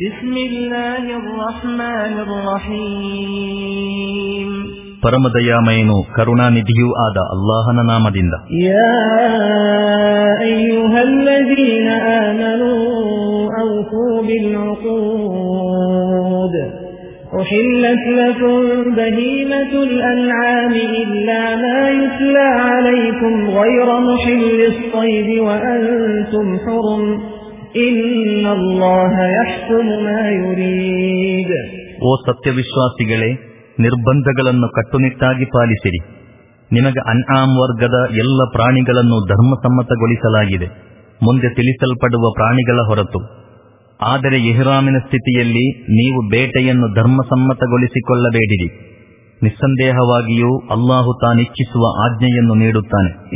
بسم الله الرحمن الرحيم ಪರಮದಯಾಮಯನು ಕರುಣಾನಿಧಿಯೂ ಆದ ಅಲ್ಲಾಹನ ನಾಮದಿಂದ يا أيها الذين آمنوا أوفوا بالعقود أحلت لكم بهيمة الأنعام إلا ما يتلى عليكم غير محل الصيد وأنتم حرم ಓ ಸತ್ಯವಿಶ್ವಾಸಿಗಳೇ ನಿರ್ಬಂಧಗಳನ್ನು ಕಟ್ಟುನಿಟ್ಟಾಗಿ ಪಾಲಿಸಿರಿ. ನಿಮಗೆ ಅನ್ಆಮ್ ವರ್ಗದ ಎಲ್ಲ ಪ್ರಾಣಿಗಳನ್ನು ಧರ್ಮಸಮ್ಮತಗೊಳಿಸಲಾಗಿದೆ. ಮುಂದೆ ತಿಳಿಸಲ್ಪಡುವ ಪ್ರಾಣಿಗಳ ಹೊರತು. ಆದರೆ ಎಹ್ರಾಮಿನ ಸ್ಥಿತಿಯಲ್ಲಿ ನೀವು ಬೇಟೆಯನ್ನು ಧರ್ಮಸಮ್ಮತಗೊಳಿಸಿಕೊಳ್ಳಬೇಡಿರಿ. ನಿಸ್ಸಂದೇಹವಾಗಿಯೂ ಅಲ್ಲಾಹು ತಾನಿಚ್ಛಿಸುವ ಆಜ್ಞೆಯನ್ನು ನೀಡುತ್ತಾನೆ.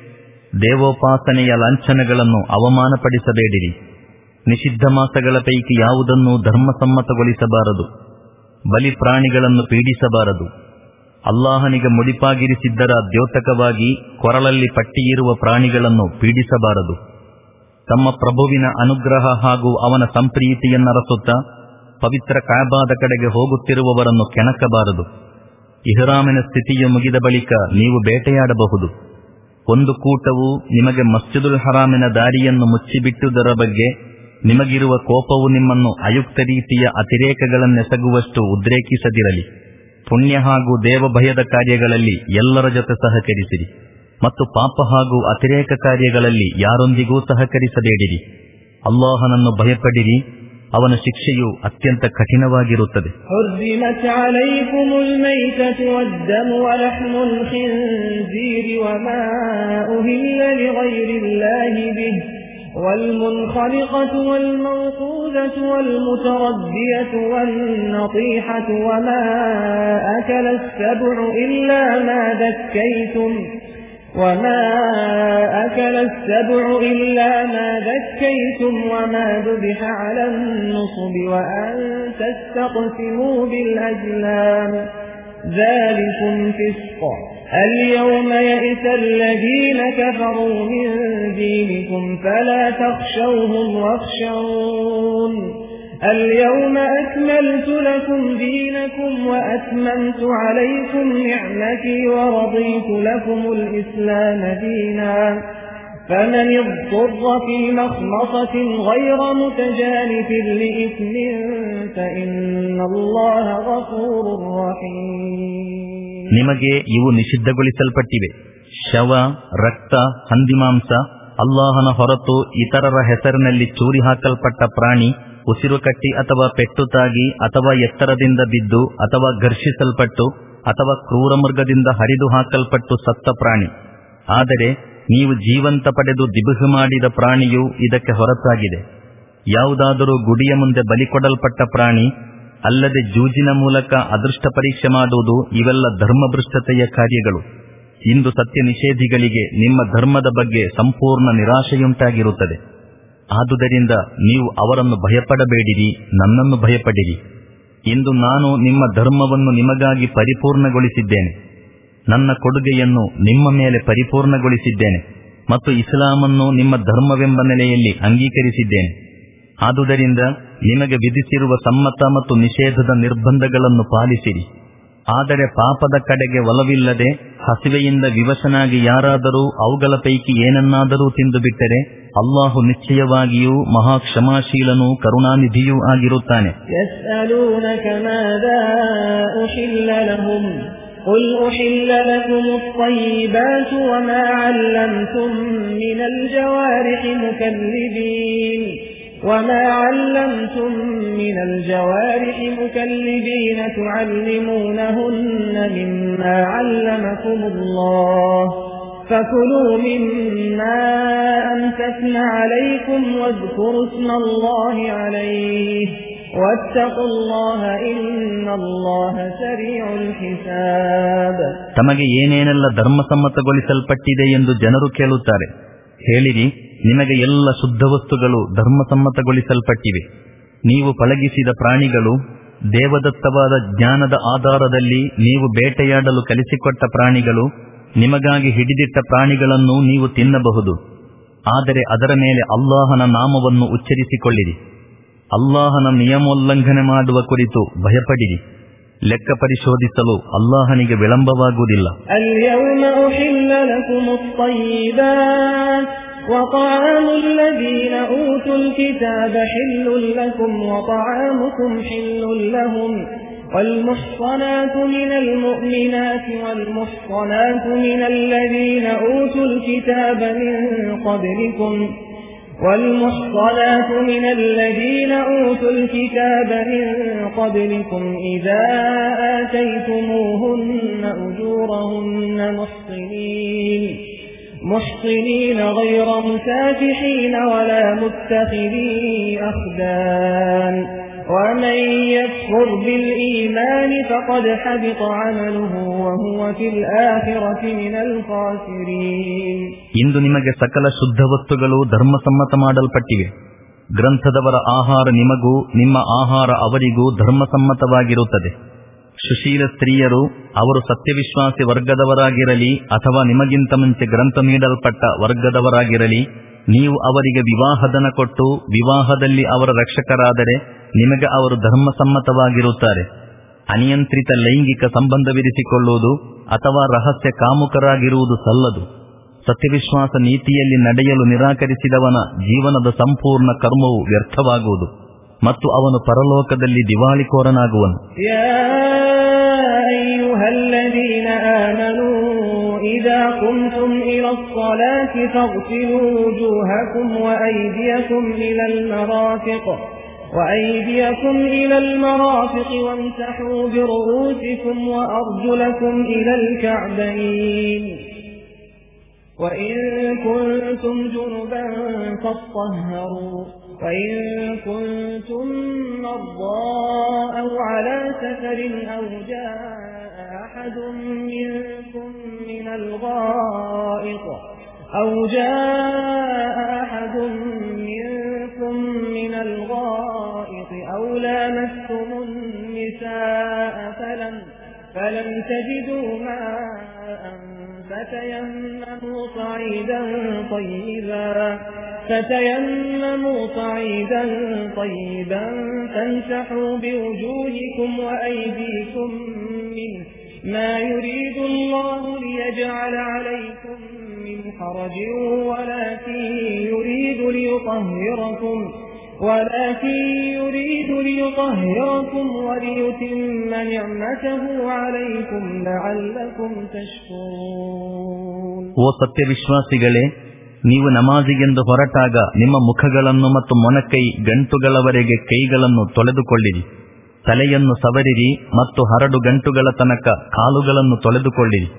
ದೇವೋಪಾಸನೆಯ ಲಾಂಛನಗಳನ್ನು ಅವಮಾನಪಡಿಸಬೇಡಿರಿ. ನಿಷಿದ್ಧ ಮಾಸಗಳ ಪೈಕಿ ಯಾವುದನ್ನೂ ಧರ್ಮಸಮ್ಮತಗೊಳಿಸಬಾರದು. ಬಲಿ ಪ್ರಾಣಿಗಳನ್ನು ಪೀಡಿಸಬಾರದು. ಅಲ್ಲಾಹನಿಗೆ ಮುಡಿಪಾಗಿರಿಸಿದ್ದರ ದ್ಯೋತಕವಾಗಿ ಕೊರಳಲ್ಲಿ ಪಟ್ಟಿಯಿರುವ ಪ್ರಾಣಿಗಳನ್ನು ಪೀಡಿಸಬಾರದು. ತಮ್ಮ ಪ್ರಭುವಿನ ಅನುಗ್ರಹ ಹಾಗೂ ಅವನ ಸಂಪ್ರೀತಿಯನ್ನರಸುತ್ತ ಪವಿತ್ರ ಕಾಬಾದ ಕಡೆಗೆ ಹೋಗುತ್ತಿರುವವರನ್ನು ಕೆಣಕಬಾರದು. ಇಹರಾಮಿನ ಸ್ಥಿತಿಯು ಮುಗಿದ ಬಳಿಕ ನೀವು ಬೇಟೆಯಾಡಬಹುದು. ಒಂದು ಕೂಟವು ನಿಮಗೆ ಮಸ್ಜಿದುಲ್ ಹರಾಮಿನ ದಾರಿಯನ್ನು ಮುಚ್ಚಿಬಿಟ್ಟುದರ ಬಗ್ಗೆ ನಿಮಗಿರುವ ಕೋಪವು ನಿಮ್ಮನ್ನು ಅಯುಕ್ತ ರೀತಿಯ ಅತಿರೇಕಗಳನ್ನೆಸಗುವಷ್ಟು ಉದ್ರೇಕಿಸದಿರಲಿ. ಪುಣ್ಯ ಹಾಗೂ ದೇವಭಯದ ಕಾರ್ಯಗಳಲ್ಲಿ ಎಲ್ಲರ ಜೊತೆ ಸಹಕರಿಸಿರಿ. ಮತ್ತು ಪಾಪ ಹಾಗೂ ಅತಿರೇಕ ಕಾರ್ಯಗಳಲ್ಲಿ ಯಾರೊಂದಿಗೂ ಸಹಕರಿಸಬೇಡಿರಿ. ಅಲ್ಲಾಹನನ್ನು ಭಯಪಡಿರಿ. ಅವನ ಶಿಕ್ಷೆಯು ಅತ್ಯಂತ ಕಠಿಣವಾಗಿರುತ್ತದೆ حرمت عليكم الميتة والدم ولحم الخنزير وما أهل لغير الله به والمنخلقة والموقوذة والمتردية والنطيحة وما أكل السبع إلا ما ذكيتم وما أكل السبع إلا ما ذكيتم وما ذبح على النصب وأن تستقسموا بالأزلام ذلكم فسق اليوم يئس الذين كفروا من دينكم فلا تخشوهم واخشون اليوم أكملت لكم دينكم وأتممت عليكم نعمتي ورضيت لكم الإسلام دينا فمن اضطر في مخمصة غير متجانف لإثم فإن الله غفور رحيم ನಿಮಗೆ ಇವು ನಿಷಿದ್ಧಗೊಳಿಸಲ್ಪಟ್ಟಿವೆ ಶವ ರಕ್ತ ಹಂದಿಮಾಂಸ ಅಲ್ಲಾಹನ ಹೊರತು ಇತರರ ಹೆಸರಿನಲ್ಲಿ ಚೂರಿ ಹಾಕಲ್ಪಟ್ಟ ಪ್ರಾಣಿ ಉಸಿರು ಕಟ್ಟಿ ಅಥವಾ ಪೆಟ್ಟು ತಾಗಿ ಅಥವಾ ಎತ್ತರದಿಂದ ಬಿದ್ದು ಅಥವಾ ಘರ್ಷಿಸಲ್ಪಟ್ಟು ಅಥವಾ ಕ್ರೂರ ಮೃಗದಿಂದ ಹರಿದು ಹಾಕಲ್ಪಟ್ಟು ಸತ್ತ ಪ್ರಾಣಿ. ಆದರೆ ನೀವು ಜೀವಂತ ಪಡೆದು ದಿಬುಹು ಮಾಡಿದ ಪ್ರಾಣಿಯು ಇದಕ್ಕೆ ಹೊರತಾಗಿದೆ. ಯಾವುದಾದರೂ ಗುಡಿಯ ಮುಂದೆ ಬಲಿಕೊಡಲ್ಪಟ್ಟ ಪ್ರಾಣಿ, ಅಲ್ಲದೆ ಜೂಜಿನ ಮೂಲಕ ಅದೃಷ್ಟ ಪರೀಕ್ಷೆ ಮಾಡುವುದು ಇವೆಲ್ಲ ಧರ್ಮಭೃಷ್ಟತೆಯ ಕಾರ್ಯಗಳು. ಇಂದು ಸತ್ಯ ನಿಷೇಧಿಗಳಿಗೆ ನಿಮ್ಮ ಧರ್ಮದ ಬಗ್ಗೆ ಸಂಪೂರ್ಣ ನಿರಾಶೆಯುಂಟಾಗಿರುತ್ತದೆ. ಆದುದರಿಂದ ನೀವು ಅವರನ್ನು ಭಯಪಡಬೇಡಿರಿ, ನನ್ನನ್ನು ಭಯಪಡಿರಿ. ಇಂದು ನಾನು ನಿಮ್ಮ ಧರ್ಮವನ್ನು ನಿಮಗಾಗಿ ಪರಿಪೂರ್ಣಗೊಳಿಸಿದ್ದೇನೆ. ನನ್ನ ಕೊಡುಗೆಯನ್ನು ನಿಮ್ಮ ಮೇಲೆ ಪರಿಪೂರ್ಣಗೊಳಿಸಿದ್ದೇನೆ ಮತ್ತು ಇಸ್ಲಾಮನ್ನು ನಿಮ್ಮ ಧರ್ಮವೆಂಬ ನೆಲೆಯಲ್ಲಿ ಅಂಗೀಕರಿಸಿದ್ದೇನೆ. ಆದುದರಿಂದ ನಿಮಗೆ ವಿಧಿಸಿರುವ ಸಮ್ಮತ ಮತ್ತು ನಿಷೇಧದ ನಿರ್ಬಂಧಗಳನ್ನು ಪಾಲಿಸಿರಿ. ಆದರೆ ಪಾಪದ ಕಡೆಗೆ ಒಲವಿಲ್ಲದೆ ಹಸಿವೆಯಿಂದ ವಿವಶನಾಗಿ ಯಾರಾದರೂ ಅವುಗಳ ಪೈಕಿ ಏನನ್ನಾದರೂ ತಿಂದು ಬಿಟ್ಟರೆ ಅಲ್ಲಾಹು ನಿಶ್ಚಯವಾಗಿಯೂ ಮಹಾ ಕ್ಷಮಾಶೀಲನೂ ಕರುಣಾನಿಧಿಯೂ ಆಗಿರುತ್ತಾನೆ يسألونك ماذا أحل لهم قل أحل لكم الطيبات وما علمتم من الجوارح مكلبين وما علمتم من الجوارح مكلبين تعلمونهن مما علمكم الله فكلوا مما أمسكن عليكم واذكروا اسم الله عليه واتقوا الله إن الله سريع الحساب ತಮಗೆ ಏನೇನೆಲ್ಲ ಧರ್ಮಸಮ್ಮತಗೊಳಿಸಲ್ಪಟ್ಟಿದೆ ಎಂದು ಜನರು ಕೇಳುತ್ತಾರೆ ಹೇಳಿರಿ ನಿಮಗೆ ಎಲ್ಲ ಶುದ್ಧ ವಸ್ತುಗಳು ಧರ್ಮಸಮ್ಮತಗೊಳಿಸಲ್ಪಟ್ಟಿವೆ ನೀವು ಪಳಗಿಸಿದ ಪ್ರಾಣಿಗಳು ದೇವದತ್ತವಾದ ಜ್ಞಾನದ ಆಧಾರದಲ್ಲಿ ನೀವು ಬೇಟೆಯಾಡಲು ಕಲಿಸಿಕೊಟ್ಟ ಪ್ರಾಣಿಗಳು ನಿಮಗಾಗಿ ಹಿಡಿದಿಟ್ಟ ಪ್ರಾಣಿಗಳನ್ನು ನೀವು ತಿನ್ನಬಹುದು ಆದರೆ ಅದರ ಮೇಲೆ ಅಲ್ಲಾಹನ ನಾಮವನ್ನು ಉಚ್ಚರಿಸಿಕೊಳ್ಳಿರಿ ಅಲ್ಲಾಹನ ನಿಯಮೋಲ್ಲಂಘನೆ ಮಾಡುವ ಕುರಿತು ಭಯಪಡಿರಿ ಲೆಕ್ಕ ಪರಿಶೋಧಿಸಲು ಅಲ್ಲಾಹನಿಗೆ ವಿಳಂಬವಾಗುವುದಿಲ್ಲ اليوم أحل لكم الطيبات وطعام الذين أوتوا الكتاب حل لكم وطعامكم حل لهم والمحصنات من المؤمنات والمحصنات من الذين أوتوا الكتاب من قبلكم والمحصنات من الذين أوتوا الكتاب من قبلكم إذا آتيتموهن أجورهن محصنين محصنين غير مسافحين ولا متخذي أخدان. ومن يكفر بالإيمان فقد حبط عمله وهو في الآخرة من الخاسرين ಇಂದು ನಿಮಗೆ ಸಕಲ ಶುದ್ಧ ವಸ್ತುಗಳು ಧರ್ಮಸಮ್ಮತ ಮಾಡಲ್ಪಟ್ಟಿವೆ ಗ್ರಂಥದವರ ಆಹಾರ ನಿಮಗೂ ನಿಮ್ಮ ಆಹಾರ ಅವರಿಗೂ ಧರ್ಮಸಮ್ಮತವಾಗಿರುತ್ತದೆ ಸುಶೀಲ ಸ್ತ್ರೀಯರು ಅವರು ಸತ್ಯವಿಶ್ವಾಸಿ ವರ್ಗದವರಾಗಿರಲಿ ಅಥವಾ ನಿಮಗಿಂತ ಮುಂಚೆ ಗ್ರಂಥ ನೀಡಲ್ಪಟ್ಟ ವರ್ಗದವರಾಗಿರಲಿ ನೀವು ಅವರಿಗೆ ವಿವಾಹಧನ ಕೊಟ್ಟು ವಿವಾಹದಲ್ಲಿ ಅವರ ರಕ್ಷಕರಾದರೆ ನಿಮಗೆ ಅವರು ಧರ್ಮಸಮ್ಮತವಾಗಿರುತ್ತಾರೆ. ಅನಿಯಂತ್ರಿತ ಲೈಂಗಿಕ ಸಂಬಂಧವಿರಿಸಿಕೊಳ್ಳುವುದು ಅಥವಾ ರಹಸ್ಯ ಕಾಮುಕರಾಗಿರುವುದು ಸಲ್ಲದು. ಸತ್ಯವಿಶ್ವಾಸ ನೀತಿಯಲ್ಲಿ ನಡೆಯಲು ನಿರಾಕರಿಸಿದವನ ಜೀವನದ ಸಂಪೂರ್ಣ ಕರ್ಮವು ವ್ಯರ್ಥವಾಗುವುದು ಮತ್ತು ಅವನು ಪರಲೋಕದಲ್ಲಿ ದಿವಾಳಿಕೋರನಾಗುವನು. يا أيها الذين آمنوا إذا قمتم إلى الصلاة فاغسلوا وجوهكم وأيديكم إلى المرافق وأيديكم إلى المرافق وامسحوا برؤوسكم وأرجلكم إلى الكعبين. وإن كنتم جنبا فاطهروا وإن كنتم مرضى أو على سفر أو جاء أحد منكم من الغائط أو جاء أحد منكم من الغائط أو لامستم النساء فلم فلم تجدوا ماء فتيمموا صعيدا طيبا فتيمموا صعيدا طيبا فامسحوا بوجوهكم وأيديكم منه ما يريد الله ليجعل عليكم من حرج ولكن يريد ليطهركم ولكن يريد ليطهركم وليتم نعمته عليكم لعلكم تشكرون ಓ ಸತ್ಯವಿಶ್ವಾಸಿಗಳೇ ನೀವು ನಮಾಜಿಗೆಂದು ಹೊರಟಾಗ ನಿಮ್ಮ ಮುಖಗಳನ್ನು ಮತ್ತು ಮೊನಕೈ ಗಂಟುಗಳವರೆಗೆ ಕೈಗಳನ್ನು ತೊಳೆದುಕೊಳ್ಳಿರಿ ತಲೆಯನ್ನು ಸವರಿರಿ ಮತ್ತು ಹರಡು ಗಂಟುಗಳ ತನಕ ಕಾಲುಗಳನ್ನು ತೊಳೆದುಕೊಳ್ಳಿರಿ.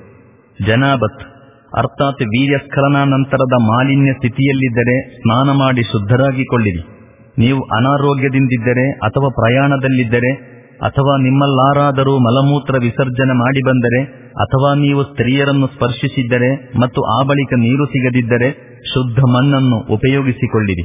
ಜನಾಬತ್, ಅರ್ಥಾತ್ ವೀರ್ಯಸ್ಖಲನಾನಂತರದ ಮಾಲಿನ್ಯ ಸ್ಥಿತಿಯಲ್ಲಿದ್ದರೆ ಸ್ನಾನ ಮಾಡಿ ಶುದ್ಧರಾಗಿಕೊಳ್ಳಿರಿ. ನೀವು ಅನಾರೋಗ್ಯದಿಂದಿದ್ದರೆ ಅಥವಾ ಪ್ರಯಾಣದಲ್ಲಿದ್ದರೆ ಅಥವಾ ನಿಮ್ಮಲ್ಲಾರಾದರೂ ಮಲಮೂತ್ರ ವಿಸರ್ಜನೆ ಮಾಡಿ ಬಂದರೆ ಅಥವಾ ನೀವು ಸ್ತ್ರೀಯರನ್ನು ಸ್ಪರ್ಶಿಸಿದ್ದರೆ ಮತ್ತು ಆ ಬಳಿಕ ನೀರು ಸಿಗದಿದ್ದರೆ ಶುದ್ಧ ಮಣ್ಣನ್ನು ಉಪಯೋಗಿಸಿಕೊಳ್ಳಿರಿ.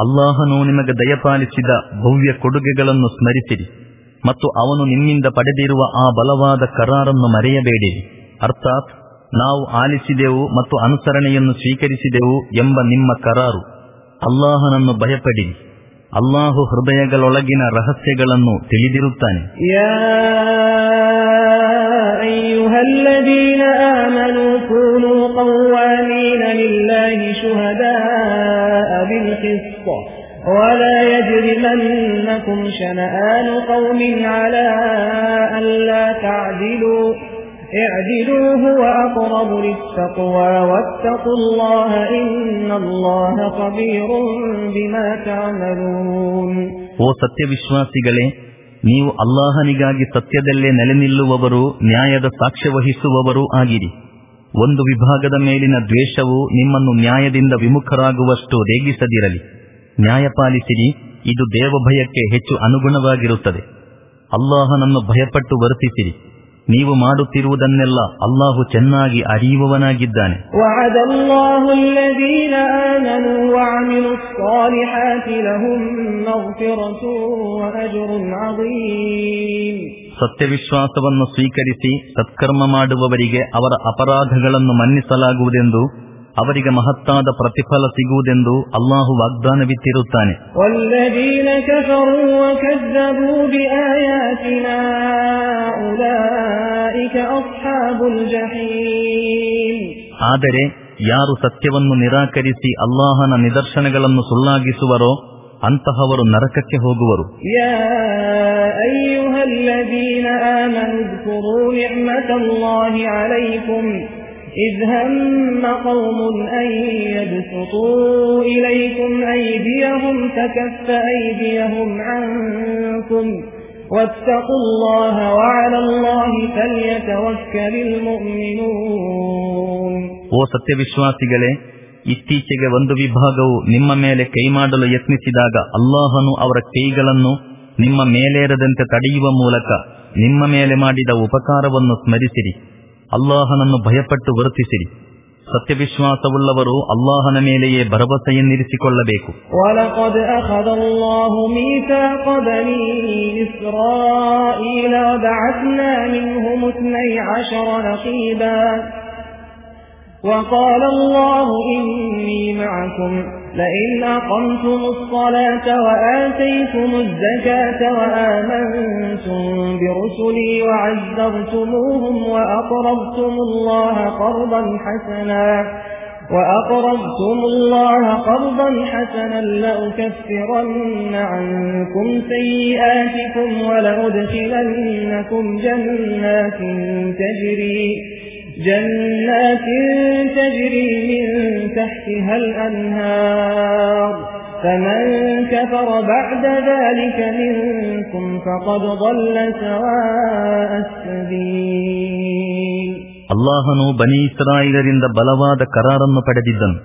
ಅಲ್ಲಾಹನು ನಿಮಗೆ ದಯಪಾಲಿಸಿದ ಭವ್ಯ ಕೊಡುಗೆಗಳನ್ನು ಸ್ಮರಿಸಿರಿ ಮತ್ತು ಅವನು ನಿಮ್ಮಿಂದ ಪಡೆದಿರುವ ಆ ಬಲವಾದ ಕರಾರನ್ನು ಮರೆಯಬೇಡಿರಿ. ಅರ್ಥಾತ್ ನಾವು ಆಲಿಸಿದೆವು ಮತ್ತು ಅನುಸರಣೆಯನ್ನು ಸ್ವೀಕರಿಸಿದೆವು ಎಂಬ ನಿಮ್ಮ ಕರಾರು. ಅಲ್ಲಾಹನನ್ನು ಭಯಪಡಿರಿ. ಅಲ್ಲಾಹು ಹೃದಯಗಳೊಳಗಿನ ರಹಸ್ಯಗಳನ್ನು ತಿಳಿದಿರುತ್ತಾನೆ يا أيها الذين آمنوا كونوا قوامين لله شهداء بالقسط ولا يجرمنكم شنآن قوم على ألا تعدلوا اعدلوا هو أقرب للتقوى واتقوا الله إن الله خبير بما تعملون ಓ ಸತ್ಯವಿಶ್ವಾಸಿಗಳೇ ನೀವು ಅಲ್ಲಾಹನಿಗಾಗಿ ಸತ್ಯದಲ್ಲೇ ನೆಲೆ ನಿಲ್ಲುವವರು ನ್ಯಾಯದ ಸಾಕ್ಷ್ಯ ವಹಿಸುವವರೂ ಆಗಿರಿ ಒಂದು ವಿಭಾಗದ ಮೇಲಿನ ದ್ವೇಷವು ನಿಮ್ಮನ್ನು ನ್ಯಾಯದಿಂದ ವಿಮುಖರಾಗುವಷ್ಟು ರೇಗಿಸದಿರಲಿ ನ್ಯಾಯ ಪಾಲಿಸಿರಿ ಇದು ದೇವಭಯಕ್ಕೆ ಹೆಚ್ಚು ಅನುಗುಣವಾಗಿರುತ್ತದೆ ಅಲ್ಲಾಹನನ್ನು ಭಯಪಟ್ಟು ವರ್ತಿಸಿರಿ ನೀವು ಮಾಡುತ್ತಿರುವುದನ್ನೆಲ್ಲ ಅಲ್ಲಾಹು ಚೆನ್ನಾಗಿ ಅರಿಯುವವನಾಗಿದ್ದಾನೆ. ಸತ್ಯವಿಶ್ವಾಸವನ್ನು ಸ್ವೀಕರಿಸಿ ಸತ್ಕರ್ಮ ಮಾಡುವವರಿಗೆ ಅವರ ಅಪರಾಧಗಳನ್ನು ಮನ್ನಿಸಲಾಗುವುದೆಂದು ಅವರಿಗೆ ಮಹತ್ತಾದ ಪ್ರತಿಫಲ ಸಿಗುವುದೆಂದು ಅಲ್ಲಾಹು ವಾಗ್ದಾನವಿತ್ತಿರುತ್ತಾನೆ ಆದರೆ ಯಾರು ಸತ್ಯವನ್ನು ನಿರಾಕರಿಸಿ ಅಲ್ಲಾಹನ ನಿದರ್ಶನಗಳನ್ನು ಸುಳ್ಳಾಗಿಸುವರೋ ಅಂತಹವರು ನರಕಕ್ಕೆ ಹೋಗುವರು. ಯಾ أيها الذين آمنوا اذكروا نعمة الله عليكم إذ هم قوم أن يبسطوا إليكم أيديهم فكف أيديهم عنكم واتقوا الله وعلى الله فليتوكل المؤمنون ಓ ಸತ್ಯವಿಶ್ವಾಸಿಗಳೇ ಇತ್ತೀಚೆಗೆ ಒಂದು ವಿಭಾಗವು ನಿಮ್ಮ ಮೇಲೆ ಕೈ ಮಾಡಲು ಯತ್ನಿಸಿದಾಗ ಅಲ್ಲಾಹನು ಅವರ ಕೈಗಳನ್ನು ನಿಮ್ಮ ಮೇಲೇರದಂತೆ ತಡೆಯುವ ಮೂಲಕ ನಿಮ್ಮ ಮೇಲೆ ಮಾಡಿದ ಉಪಕಾರವನ್ನು ಸ್ಮರಿಸಿರಿ ಅಲ್ಲಾಹನನ್ನು ಭಯಪಟ್ಟು ವರ್ತಿಸಿರಿ ಸತ್ಯವಿಶ್ವಾಸವುಳ್ಳವರು ಅಲ್ಲಾಹನ ಮೇಲೆಯೇ ಭರವಸೆಯನ್ನಿರಿಸಿಕೊಳ್ಳಬೇಕು ಒಲಪದ وقال الله إني معكم. لئن أقمتم الصلاة وآتيتم الزكاة وآمنتم برسلي وعزرتموهم وأقرضتم الله قرضا حسنا وأقرضتم الله قرضا حسنا لأكفرن عنكم سيئاتكم ولأدخلنكم جنات تجري. جنات تجري من تحتها الأنهار فمن كفر بعد ذلك منكم فقد ضل سواء السبيل ಅಲ್ಲಾಹನು ಬನಿ ಇಸ್ರಾಯಿಲರಿಂದ ಬಲವಾದ ಕರಾರನ್ನು ಪಡೆದಿದ್ದನು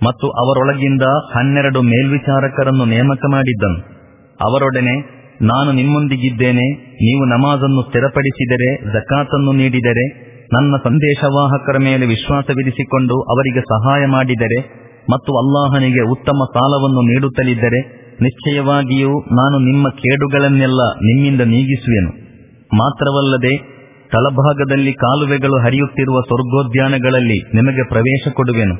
ಮತ್ತು ಅವರೊಳಗಿಂದ ಹನ್ನೆರಡು ಮೇಲ್ವಿಚಾರಕರನ್ನು ನೇಮಕ ಮಾಡಿದ್ದನು ಅವರೊಡನೆ ನಾನು ನಿಮ್ಮೊಂದಿಗಿದ್ದೇನೆ ನೀವು ನಮಾಜನ್ನು ಸ್ಥಿರಪಡಿಸಿದರೆ ಜಕಾತನ್ನು ನೀಡಿದರೆ ನನ್ನ ಸಂದೇಶವಾಹಕರ ಮೇಲೆ ವಿಶ್ವಾಸವಿರಿಸಿಕೊಂಡು ಅವರಿಗೆ ಸಹಾಯ ಮಾಡಿದರೆ ಮತ್ತು ಅಲ್ಲಾಹನಿಗೆ ಉತ್ತಮ ಸಾಲವನ್ನು ನೀಡುತ್ತಲಿದ್ದರೆ ನಿಶ್ಚಯವಾಗಿಯೂ ನಾನು ನಿಮ್ಮ ಕೇಡುಗಳನ್ನೆಲ್ಲ ನಿಮ್ಮಿಂದ ನೀಗಿಸುವೆನು. ಮಾತ್ರವಲ್ಲದೆ ತಳಭಾಗದಲ್ಲಿ ಕಾಲುವೆಗಳು ಹರಿಯುತ್ತಿರುವ ಸ್ವರ್ಗೋದ್ಯಾನಗಳಲ್ಲಿ ನಿಮಗೆ ಪ್ರವೇಶ ಕೊಡುವೆನು.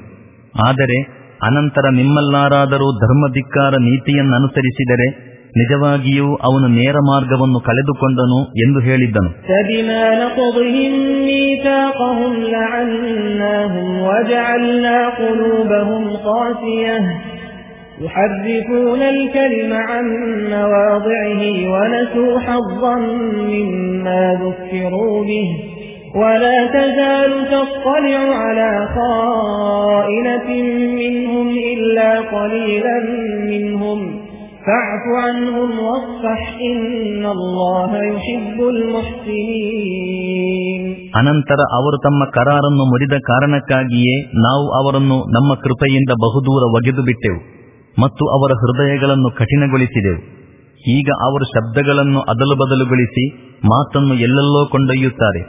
ಆದರೆ ಅನಂತರ ನಿಮ್ಮಲ್ಲಾರಾದರೂ ಧರ್ಮಧಿಕ್ಕಾರ ನೀತಿಯನ್ನನುಸರಿಸಿದರೆ ನಿಜವಾಗಿಯೂ ಅವನು ನೇರ ಮಾರ್ಗವನ್ನು ಕಳೆದುಕೊಂಡನು ಎಂದು ಹೇಳಿದ್ದನು فبما نقضهم ميثاقهم لعناهم وجعلنا قلوبهم قاسية يحرفون الكلم عن مواضعه ونسوا حظا مما ذكروا به ولا تزال تطلع على خائنة منهم إلا قليلا منهم فاعف عنهم واصفح إن الله يحب المحسنين ಅನಂತರ ಅವರು ತಮ್ಮ ಕರಾರನ್ನು ಮುರಿದ ಕಾರಣಕ್ಕಾಗಿಯೇ ನಾವು ಅವರನ್ನು ನಮ್ಮ ಕೃಪೆಯಿಂದ ಬಹುದೂರ ಒಗೆದು ಬಿಟ್ಟೆವು ಮತ್ತು ಅವರ ಹೃದಯಗಳನ್ನು ಕಠಿಣಗೊಳಿಸಿದೆವು ಈಗ ಅವರು ಶಬ್ದಗಳನ್ನು ಅದಲು ಬದಲುಗೊಳಿಸಿ ಮಾತನ್ನು ಎಲ್ಲೆಲ್ಲೋ ಕೊಂಡೊಯ್ಯುತ್ತಾರೆ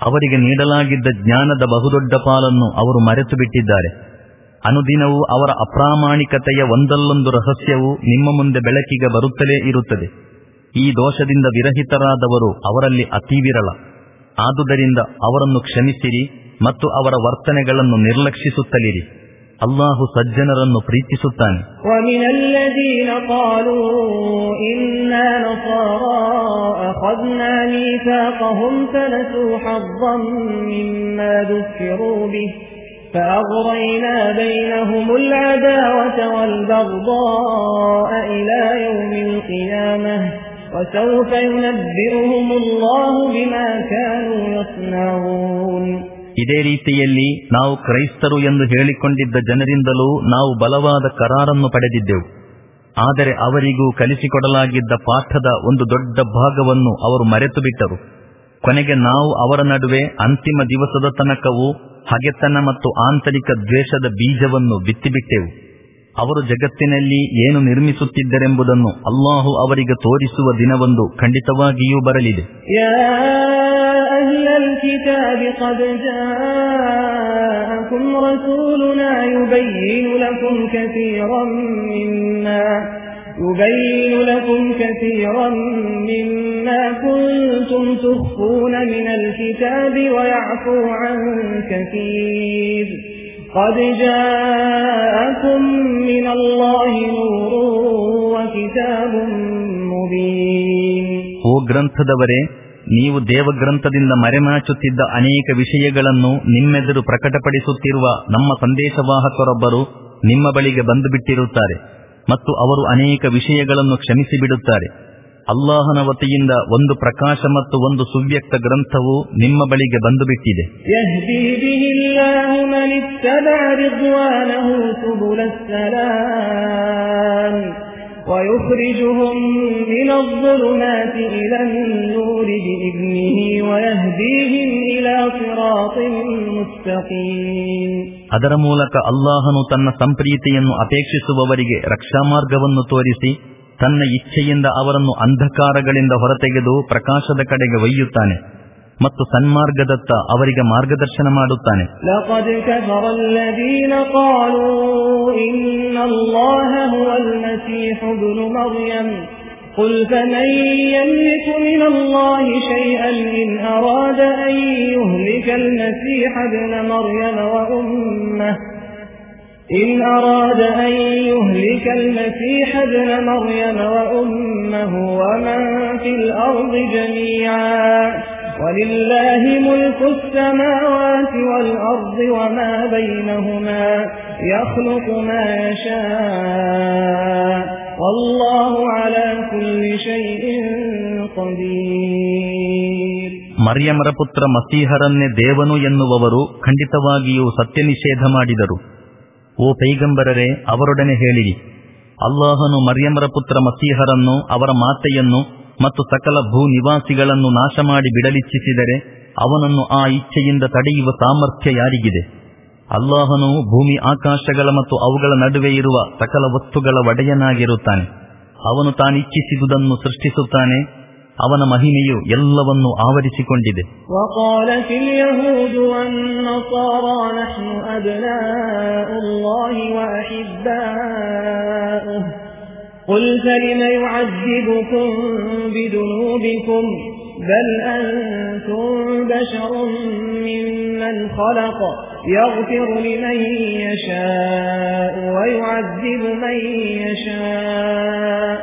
ಅವರಿಗೆ ನೀಡಲಾಗಿದ್ದ ಜ್ಞಾನದ ಬಹುದೊಡ್ಡ ಪಾಲನ್ನು ಅವರು ಮರೆತು ಬಿಟ್ಟಿದ್ದಾರೆ ಅನುದಿನವೂ ಅವರ ಅಪ್ರಾಮಾಣಿಕತೆಯ ಒಂದಲ್ಲೊಂದು ರಹಸ್ಯವು ನಿಮ್ಮ ಮುಂದೆ ಬೆಳಕಿಗೆ ಬರುತ್ತಲೇ ಇರುತ್ತದೆ ಈ ದೋಷದಿಂದ ವಿರಹಿತರಾದವರು ಅವರಲ್ಲಿ ಅತಿ ವಿರಳ ಆದುದರಿಂದ ಅವರನ್ನು ಕ್ಷಮಿಸಿರಿ ಮತ್ತು ಅವರ ವರ್ತನೆಗಳನ್ನು ನಿರ್ಲಕ್ಷಿಸುತ್ತಲಿರಿ ಅಲ್ಲಾಹು ಸಜ್ಜನರನ್ನು ಪ್ರೀತಿಸುತ್ತಾನೆ ومن الذين قالوا إنا نصارى أخذنا ميثاقهم فنسوا حظا مما ذكروا به فأغرينا بينهم العداوة والبغضاء إلى يوم القيامة وسوف ينبئهم الله بما كانوا يصنعون ಇದೇ ರೀತಿಯಲ್ಲಿ ನಾವು ಕ್ರೈಸ್ತರು ಎಂದು ಹೇಳಿಕೊಂಡಿದ್ದ ಜನರಿಂದಲೂ ನಾವು ಬಲವಾದ ಕರಾರನ್ನು ಪಡೆದಿದ್ದೆವು ಆದರೆ ಅವರಿಗೂ ಕಲಿಸಿಕೊಡಲಾಗಿದ್ದ ಪಾಠದ ಒಂದು ದೊಡ್ಡ ಭಾಗವನ್ನು ಅವರು ಮರೆತು ಬಿಟ್ಟರು ಕೊನೆಗೆ ನಾವು ಅವರ ನಡುವೆ ಅಂತಿಮ ದಿವಸದ ತನಕವೂ ಹಗೆತನ ಮತ್ತು ಆಂತರಿಕ ದ್ವೇಷದ ಬೀಜವನ್ನು ಬಿತ್ತಿಬಿಟ್ಟೆವು ಅವರು ಜಗತ್ತಿನಲ್ಲಿ ಏನು ನಿರ್ಮಿಸುತ್ತಿದ್ದರೆಂಬುದನ್ನು ಅಲ್ಲಾಹು ಅವರಿಗೆ ತೋರಿಸುವ ದಿನವೊಂದು ಖಂಡಿತವಾಗಿಯೂ ಬರಲಿದೆ يا أهل الكتاب قد جاءكم رسولنا يبين لكم كثيرا مما يبين لكم كثيرا مما كنتم تخفون من الكتاب ويعفو عن كثير قد جاءكم من الله نور وكتاب مبين ಓ ಗ್ರಂಥದವರೇ ನೀವು ದೇವಗ್ರಂಥದಿಂದ ಮರೆಮಾಚುತ್ತಿದ್ದ ಅನೇಕ ವಿಷಯಗಳನ್ನು ನಿಮ್ಮೆದುರು ಪ್ರಕಟಪಡಿಸುತ್ತಿರುವ ನಮ್ಮ ಸಂದೇಶವಾಹಕರೊಬ್ಬರು ನಿಮ್ಮ ಬಳಿಗೆ ಬಂದು ಬಿಟ್ಟಿರುತ್ತಾರೆ ಮತ್ತು ಅವರು ಅನೇಕ ವಿಷಯಗಳನ್ನು ಕ್ಷಮಿಸಿ ಬಿಡುತ್ತಾರೆ ಅಲ್ಲಾಹನ ವತಿಯಿಂದ ಒಂದು ಪ್ರಕಾಶ ಮತ್ತು ಒಂದು ಸುವ್ಯಕ್ತ ಗ್ರಂಥವು ನಿಮ್ಮ ಬಳಿಗೆ ಬಂದು ಬಿಟ್ಟಿದೆ ಬಂದುಬಿಟ್ಟಿದೆ به الله من اتبع رضوانه سبل السلام ويخرجهم من الظلمات إلى النور بإذنه ويهديهم إلى صراط مستقيم ಅದರ ಮೂಲಕ ಅಲ್ಲಾಹನು ತನ್ನ ಸಂಪ್ರೀತಿಯನ್ನು ಅಪೇಕ್ಷಿಸುವವರಿಗೆ ರಕ್ಷಾಮಾರ್ಗವನ್ನು ತೋರಿಸಿ ತನ್ನ ಇಚ್ಛೆಯಿಂದ ಅವರನ್ನು ಅಂಧಕಾರಗಳಿಂದ ಹೊರತೆಗೆದು ಪ್ರಕಾಶದ ಕಡೆಗೆ ಒಯ್ಯುತ್ತಾನೆ ಮತ್ತು ಸನ್ಮಾರ್ಗದತ್ತ ಅವರಿಗೆ ಮಾರ್ಗದರ್ಶನ ಮಾಡುತ್ತಾನೆ لقد كفر الذين قالوا إن الله هو المسيح ابن مريم قل فمن يملك من الله شيئا إن أراد أن يهلك المسيح ابن مريم وأمه إن أراد أن يهلك المسيح ابن مريم وأمه ومن في الأرض جميعا ولله ملك السماوات والأرض وما بينهما يخلق ما يشاء والله على كل شيء قدير ಮರ್ಯಮರ ಪುತ್ರ ಮಸೀಹರನ್ನೇ ದೇವನು ಎನ್ನುವವರು ಖಂಡಿತವಾಗಿಯೂ ಸತ್ಯ ನಿಷೇಧ ಮಾಡಿದರು ಓ ಪೈಗಂಬರರೇ ಅವರೊಡನೆ ಹೇಳಿರಿ ಅಲ್ಲಾಹನು ಮರ್ಯಮರ ಪುತ್ರ ಮಸೀಹರನ್ನು ಅವರ ಮಾತೆಯನ್ನು ಮತ್ತು ಸಕಲ ಭೂ ನಿವಾಸಿಗಳನ್ನು ನಾಶ ಮಾಡಿ ಬಿಡಲಿಚ್ಛಿಸಿದರೆ ಅವನನ್ನು ಆ ಇಚ್ಛೆಯಿಂದ ತಡೆಯುವ ಸಾಮರ್ಥ್ಯ ಯಾರಿಗಿದೆ? ಅಲ್ಲಾಹನು ಭೂಮಿ ಆಕಾಶಗಳ ಮತ್ತು ಅವುಗಳ ನಡುವೆ ಇರುವ ಸಕಲ ವಸ್ತುಗಳ ಒಡೆಯನಾಗಿರುತ್ತಾನೆ. ಅವನು ತಾನಿಚ್ಛಿಸಿದುದನ್ನು ಸೃಷ್ಟಿಸುತ್ತಾನೆ. ಅವನ ಮಹಿಮೆಯು ಎಲ್ಲವನ್ನೂ ಆವರಿಸಿಕೊಂಡಿದೆ. قل فلم يعذبكم بذنوبكم بل أنتم بشر ممن خلق يغفر لمن يشاء ويعذب من يشاء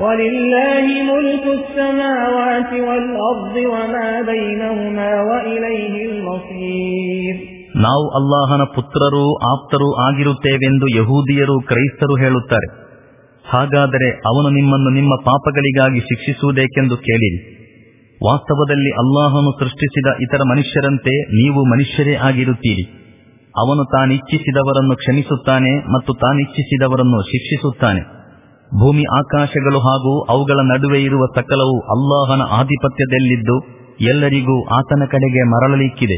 ولله ملك السماوات والأرض وما بينهما وإليه المصير ನಾವು ಅಲ್ಲಾಹನ ಪುತ್ರರೂ ಆಪ್ತರೂ ಆಗಿರುತ್ತೇವೆಂದು ಯಹೂದಿಯರು ಕ್ರೈಸ್ತರು ಹೇಳುತ್ತಾರೆ ಹಾಗಾದರೆ ಅವನು ನಿಮ್ಮನ್ನು ನಿಮ್ಮ ಪಾಪಗಳಿಗಾಗಿ ಶಿಕ್ಷಿಸುವುದೇಕೆಂದು ಕೇಳಿರಿ. ವಾಸ್ತವದಲ್ಲಿ ಅಲ್ಲಾಹನು ಸೃಷ್ಟಿಸಿದ ಇತರ ಮನುಷ್ಯರಂತೆ ನೀವು ಮನುಷ್ಯರೇ ಆಗಿರುತ್ತೀರಿ. ಅವನು ತಾನಿಚ್ಛಿಸಿದವರನ್ನು ಕ್ಷಮಿಸುತ್ತಾನೆ ಮತ್ತು ತಾನಿಚ್ಛಿಸಿದವರನ್ನು ಶಿಕ್ಷಿಸುತ್ತಾನೆ. ಭೂಮಿ ಆಕಾಶಗಳು ಹಾಗೂ ಅವುಗಳ ನಡುವೆ ಇರುವ ಸಕಲವು ಅಲ್ಲಾಹನ ಆಧಿಪತ್ಯದಲ್ಲಿದ್ದು ಎಲ್ಲರಿಗೂ ಆತನ ಕಡೆಗೆ ಮರಳಲಿಕ್ಕಿದೆ.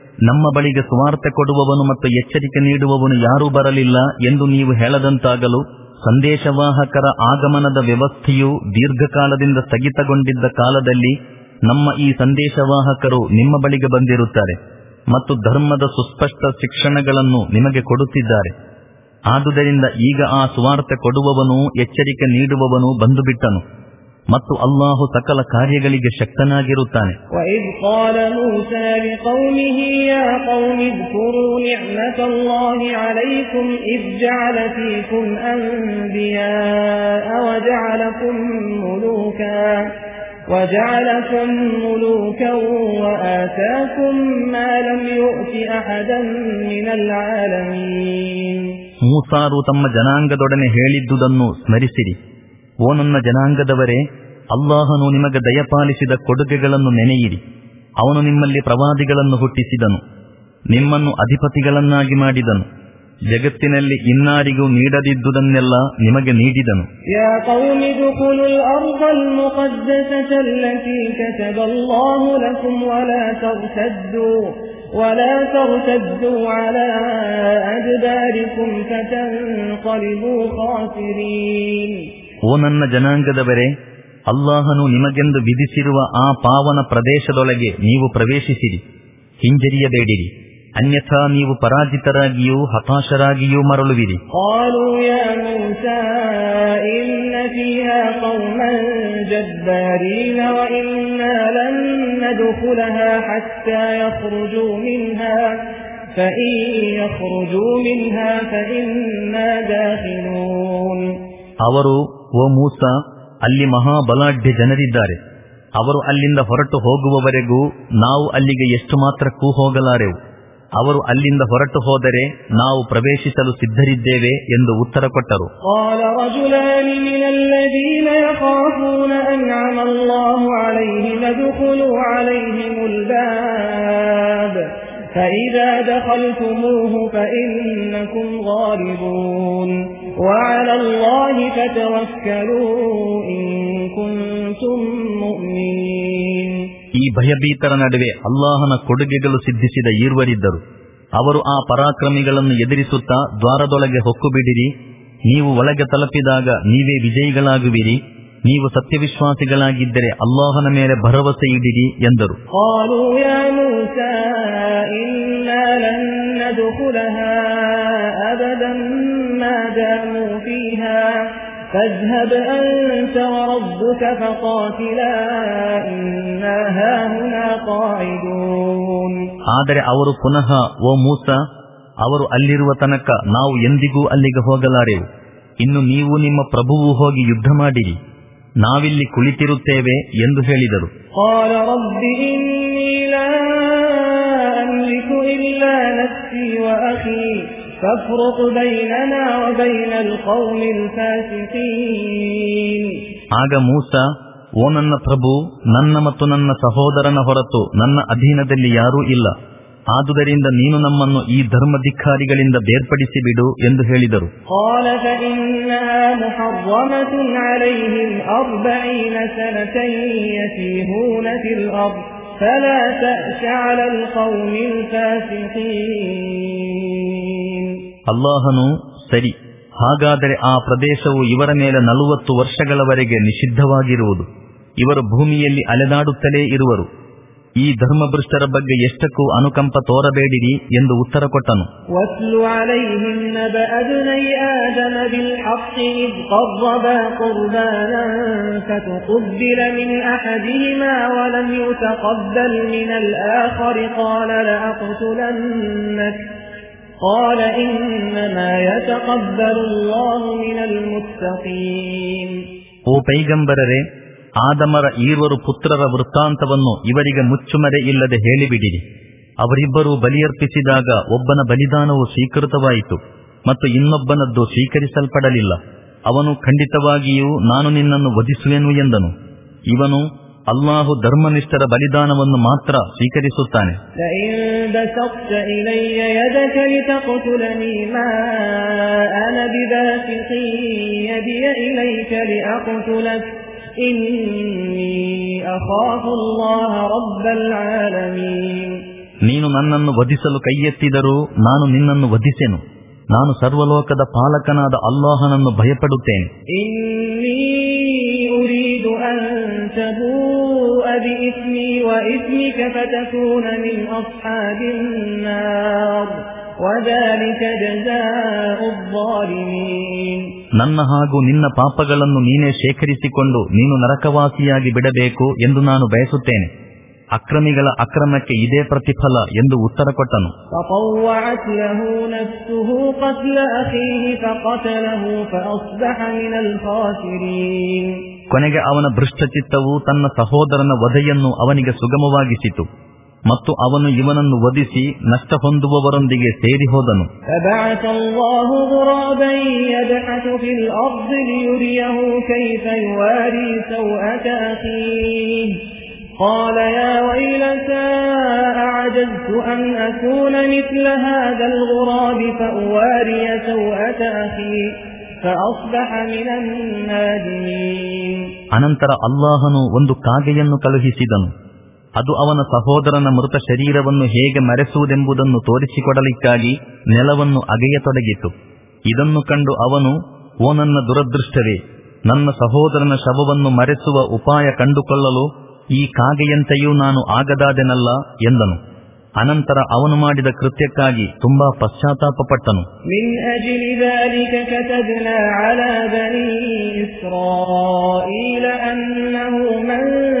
ನಮ್ಮ ಬಳಿಗೆ ಸುವಾರ್ತೆ ಕೊಡುವವನು ಮತ್ತು ಎಚ್ಚರಿಕೆ ನೀಡುವವನು ಯಾರೂ ಬರಲಿಲ್ಲ ಎಂದು ನೀವು ಹೇಳದಂತಾಗಲು ಸಂದೇಶವಾಹಕರ ಆಗಮನದ ವ್ಯವಸ್ಥೆಯು ದೀರ್ಘಕಾಲದಿಂದ ಸ್ಥಗಿತಗೊಂಡಿದ್ದ ಕಾಲದಲ್ಲಿ ನಮ್ಮ ಈ ಸಂದೇಶವಾಹಕರು ನಿಮ್ಮ ಬಳಿಗೆ ಬಂದಿರುತ್ತಾರೆ ಮತ್ತು ಧರ್ಮದ ಸುಸ್ಪಷ್ಟ ಶಿಕ್ಷಣಗಳನ್ನು ನಿಮಗೆ ಕೊಡುತ್ತಿದ್ದಾರೆ. ಆದುದರಿಂದ ಈಗ ಆ ಸುವಾರ್ತೆ ಕೊಡುವವನು ಎಚ್ಚರಿಕೆ ನೀಡುವವನು ಬಂದು ಬಿಟ್ಟನು ಮತ್ತು ಅಲ್ಲಾಹು ಸಕಲ ಕಾರ್ಯಗಳಿಗೆ ಶಕ್ತನಾಗಿರುತ್ತಾನೆ وإذ قال موسى لقومه يا قوم اذكروا نعمة الله عليكم إذ جعل فيكم أنبياء وجعلكم ملوكا وجعلكم ملوكا وآتاكم ما لم يؤت أحدا من العالمين ಮೂಸಾರು ತಮ್ಮ ಜನಾಂಗದೊಡನೆ ಹೇಳಿದ್ದುದನ್ನು ಸ್ಮರಿಸಿರಿ ಓ ನನ್ನ ಜನಾಂಗದವರೇ ಅಲ್ಲಾಹನು ನಿಮಗೆ ದಯಪಾಲಿಸಿದ ಕೊಡುಗೆಗಳನ್ನು ನೆನೆಯಿರಿ. ಅವನು ನಿಮ್ಮಲ್ಲಿ ಪ್ರವಾದಿಗಳನ್ನು ಹುಟ್ಟಿಸಿದನು. ನಿಮ್ಮನ್ನು ಅಧಿಪತಿಗಳನ್ನಾಗಿ ಮಾಡಿದನು. ಜಗತ್ತಿನಲ್ಲಿ ಇನ್ನಾರಿಗೂ ನೀಡದಿದ್ದುದನ್ನೆಲ್ಲ ನಿಮಗೆ ನೀಡಿದನು. ಓ ನನ್ನ ಜನಾಂಗದವರೇ ಅಲ್ಲಾಹನು ನಿಮಗೆಂದು ವಿಧಿಸಿರುವ ಆ ಪಾವನ ಪ್ರದೇಶದೊಳಗೆ ನೀವು ಪ್ರವೇಶಿಸಿರಿ ಹಿಂಜರಿಯಬೇಡಿರಿ. ಅನ್ಯಥಾ ನೀವು ಪರಾಜಿತರಾಗಿಯೂ ಹತಾಶರಾಗಿಯೂ ಮರಳುವಿರಿ. ಅವರು ಓ ಮೂಸ ಅಲ್ಲಿ ಮಹಾಬಲಾಢ್ಯ ಜನರಿದ್ದಾರೆ. ಅವರು ಅಲ್ಲಿಂದ ಹೊರಟು ಹೋಗುವವರೆಗೂ ನಾವು ಅಲ್ಲಿಗೆ ಎಷ್ಟು ಮಾತ್ರಕ್ಕೂ ಹೋಗಲಾರೆವು. ಅವರು ಅಲ್ಲಿಂದ ಹೊರಟು ಹೋದರೆ ನಾವು ಪ್ರವೇಶಿಸಲು ಸಿದ್ಧರಿದ್ದೇವೆ ಎಂದು ಉತ್ತರ ಕೊಟ್ಟರು. رجلان من الذين يخافون أنعم الله عليهم ادخلوا عليهم الباب فإذا دخلتموه فإنكم غالبون وعلى الله فتوكلوا إن كنتم مؤمنين ಈ ಭಯಭೀತರ ನಡುವೆ ಅಲ್ಲಾಹನ ಕೊಡುಗೆಗಳು ಸಿದ್ಧಿಸಿದ ಈರ್ವರಿದ್ದರು ಅವರು ಆ ಪರಾಕ್ರಮಿಗಳನ್ನು ಎದುರಿಸುತ್ತಾ ದ್ವಾರದೊಳಗೆ ಹೊಕ್ಕು ಬಿಡಿರಿ ನೀವು ಒಳಗೆ ತಲುಪಿದಾಗ ನೀವೇ ವಿಜಯಿಗಳಾಗುವಿರಿ ನೀವು ಸತ್ಯವಿಶ್ವಾಸಿಗಳಾಗಿದ್ದರೆ ಅಲ್ಲಾಹನ ಮೇಲೆ ಭರವಸೆ ಇಡಿರಿ ಎಂದರು. ಆದರೆ ಅವರು ಪುನಃ ಓ ಮೂಸ ಅವರು ಅಲ್ಲಿರುವ ತನಕ ನಾವು ಎಂದಿಗೂ ಅಲ್ಲಿಗೆ ಹೋಗಲಾರೆವು. ಇನ್ನು ನೀವು ನಿಮ್ಮ ಪ್ರಭುವು ಹೋಗಿ ಯುದ್ಧ ಮಾಡಿರಿ. ನಾವಿಲ್ಲಿ ಕುಳಿತಿರುತ್ತೇವೆ ಎಂದು ಹೇಳಿದರು. ಆಗ ಮೂಸ ಓ ನನ್ನ ಪ್ರಭು ನನ್ನ ಮತ್ತು ನನ್ನ ಸಹೋದರನ ಹೊರತು ನನ್ನ ಅಧೀನದಲ್ಲಿ ಯಾರೂ ಇಲ್ಲ. ಆದುದರಿಂದ ನೀನು ನಮ್ಮನ್ನು ಈ ಧರ್ಮಧಿಕ್ಕಾರಿಗಳಿಂದ ಬೇರ್ಪಡಿಸಿ ಬಿಡು ಎಂದು ಹೇಳಿದರು. ಅಲ್ಲಾಹನು ಸರಿ ಹಾಗಾದರೆ ಆ ಪ್ರದೇಶವು ಇವರ ಮೇಲೆ ನಲವತ್ತು ವರ್ಷಗಳವರೆಗೆ ನಿಷಿದ್ಧವಾಗಿರುವುದು. ಇವರು ಭೂಮಿಯಲ್ಲಿ ಅಲೆದಾಡುತ್ತಲೇ ಇರುವರು. ಈ ಧರ್ಮಭೃಷ್ಟರ ಬಗ್ಗೆ ಎಷ್ಟಕ್ಕೂ ಅನುಕಂಪ ತೋರಬೇಡಿರಿ ಎಂದು ಉತ್ತರ ಕೊಟ್ಟನು ಓ ಪೈಗಂಬರರೇ ಆದಮರ ಈರ್ವರು ಪುತ್ರರ ವೃತ್ತಾಂತವನ್ನು ಇವರಿಗೆ ಮುಚ್ಚುಮರೆ ಇಲ್ಲದೆ ಹೇಳಿಬಿಡಿರಿ. ಅವರಿಬ್ಬರೂ ಬಲಿಯರ್ಪಿಸಿದಾಗ ಒಬ್ಬನ ಬಲಿದಾನವು ಸ್ವೀಕೃತವಾಯಿತು ಮತ್ತು ಇನ್ನೊಬ್ಬನದ್ದು ಸ್ವೀಕರಿಸಲ್ಪಡಲಿಲ್ಲ. ಅವನು ಖಂಡಿತವಾಗಿಯೂ ನಾನು ನಿನ್ನನ್ನು ವಧಿಸುವೆನು ಎಂದನು. ಇವನು ಅಲ್ಲಾಹು ಧರ್ಮನಿಷ್ಠರ ಬಲಿದಾನವನ್ನು ಮಾತ್ರ ಸ್ವೀಕರಿಸುತ್ತಾನೆ. ನೀನು ನನ್ನನ್ನು ವಧಿಸಲು ಕೈಯೆತ್ತಿದರೂ ನಾನು ನಿನ್ನನ್ನು ವಧಿಸೆನು. ನಾನು ಸರ್ವಲೋಕದ ಪಾಲಕನಾದ ಅಲ್ಲಾಹನನ್ನು ಭಯಪಡುತ್ತೇನೆ. ಬಿ ನನ್ನ ಹಾಗೂ ನಿನ್ನ ಪಾಪಗಳನ್ನು ನೀನೇ ಶೇಖರಿಸಿಕೊಂಡು ನೀನು ನರಕವಾಸಿಯಾಗಿ ಬಿಡಬೇಕು ಎಂದು ನಾನು ಬಯಸುತ್ತೇನೆ. ಅಕ್ರಮಿಗಳ ಅಕ್ರಮಕ್ಕೆ ಇದೇ ಪ್ರತಿಫಲ ಎಂದು ಉತ್ತರ ಕೊಟ್ಟನು. ಕೊನೆಗೆ ಅವನ ಭೃಷ್ಟಚಿತ್ತವು ತನ್ನ ಸಹೋದರನ ವಧೆಯನ್ನು ಅವನಿಗೆ ಸುಗಮವಾಗಿಸಿತು. ಮತ್ತು ಅವನು ಇವನನ್ನು ವಧಿಸಿ ನಷ್ಟ ಹೊಂದುವವರೊಂದಿಗೆ ಸೇರಿ ಹೋದನು فبعث الله غرابا يبحث في الأرض ليريه كيف يواري سوءة أخيه قال يا ويلتى أعجزت أن أكون مثل هذا الغراب فأواري سوءة أخي فأصبح من النادمين ಅನಂತರ ಅಲ್ಲಾಹನು ಒಂದು ಕಾಗೆಯನ್ನು ಕಳುಹಿಸಿದನು ಅದು ಅವನ ಸಹೋದರನ ಮೃತ ಶರೀರವನ್ನು ಹೇಗೆ ಮರೆಸುವುದೆಂಬುದನ್ನು ತೋರಿಸಿಕೊಡಲಿಕ್ಕಾಗಿ ನೆಲವನ್ನು ಅಗೆಯತೊಡಗಿತು. ಇದನ್ನು ಕಂಡು ಅವನು, ಓ ನನ್ನ ದುರದೃಷ್ಟವೇ, ನನ್ನ ಸಹೋದರನ ಶವವನ್ನು ಮರೆಸುವ ಉಪಾಯ ಕಂಡುಕೊಳ್ಳಲು ಈ ಕಾಗೆಯಂತೆಯೂ ನಾನು ಆಗದಾದೆನಲ್ಲ? ಎಂದನು. ಅನಂತರ ಅವನು ಮಾಡಿದ ಕೃತ್ಯಕ್ಕಾಗಿ ತುಂಬಾ ಪಶ್ಚಾತ್ತಾಪಪಟ್ಟನು. من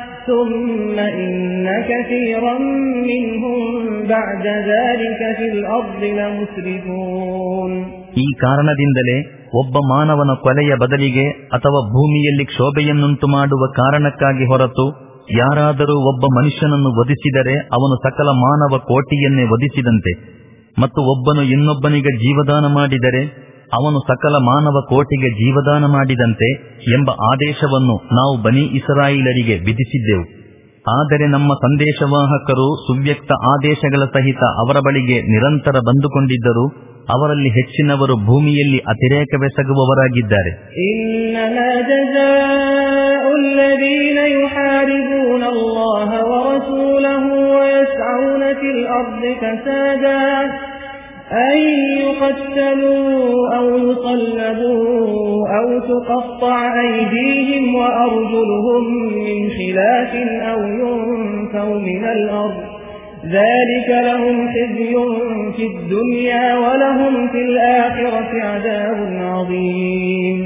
ثم إن كثيرا منهم بعد ذلك في الأرض لمسرفون ಈ ಕಾರಣದಿಂದಲೇ ಒಬ್ಬ ಮಾನವನ ಕೊಲೆಯ ಬದಲಿಗೆ ಅಥವಾ ಭೂಮಿಯಲ್ಲಿ ಕ್ಷೋಭೆಯನ್ನುಂಟು ಮಾಡುವ ಕಾರಣಕ್ಕಾಗಿ ಹೊರತು ಯಾರಾದರೂ ಒಬ್ಬ ಮನುಷ್ಯನನ್ನು ವಧಿಸಿದರೆ ಅವನು ಸಕಲ ಮಾನವ ಕೋಟಿಯನ್ನೇ ವಧಿಸಿದಂತೆ ಮತ್ತು ಒಬ್ಬನು ಇನ್ನೊಬ್ಬನಿಗೆ ಜೀವದಾನ ಮಾಡಿದರೆ ಅವನು ಸಕಲ ಮಾನವ ಕೋಟಿಗೆ ಜೀವದಾನ ಮಾಡಿದಂತೆ ಎಂಬ ಆದೇಶವನ್ನು ನಾವು ಬನಿ ಇಸರಾಯಿಲರಿಗೆ ವಿಧಿಸಿದ್ದೆವು. ಆದರೆ ನಮ್ಮ ಸಂದೇಶವಾಹಕರು ಸುವ್ಯಕ್ತ ಆದೇಶಗಳ ಸಹಿತ ಅವರ ಬಳಿಗೆ ನಿರಂತರ ಬಂದುಕೊಂಡಿದ್ದರು ಅವರಲ್ಲಿ ಹೆಚ್ಚಿನವರು ಭೂಮಿಯಲ್ಲಿ ಅತಿರೇಕವೆಸಗುವವರಾಗಿದ್ದಾರೆ. ಇನ್ನ أن يقتلوا أو يصلبوا أو تقطع أيديهم وأرجلهم من خلاف أو ينفوا من الأرض ذلك لهم خزي في الدنيا ولهم في الآخرة عذاب عظيم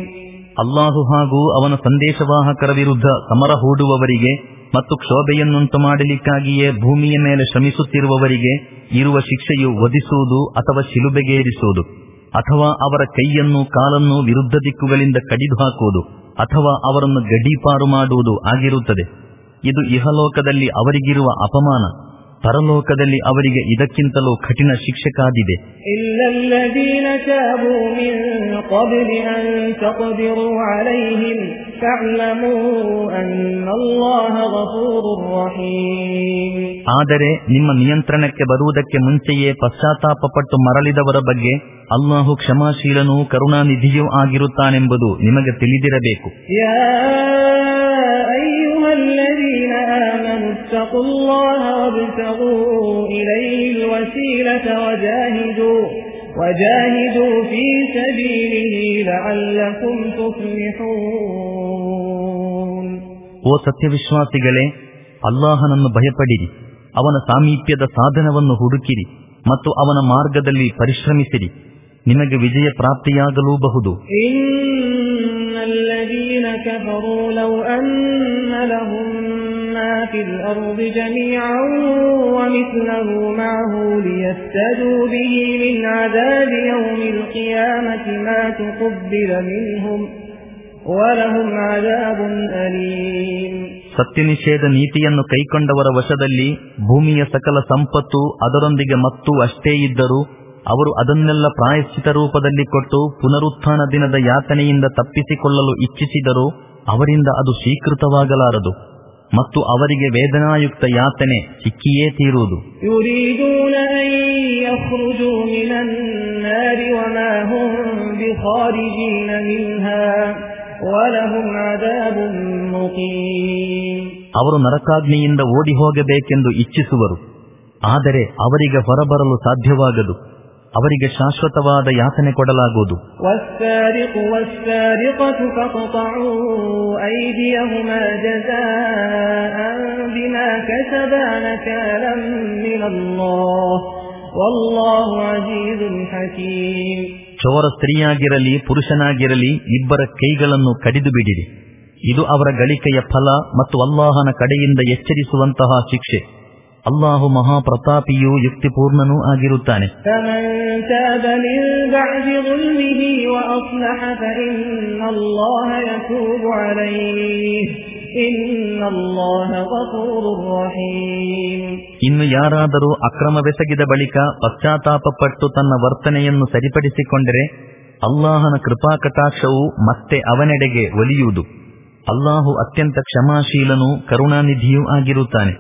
ಅಲ್ಲಾಹು ಹಾಗೂ ಅವನ ಸಂದೇಶವಾಹಕರ ವಿರುದ್ಧ ಸಮರ ಹೂಡುವವರಿಗೆ ಮತ್ತು ಕ್ಷೋಭೆಯನ್ನುಂಟು ಮಾಡಲಿಕ್ಕಾಗಿಯೇ ಭೂಮಿಯ ಮೇಲೆ ಶ್ರಮಿಸುತ್ತಿರುವವರಿಗೆ ಇರುವ ಶಿಕ್ಷೆಯು ವಧಿಸುವುದು ಅಥವಾ ಶಿಲುಬೆಗೇರಿಸುವುದು, ಅಥವಾ ಅವರ ಕೈಯನ್ನು ಕಾಲನ್ನು ವಿರುದ್ಧ ದಿಕ್ಕುಗಳಿಂದ ಕಡಿದು ಹಾಕುವುದು ಅಥವಾ ಅವರನ್ನು ಗಡೀಪಾರು ಮಾಡುವುದು ಆಗಿರುತ್ತದೆ. ಇದು ಇಹಲೋಕದಲ್ಲಿ ಅವರಿಗಿರುವ ಅಪಮಾನ. ಪರಲೋಕದಲ್ಲಿ ಅವರಿಗೆ ಇದಕ್ಕಿಂತಲೂ ಕಠಿಣ ಶಿಕ್ಷೆ ಕಾದಿದೆ ಆದರೆ ನಿಮ್ಮ ನಿಯಂತ್ರಣಕ್ಕೆ ಬರುವುದಕ್ಕೆ ಮುಂಚೆಯೇ ಪಶ್ಚಾತ್ತಾಪಪಟ್ಟು ಮರಳಿದವರ ಬಗ್ಗೆ ಅಲ್ಲಾಹು ಕ್ಷಮಾಶೀಲನೂ ಕರುಣಾನಿಧಿಯೂ ಆಗಿರುತ್ತಾನೆಂಬುದು ನಿಮಗೆ ತಿಳಿದಿರಬೇಕು. يا أيها الذين آمنوا اتقوا الله وابتغوا إليه الوسيلة وجاهدوا وجاهدوا في سبيله لعلكم تفلحون ಓ ಸತ್ಯವಿಶ್ವಾಸಿಗಳೇ ಅಲ್ಲಾಹನನ್ನು ಭಯಪಡಿರಿ ಅವನ ಸಾಮೀಪ್ಯದ ಸಾಧನವನ್ನು ಹುಡುಕಿರಿ ಮತ್ತು ಅವನ ಮಾರ್ಗದಲ್ಲಿ ಪರಿಶ್ರಮಿಸಿರಿ ನಿಮಗೆ ವಿಜಯ ಪ್ರಾಪ್ತಿಯಾಗಲೂಬಹುದು إن الذين كفروا لو أن لهم ما في الأرض جميعا ومثله معه ليفتدوا به من عذاب يوم القيامة ما تقبل منهم ولهم عذاب أليم ಸತ್ಯ ನಿಷೇಧ ನೀತಿಯನ್ನು ಕೈಕೊಂಡವರ ವಶದಲ್ಲಿ ಭೂಮಿಯ ಸಕಲ ಸಂಪತ್ತು ಅದರೊಂದಿಗೆ ಮತ್ತು ಅಷ್ಟೇ ಇದ್ದರೂ ಅವರು ಅದನ್ನೆಲ್ಲ ಪ್ರಾಯಶ್ಚಿತ ರೂಪದಲ್ಲಿ ಕೊಟ್ಟು ಪುನರುತ್ಥಾನ ದಿನದ ಯಾತನೆಯಿಂದ ತಪ್ಪಿಸಿಕೊಳ್ಳಲು ಇಚ್ಛಿಸಿದರೂ ಅವರಿಂದ ಅದು ಸ್ವೀಕೃತವಾಗಲಾರದು ಮತ್ತು ಅವರಿಗೆ ವೇದನಾಯುಕ್ತ ಯಾತನೆ ಸಿಕ್ಕಿಯೇ ತೀರುವುದು. ಅವರು ನರಕಾಗ್ನಿಯಿಂದ ಓಡಿ ಹೋಗಬೇಕೆಂದು ಇಚ್ಛಿಸುವರು. ಆದರೆ ಅವರಿಗೆ ಹೊರಬರಲು ಸಾಧ್ಯವಾಗದು. ಅವರಿಗೆ ಶಾಶ್ವತವಾದ ಯಾತನೆ ಕೊಡಲಾಗುವುದು. ಚೋರ ಸ್ತ್ರೀಯಾಗಿರಲಿ ಪುರುಷನಾಗಿರಲಿ ಇಬ್ಬರ ಕೈಗಳನ್ನು ಕಡಿದು ಬಿಡಿರಿ. ಇದು ಅವರ ಗಳಿಕೆಯ ಫಲ ಮತ್ತು ಅಲ್ಲಾಹನ ಕಡೆಯಿಂದ ಎಚ್ಚರಿಸುವಂತಹ ಶಿಕ್ಷೆ. ಅಲ್ಲಾಹು ಮಹಾಪ್ರತಾಪಿಯೂ ಯುಕ್ತಿಪೂರ್ಣನೂ ಆಗಿರುತ್ತಾನೆ. ಇನ್ನು ಯಾರಾದರೂ ಅಕ್ರಮವೆಸಗಿದ ಬಳಿಕ ಪಶ್ಚಾತ್ತಾಪಪಟ್ಟು ತನ್ನ ವರ್ತನೆಯನ್ನು ಸರಿಪಡಿಸಿಕೊಂಡರೆ ಅಲ್ಲಾಹನ ಕೃಪಾ ಕಟಾಕ್ಷವು ಮತ್ತೆ ಅವನೆಡೆಗೆ ಒಲಿಯುವುದು. ಅಲ್ಲಾಹು ಅತ್ಯಂತ ಕ್ಷಮಾಶೀಲನೂ ಕರುಣಾನಿಧಿಯೂ ಆಗಿರುತ್ತಾನೆ.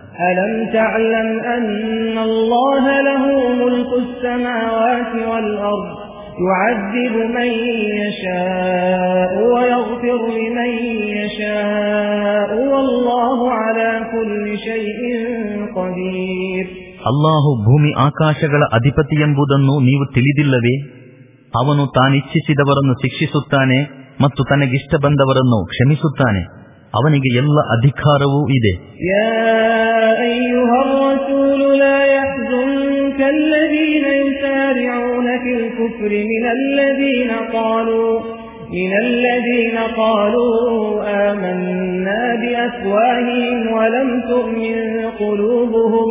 ಅಲ್ಲಾಹು ಭೂಮಿ ಆಕಾಶಗಳ ಅಧಿಪತಿ ಎಂಬುದನ್ನು ನೀವು ತಿಳಿದಿಲ್ಲವೇ? ಅವನು ತಾನಿಚ್ಛಿಸಿದವರನ್ನು ಶಿಕ್ಷಿಸುತ್ತಾನೆ. ಮತ್ತು ತನಗಿಷ್ಟ ಬಂದವರನ್ನು ಕ್ಷಮಿಸುತ್ತಾನೆ ಅವನಿಗೆ ಎಲ್ಲ ಅಧಿಕಾರವೂ ಇದೆ يا أيها الرسول لا يحزنك الذين يسارعون في الكفر من الذين قالوا من الذين قالوا آمنا بأفواههم ولم تؤمن قلوبهم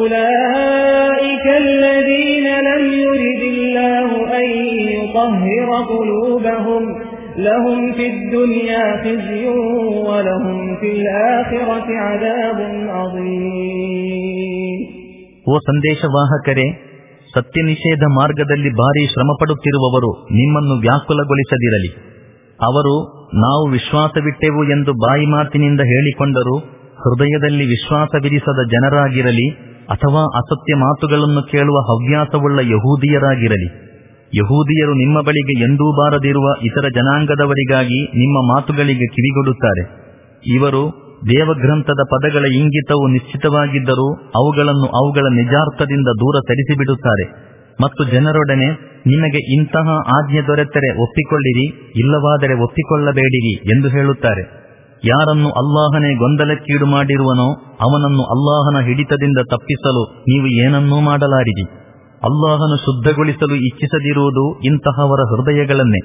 أولئك الذين لم يرد الله أن يطهر قلوبهم لهم في الدنيا خزي ولهم في الآخرة عذاب عظيم ಓ ಸಂದೇಶವಾಹಕರೇ ಸತ್ಯ ನಿಷೇಧ ಮಾರ್ಗದಲ್ಲಿ ಭಾರಿ ಶ್ರಮಪಡುತ್ತಿರುವವರು ನಿಮ್ಮನ್ನು ವ್ಯಾಕುಲಗೊಳಿಸದಿರಲಿ ಅವರು ನಾವು ವಿಶ್ವಾಸವಿಟ್ಟೆವು ಎಂದು ಬಾಯಿ ಮಾತಿನಿಂದ ಹೇಳಿಕೊಂಡರೂ ಹೃದಯದಲ್ಲಿ ವಿಶ್ವಾಸವಿರಿಸದ ಜನರಾಗಿರಲಿ ಅಥವಾ ಅಸತ್ಯ ಮಾತುಗಳನ್ನು ಕೇಳುವ ಹವ್ಯಾಸವುಳ್ಳ ಯಹೂದಿಯರಾಗಿರಲಿ. ಯಹೂದಿಯರು ನಿಮ್ಮ ಬಳಿಗೆ ಎಂದೂ ಬಾರದಿರುವ ಇತರ ಜನಾಂಗದವರಿಗಾಗಿ ನಿಮ್ಮ ಮಾತುಗಳಿಗೆ ಕಿವಿಗೊಡುತ್ತಾರೆ. ಇವರು ದೇವಗ್ರಂಥದ ಪದಗಳ ಇಂಗಿತವು ನಿಶ್ಚಿತವಾಗಿದ್ದರೂ ಅವುಗಳನ್ನು ಅವುಗಳ ನಿಜಾರ್ಥದಿಂದ ದೂರ ಸರಿಸಿಬಿಡುತ್ತಾರೆ. ಮತ್ತು ಜನರೊಡನೆ, ನಿಮಗೆ ಇಂತಹ ಆಜ್ಞೆ ದೊರೆತರೆ ಒಪ್ಪಿಕೊಳ್ಳಿರಿ, ಇಲ್ಲವಾದರೆ ಒಪ್ಪಿಕೊಳ್ಳಬೇಡಿರಿ ಎಂದು ಹೇಳುತ್ತಾರೆ. ಯಾರನ್ನು ಅಲ್ಲಾಹನೇ ಗೊಂದಲಕ್ಕೀಡು ಮಾಡಿರುವನೋ ಅವನನ್ನು ಅಲ್ಲಾಹನ ಹಿಡಿತದಿಂದ ತಪ್ಪಿಸಲು ನೀವು ಏನನ್ನೂ ಮಾಡಲಾರಿರಿ ಅಲ್ಲಾಹನು ಶುದ್ಧಗೊಳಿಸಲು ಇಚ್ಛಿಸದಿರುವುದು ಇಂತಹವರ ಹೃದಯಗಳನ್ನೇ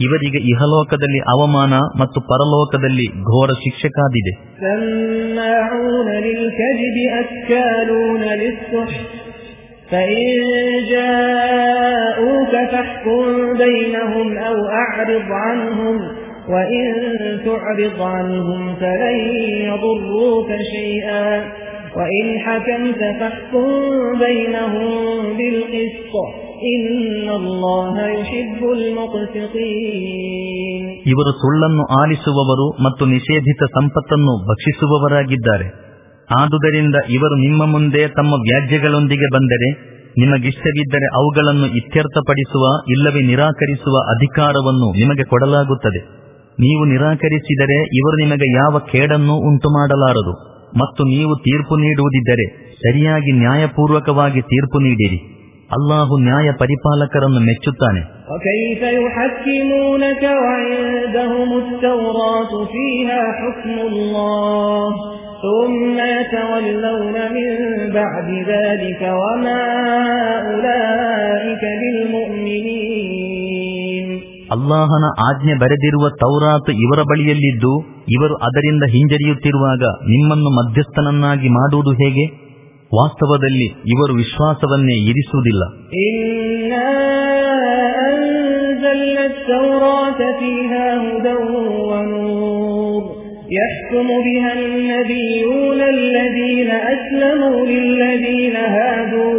ಇವರಿಗೆ ಇಹಲೋಕದಲ್ಲಿ ಅವಮಾನ ಮತ್ತು ಪರಲೋಕದಲ್ಲಿ ಘೋರ ಶಿಕ್ಷೆ ಕಾದಿದೆ سماعون للكذب أكالون للسحت فإن جاءوك فاحكم بينهم أو أعرض عنهم وإن تعرض عنهم فلن يضروك شيئا وإن حكمت فاحكم بينهم بالقسط إن الله يحب المقسطين ಇವರು ಸುಳ್ಳನ್ನು ಆಲಿಸುವವರು ಮತ್ತು ನಿಷೇಧಿತ ಸಂಪತ್ತನ್ನು ಭಕ್ಷಿಸುವವರಾಗಿದ್ದಾರೆ ಆದುದರಿಂದ ಇವರು ನಿಮ್ಮ ಮುಂದೆ ತಮ್ಮ ವ್ಯಾಜ್ಯಗಳೊಂದಿಗೆ ಬಂದರೆ ನಿಮಗಿಷ್ಟವಿದ್ದರೆ ಅವುಗಳನ್ನು ಇತ್ಯರ್ಥಪಡಿಸುವ ಇಲ್ಲವೇ ನಿರಾಕರಿಸುವ ಅಧಿಕಾರವನ್ನು ನಿಮಗೆ ಕೊಡಲಾಗುತ್ತದೆ ನೀವು ನಿರಾಕರಿಸಿದರೆ ಇವರು ನಿಮಗೆ ಯಾವ ಕೇಡನ್ನೂ ಉಂಟು ಮಾಡಲಾರದು ಮತ್ತು ನೀವು ತೀರ್ಪು ನೀಡುವುದಿದ್ದರೆ ಸರಿಯಾಗಿ ನ್ಯಾಯಪೂರ್ವಕವಾಗಿ ತೀರ್ಪು ನೀಡಿರಿ. ಅಲ್ಲಾಹು ನ್ಯಾಯ ಪರಿಪಾಲಕರನ್ನು ಮೆಚ್ಚುತ್ತಾನೆ. ಅಲ್ಲಾಹನ ಆಜ್ಞೆ ಬರೆದಿರುವ ತೌರಾತು ಇವರ ಬಳಿಯಲ್ಲಿದ್ದು ಇವರು ಅದರಿಂದ ಹಿಂಜರಿಯುತ್ತಿರುವಾಗ ನಿಮ್ಮನ್ನು ಮಧ್ಯಸ್ಥನನ್ನಾಗಿ ಮಾಡುವುದು ಹೇಗೆ ವಾಸ್ತವದಲ್ಲಿ ಇವರು ವಿಶ್ವಾಸವನ್ನೇ ಇರಿಸುವುದಿಲ್ಲ إنا أنزلنا التوراة فيها هدى ونور يحكم بها النبيون الذين أسلموا للذين هادوا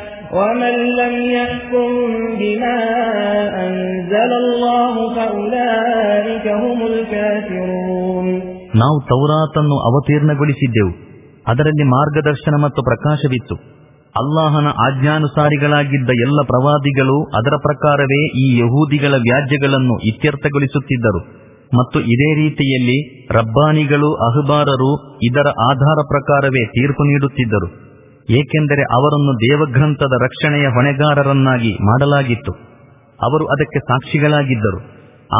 ومن لم يحكم بما أنزل الله فأولئك هم الكافرون ನಾವು ತೌರಾತನ್ನು ಅವತೀರ್ಣಗೊಳಿಸಿದ್ದೆವು ಅದರಲ್ಲಿ ಮಾರ್ಗದರ್ಶನ ಮತ್ತು ಪ್ರಕಾಶವಿತ್ತು ಅಲ್ಲಾಹನ ಆಜ್ಞಾನುಸಾರಿಗಳಾಗಿದ್ದ ಎಲ್ಲ ಪ್ರವಾದಿಗಳು ಅದರ ಪ್ರಕಾರವೇ ಈ ಯಹೂದಿಗಳ ವ್ಯಾಜ್ಯಗಳನ್ನು ಇತ್ಯರ್ಥಗೊಳಿಸುತ್ತಿದ್ದರು ಮತ್ತು ಇದೇ ರೀತಿಯಲ್ಲಿ ರಬ್ಬಾನಿಗಳು ಅಹಬಾರರು ಇದರ ಆಧಾರ ಪ್ರಕಾರವೇ ತೀರ್ಪು ನೀಡುತ್ತಿದ್ದರು ಏಕೆಂದರೆ ಅವರನ್ನು ದೇವಗ್ರಂಥದ ರಕ್ಷಣೆಯ ಹೊಣೆಗಾರರನ್ನಾಗಿ ಮಾಡಲಾಗಿತ್ತು. ಅವರು ಅದಕ್ಕೆ ಸಾಕ್ಷಿಗಳಾಗಿದ್ದರು.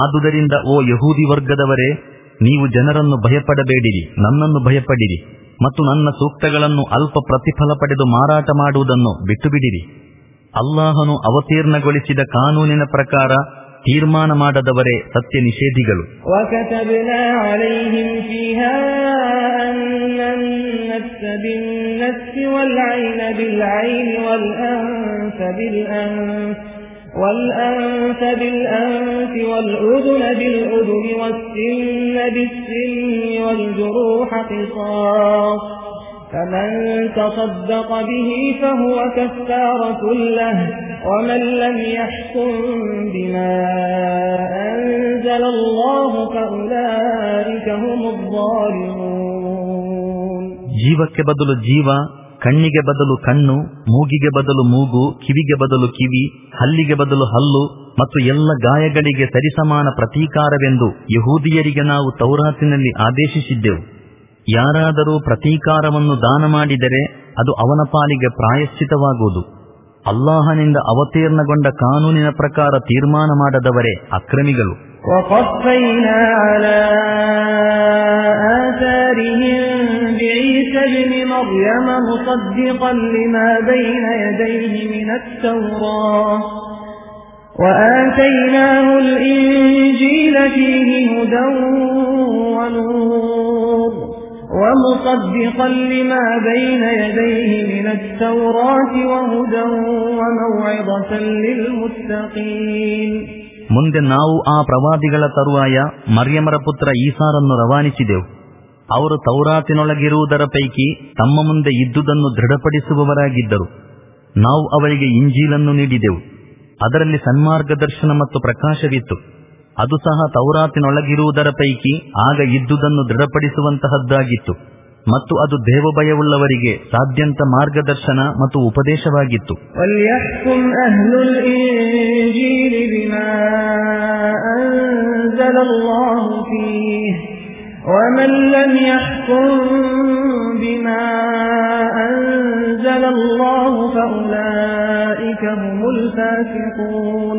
ಆದುದರಿಂದ, ಓ ಯಹೂದಿ ವರ್ಗದವರೇ, ನೀವು ಜನರನ್ನು ಭಯಪಡಬೇಡಿರಿ, ನನ್ನನ್ನು ಭಯಪಡಿರಿ, ಮತ್ತು ನನ್ನ ಸೂಕ್ತಗಳನ್ನು ಅಲ್ಪ ಪ್ರತಿಫಲ ಪಡೆದು ಮಾರಾಟ ಮಾಡುವುದನ್ನು ಬಿಟ್ಟುಬಿಡಿರಿ. ಅಲ್ಲಾಹನು ಅವತೀರ್ಣಗೊಳಿಸಿದ ಕಾನೂನಿನ ಪ್ರಕಾರ ತೀರ್ಮಾನ ಮಾಡದವರೇ ಸತ್ಯ ನಿಷೇಧಿಗಳು وكتبنا عليهم فيها أن النفس بالنفس والعين بالعين والأنف بالأنف والأنف بالأنف والأذن بالأذن والسن بالسن والجروح قصاص فمن تصدق به فهو كفارة له ومن لم يحكم بما أنزل الله فأولئك هم الظالمون ಜೀವಕ್ಕೆ ಬದಲು ಜೀವ ಕಣ್ಣಿಗೆ ಬದಲು ಕಣ್ಣು ಮೂಗಿಗೆ ಬದಲು ಮೂಗು ಕಿವಿಗೆ ಬದಲು ಕಿವಿ ಹಲ್ಲಿಗೆ ಬದಲು ಹಲ್ಲು ಮತ್ತು ಎಲ್ಲ ಗಾಯಗಳಿಗೆ ಸರಿಸಮಾನ ಪ್ರತೀಕಾರವೆಂದು ಯಹೂದಿಯರಿಗೆ ನಾವು ತೌರಾತಿನಲ್ಲಿ ಆದೇಶಿಸಿದ್ದೆವು ಯಾರಾದರೂ ಪ್ರತೀಕಾರವನ್ನು ದಾನ ಮಾಡಿದರೆ ಅದು ಅವನ ಪಾಲಿಗೆ ಪ್ರಾಯಶ್ಚಿತವಾಗುವುದು ಅಲ್ಲಾಹನಿಂದ ಅವತೀರ್ಣಗೊಂಡ ಕಾನೂನಿನ ಪ್ರಕಾರ ತೀರ್ಮಾನ ಮಾಡದವರೇ ಅಕ್ರಮಿಗಳು وقفينا على آثارهم بعيسى ابن مريم مصدقا لما بين يديه من التوراة وآتيناه الإنجيل فيه هدى ونور ومصدقا لما بين يديه من التوراة وهدى وموعظة للمتقين ಮುಂದೆ ನಾವು ಆ ಪ್ರವಾದಿಗಳ ತರುವಾಯ ಮರ್ಯಮರ ಪುತ್ರ ಈಸಾರನ್ನು ರವಾನಿಸಿದೆವು ಅವರು ತೌರಾತಿನೊಳಗಿರುವುದರ ಪೈಕಿ ತಮ್ಮ ಮುಂದೆ ಇದ್ದುದನ್ನು ದೃಢಪಡಿಸುವವರಾಗಿದ್ದರು ನಾವು ಅವರಿಗೆ ಇಂಜೀಲನ್ನು ನೀಡಿದೆವು ಅದರಲ್ಲಿ ಸನ್ಮಾರ್ಗದರ್ಶನ ಮತ್ತು ಪ್ರಕಾಶವಿತ್ತು ಅದು ಸಹ ತೌರಾತಿನೊಳಗಿರುವುದರ ಪೈಕಿ ಆಗ ಇದ್ದುದನ್ನು ದೃಢಪಡಿಸುವಂತಹದ್ದಾಗಿತ್ತು ಮತ್ತು ಅದು ದೇವಭಯವುಳ್ಳವರಿಗೆ ಸಾಧ್ಯಂತ ಮಾರ್ಗದರ್ಶನ ಮತ್ತು ಉಪದೇಶವಾಗಿತ್ತು وليحكم أهل الإنجيل بما أنزل الله فيه ومن لم يحكم بما أنزل الله فأولئك هم الفاسقون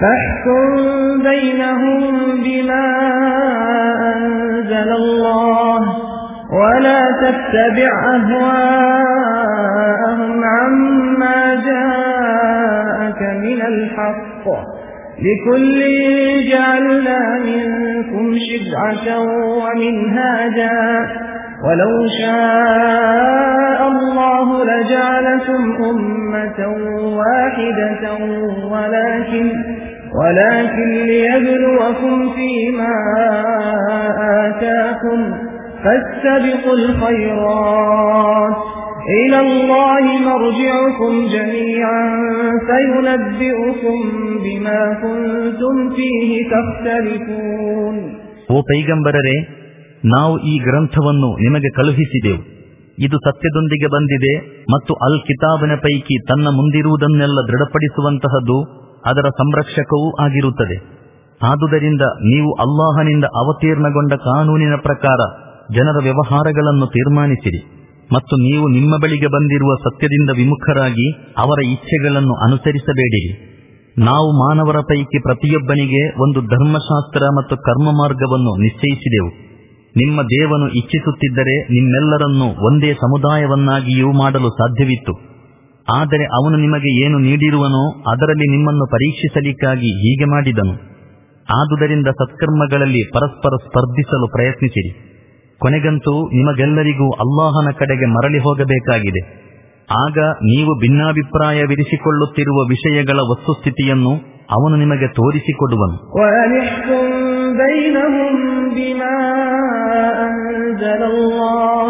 فاحكم بينهم بما أنزل الله ولا تتبع أهواءهم عما جاءك من الحق. لكل جعلنا منكم شرعة ومنهاجا. ولو شاء الله لجعلكم أمة واحدة ولكن ولكن ليبلوكم فيما آتاكم فاستبقوا الخيرات إلى الله مرجعكم جميعا فينبئكم بما كنتم فيه تختلفون ಓ ಪೈಗಂಬರರೇ ನಾವು ಈ ಗ್ರಂಥವನ್ನು ನಿಮಗೆ ಕಳುಹಿಸಿದೆವು ಇದು ಸತ್ಯದೊಂದಿಗೆ ಬಂದಿದೆ ಮತ್ತು ಅಲ್ ಕಿತಾಬಿನ ಪೈಕಿ ತನ್ನ ಮುಂದಿರುವುದನ್ನೆಲ್ಲ ದೃಢಪಡಿಸುವಂತಹದ್ದು ಅದರ ಸಂರಕ್ಷಕವೂ ಆಗಿರುತ್ತದೆ. ಆದುದರಿಂದ ನೀವು ಅಲ್ಲಾಹನಿಂದ ಅವತೀರ್ಣಗೊಂಡ ಕಾನೂನಿನ ಪ್ರಕಾರ ಜನರ ವ್ಯವಹಾರಗಳನ್ನು ತೀರ್ಮಾನಿಸಿರಿ. ಮತ್ತು ನೀವು ನಿಮ್ಮ ಬಳಿಗೆ ಬಂದಿರುವ ಸತ್ಯದಿಂದ ವಿಮುಖರಾಗಿ ಅವರ ಇಚ್ಛೆಗಳನ್ನು ಅನುಸರಿಸಬೇಡಿರಿ. ನಾವು ಮಾನವರ ಪೈಕಿ ಪ್ರತಿಯೊಬ್ಬನಿಗೆ ಒಂದು ಧರ್ಮಶಾಸ್ತ್ರ ಮತ್ತು ಕರ್ಮ ಮಾರ್ಗವನ್ನು ನಿಶ್ಚಯಿಸಿದೆವು. ನಿಮ್ಮ ದೇವನು ಇಚ್ಛಿಸುತ್ತಿದ್ದರೆ ನಿಮ್ಮೆಲ್ಲರನ್ನೂ ಒಂದೇ ಸಮುದಾಯವನ್ನಾಗಿಯೂ ಮಾಡಲು ಸಾಧ್ಯವಿತ್ತು. ಆದರೆ ಅವನು ನಿಮಗೆ ಏನು ನೀಡಿರುವನೋ ಅದರಲ್ಲಿ ನಿಮ್ಮನ್ನು ಪರೀಕ್ಷಿಸಲಿಕ್ಕಾಗಿ ಹೀಗೆ ಮಾಡಿದನು ಆದುದರಿಂದ ಸತ್ಕರ್ಮಗಳಲ್ಲಿ ಪರಸ್ಪರ ಸ್ಪರ್ಧಿಸಲು ಪ್ರಯತ್ನಿಸಿರಿ ಕೊನೆಗಂತೂ ನಿಮಗೆಲ್ಲರಿಗೂ ಅಲ್ಲಾಹನ ಕಡೆಗೆ ಮರಳಿ ಹೋಗಬೇಕಾಗಿದೆ ಆಗ ನೀವು ಭಿನ್ನಾಭಿಪ್ರಾಯವಿರಿಸಿಕೊಳ್ಳುತ್ತಿರುವ ವಿಷಯಗಳ ವಸ್ತುಸ್ಥಿತಿಯನ್ನು ಅವನು ನಿಮಗೆ ತೋರಿಸಿಕೊಡುವನು وأنحكم بينهم بما أنزل الله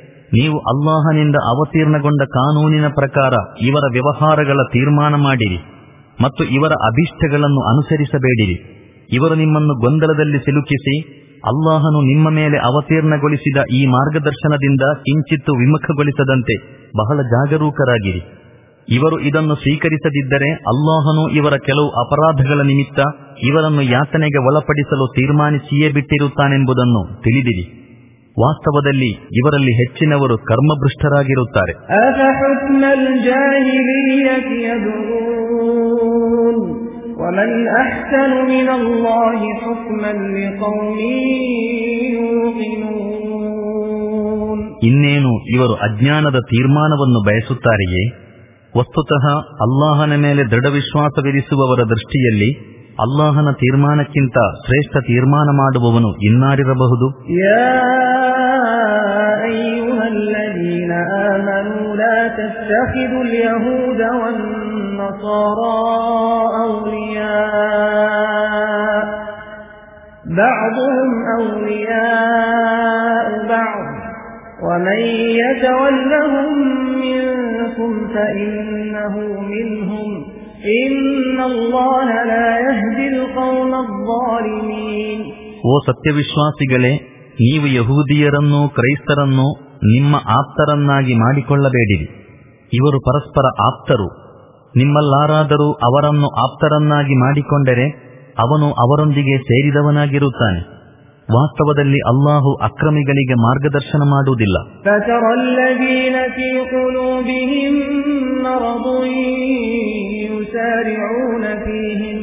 ನೀವು ಅಲ್ಲಾಹನಿಂದ ಅವತೀರ್ಣಗೊಂಡ ಕಾನೂನಿನ ಪ್ರಕಾರ ಇವರ ವ್ಯವಹಾರಗಳ ತೀರ್ಮಾನ ಮಾಡಿರಿ ಮತ್ತು ಇವರ ಅಭಿಷ್ಟಗಳನ್ನು ಅನುಸರಿಸಬೇಡಿರಿ. ಇವರು ನಿಮ್ಮನ್ನು ಗೊಂದಲದಲ್ಲಿ ಸಿಲುಕಿಸಿ ಅಲ್ಲಾಹನು ನಿಮ್ಮ ಮೇಲೆ ಅವತೀರ್ಣಗೊಳಿಸಿದ ಈ ಮಾರ್ಗದರ್ಶನದಿಂದ ಕಿಂಚಿತ್ತು ವಿಮುಖಗೊಳಿಸದಂತೆ ಬಹಳ ಜಾಗರೂಕರಾಗಿರಿ. ಇವರು ಇದನ್ನು ಸ್ವೀಕರಿಸದಿದ್ದರೆ ಅಲ್ಲಾಹನು ಇವರ ಕೆಲವು ಅಪರಾಧಗಳ ನಿಮಿತ್ತ ಇವರನ್ನು ಯಾತನೆಗೆ ಒಳಪಡಿಸಲು ತೀರ್ಮಾನಿಸಿಯೇ ಬಿಟ್ಟಿರುತ್ತಾನೆಂಬುದನ್ನು ತಿಳಿದಿರಿ. ವಾಸ್ತವದಲ್ಲಿ ಇವರಲ್ಲಿ ಹೆಚ್ಚಿನವರು ಕರ್ಮಭೃಷ್ಟರಾಗಿರುತ್ತಾರೆ ಇನ್ನೇನು ಇವರು ಅಜ್ಞಾನದ ತೀರ್ಮಾನವನ್ನು ಬಯಸುತ್ತಾರೆಯೇ? ವಸ್ತುತಃ ಅಲ್ಲಾಹನ ಮೇಲೆ ದೃಢ ವಿಶ್ವಾಸವಿರಿಸುವವರ ದೃಷ್ಟಿಯಲ್ಲಿ ಅಲ್ಲಾಹನ ತೀರ್ಮಾನಕ್ಕಿಂತ ಶ್ರೇಷ್ಠ ತೀರ್ಮಾನ ಮಾಡುವವನು ಇನ್ನಾರಿರಬಹುದು يا أيها الذين آمنوا لا تتخذوا اليهود والنصارى أولياء بعضهم أولياء بعض ومن يتولهم منكم فإنه منهم ಓ ಸತ್ಯವಿಶ್ವಾಸಿಗಳೇ, ನೀವು ಯಹೂದಿಯರನ್ನು ಕ್ರೈಸ್ತರನ್ನು ನಿಮ್ಮ ಆಪ್ತರನ್ನಾಗಿ ಮಾಡಿಕೊಳ್ಳಬೇಡಿರಿ. ಇವರು ಪರಸ್ಪರ ಆಪ್ತರು. ನಿಮ್ಮಲ್ಲಾರಾದರೂ ಅವರನ್ನು ಆಪ್ತರನ್ನಾಗಿ ಮಾಡಿಕೊಂಡರೆ ಅವನು ಅವರೊಂದಿಗೆ ಸೇರಿದವನಾಗಿರುತ್ತಾನೆ. ವಾಸ್ತವದಲ್ಲಿ ಅಲ್ಲಾಹು ಅಕ್ರಮಿಗಳಿಗೆ ಮಾರ್ಗದರ್ಶನ ಮಾಡುವುದಿಲ್ಲ فترى الذين في قلوبهم مرض يسارعون فيهم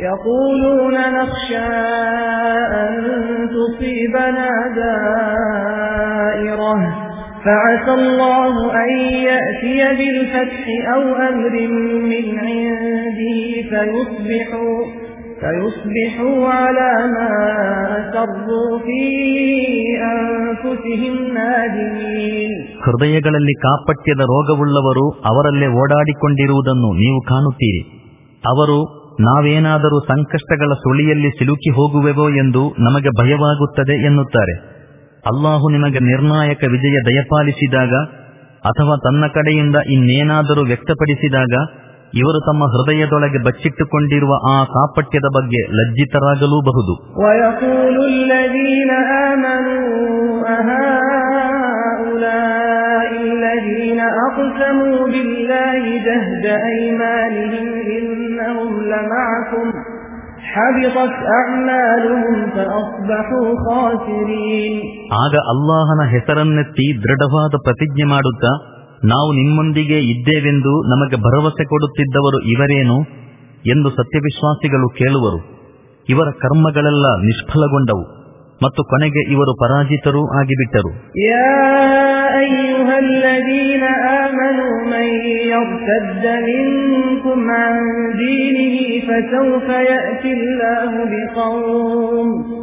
يقولون نخشى أن تصيبنا دائرة فعسى الله أن يأتي بالفتح أو أمر من عنده فيصبحوا فيصبحوا على ما أسروا في أنفسهم نادمين ಹೃದಯಗಳಲ್ಲಿ ಕಾಪಟ್ಯದ ರೋಗವುಳ್ಳವರು ಅವರಲ್ಲೇ ಓಡಾಡಿಕೊಂಡಿರುವುದನ್ನು ನೀವು ಕಾಣುತ್ತೀರಿ ಅವರು ನಾವೇನಾದರೂ ಸಂಕಷ್ಟಗಳ ಸುಳಿಯಲ್ಲಿ ಸಿಲುಕಿ ಹೋಗುವೆವೋ ಎಂದು ನಮಗೆ ಭಯವಾಗುತ್ತದೆ ಎನ್ನುತ್ತಾರೆ ಅಲ್ಲಾಹು ನಿಮಗೆ ನಿರ್ಣಾಯಕ ವಿಜಯ ದಯಪಾಲಿಸಿದಾಗ ಅಥವಾ ತನ್ನ ಕಡೆಯಿಂದ ಇನ್ನೇನಾದರೂ ವ್ಯಕ್ತಪಡಿಸಿದಾಗ ಇವರು ತಮ್ಮ ಹೃದಯದೊಳಗೆ ಬಚ್ಚಿಟ್ಟುಕೊಂಡಿರುವ ಆ ಕಾಪಟ್ಯದ ಬಗ್ಗೆ ಲಜ್ಜಿತರಾಗಲೂಬಹುದು. ಆಗ ಅಲ್ಲಾಹನ ಹೆಸರನ್ನೆತ್ತಿ ದೃಢವಾದ ಪ್ರತಿಜ್ಞೆ ಮಾಡುತ್ತಾ ನಾವು ನಿಮ್ಮೊಂದಿಗೆ ಇದ್ದೇವೆಂದು ನಮಗೆ ಭರವಸೆ ಕೊಡುತ್ತಿದ್ದವರು ಇವರೇನು ಎಂದು ಸತ್ಯವಿಶ್ವಾಸಿಗಳು ಕೇಳುವರು. ಇವರ ಕರ್ಮಗಳೆಲ್ಲ ನಿಷ್ಫಲಗೊಂಡವು ಮತ್ತು ಕೊನೆಗೆ ಇವರು ಪರಾಜಿತರೂ ಆಗಿಬಿಟ್ಟರು. يا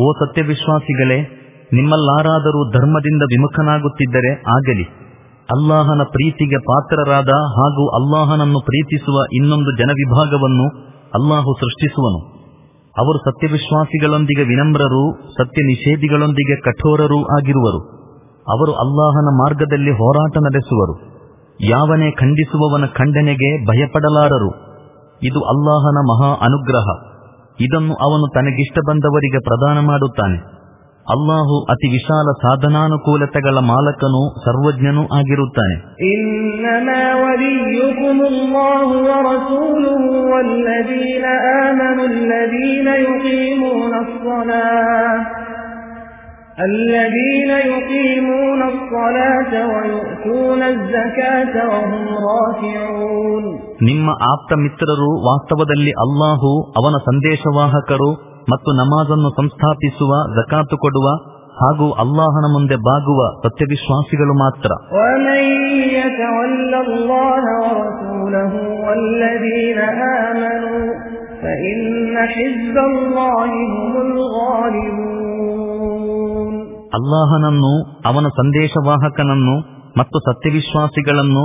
ಓ ಸತ್ಯವಿಶ್ವಾಸಿಗಳೇ, ನಿಮ್ಮಲ್ಲಾರಾದರೂ ಧರ್ಮದಿಂದ ವಿಮುಖನಾಗುತ್ತಿದ್ದರೆ ಆಗಲಿ. ಅಲ್ಲಾಹನ ಪ್ರೀತಿಗೆ ಪಾತ್ರರಾದ ಹಾಗೂ ಅಲ್ಲಾಹನನ್ನು ಪ್ರೀತಿಸುವ ಇನ್ನೊಂದು ಜನವಿಭಾಗವನ್ನು ಅಲ್ಲಾಹು ಸೃಷ್ಟಿಸುವನು. ಅವರು ಸತ್ಯವಿಶ್ವಾಸಿಗಳೊಂದಿಗೆ ವಿನಮ್ರರೂ ಸತ್ಯ ನಿಷೇಧಿಗಳೊಂದಿಗೆ ಕಠೋರರೂ ಆಗಿರುವರು. ಅವರು ಅಲ್ಲಾಹನ ಮಾರ್ಗದಲ್ಲಿ ಹೋರಾಟ ನಡೆಸುವರು. ಯಾವನೇ ಖಂಡಿಸುವವನ ಖಂಡನೆಗೆ ಭಯಪಡಲಾರರು. ಇದು ಅಲ್ಲಾಹನ ಮಹಾ ಅನುಗ್ರಹ. ಇದನ್ನು ಅವನು ತನಗಿಷ್ಟ ಬಂದವರಿಗೆ ಪ್ರದಾನ ಮಾಡುತ್ತಾನೆ. ಅಲ್ಲಾಹು ಅತಿ ವಿಶಾಲ ಸಾಧನಾನುಕೂಲತೆಗಳ ಮಾಲಕನು ಸರ್ವಜ್ಞನೂ ಆಗಿರುತ್ತಾನೆ. ನಿಮ್ಮ ಆಪ್ತ ಮಿತ್ರರು ವಾಸ್ತವದಲ್ಲಿ ಅಲ್ಲಾಹು ಅವನ ಸಂದೇಶವಾಹಕರು ಮತ್ತು ನಮಾಜನ್ನು ಸಂಸ್ಥಾಪಿಸುವ ಜಕಾತು ಕೊಡುವ ಹಾಗೂ ಅಲ್ಲಾಹನ ಮುಂದೆ ಬಾಗುವ ಸತ್ಯವಿಶ್ವಾಸಿಗಳು ಮಾತ್ರ. ಅಲ್ಲಾಹನನ್ನು ಅವನ ಸಂದೇಶವಾಹಕನನ್ನು ಮತ್ತು ಸತ್ಯವಿಶ್ವಾಸಿಗಳನ್ನು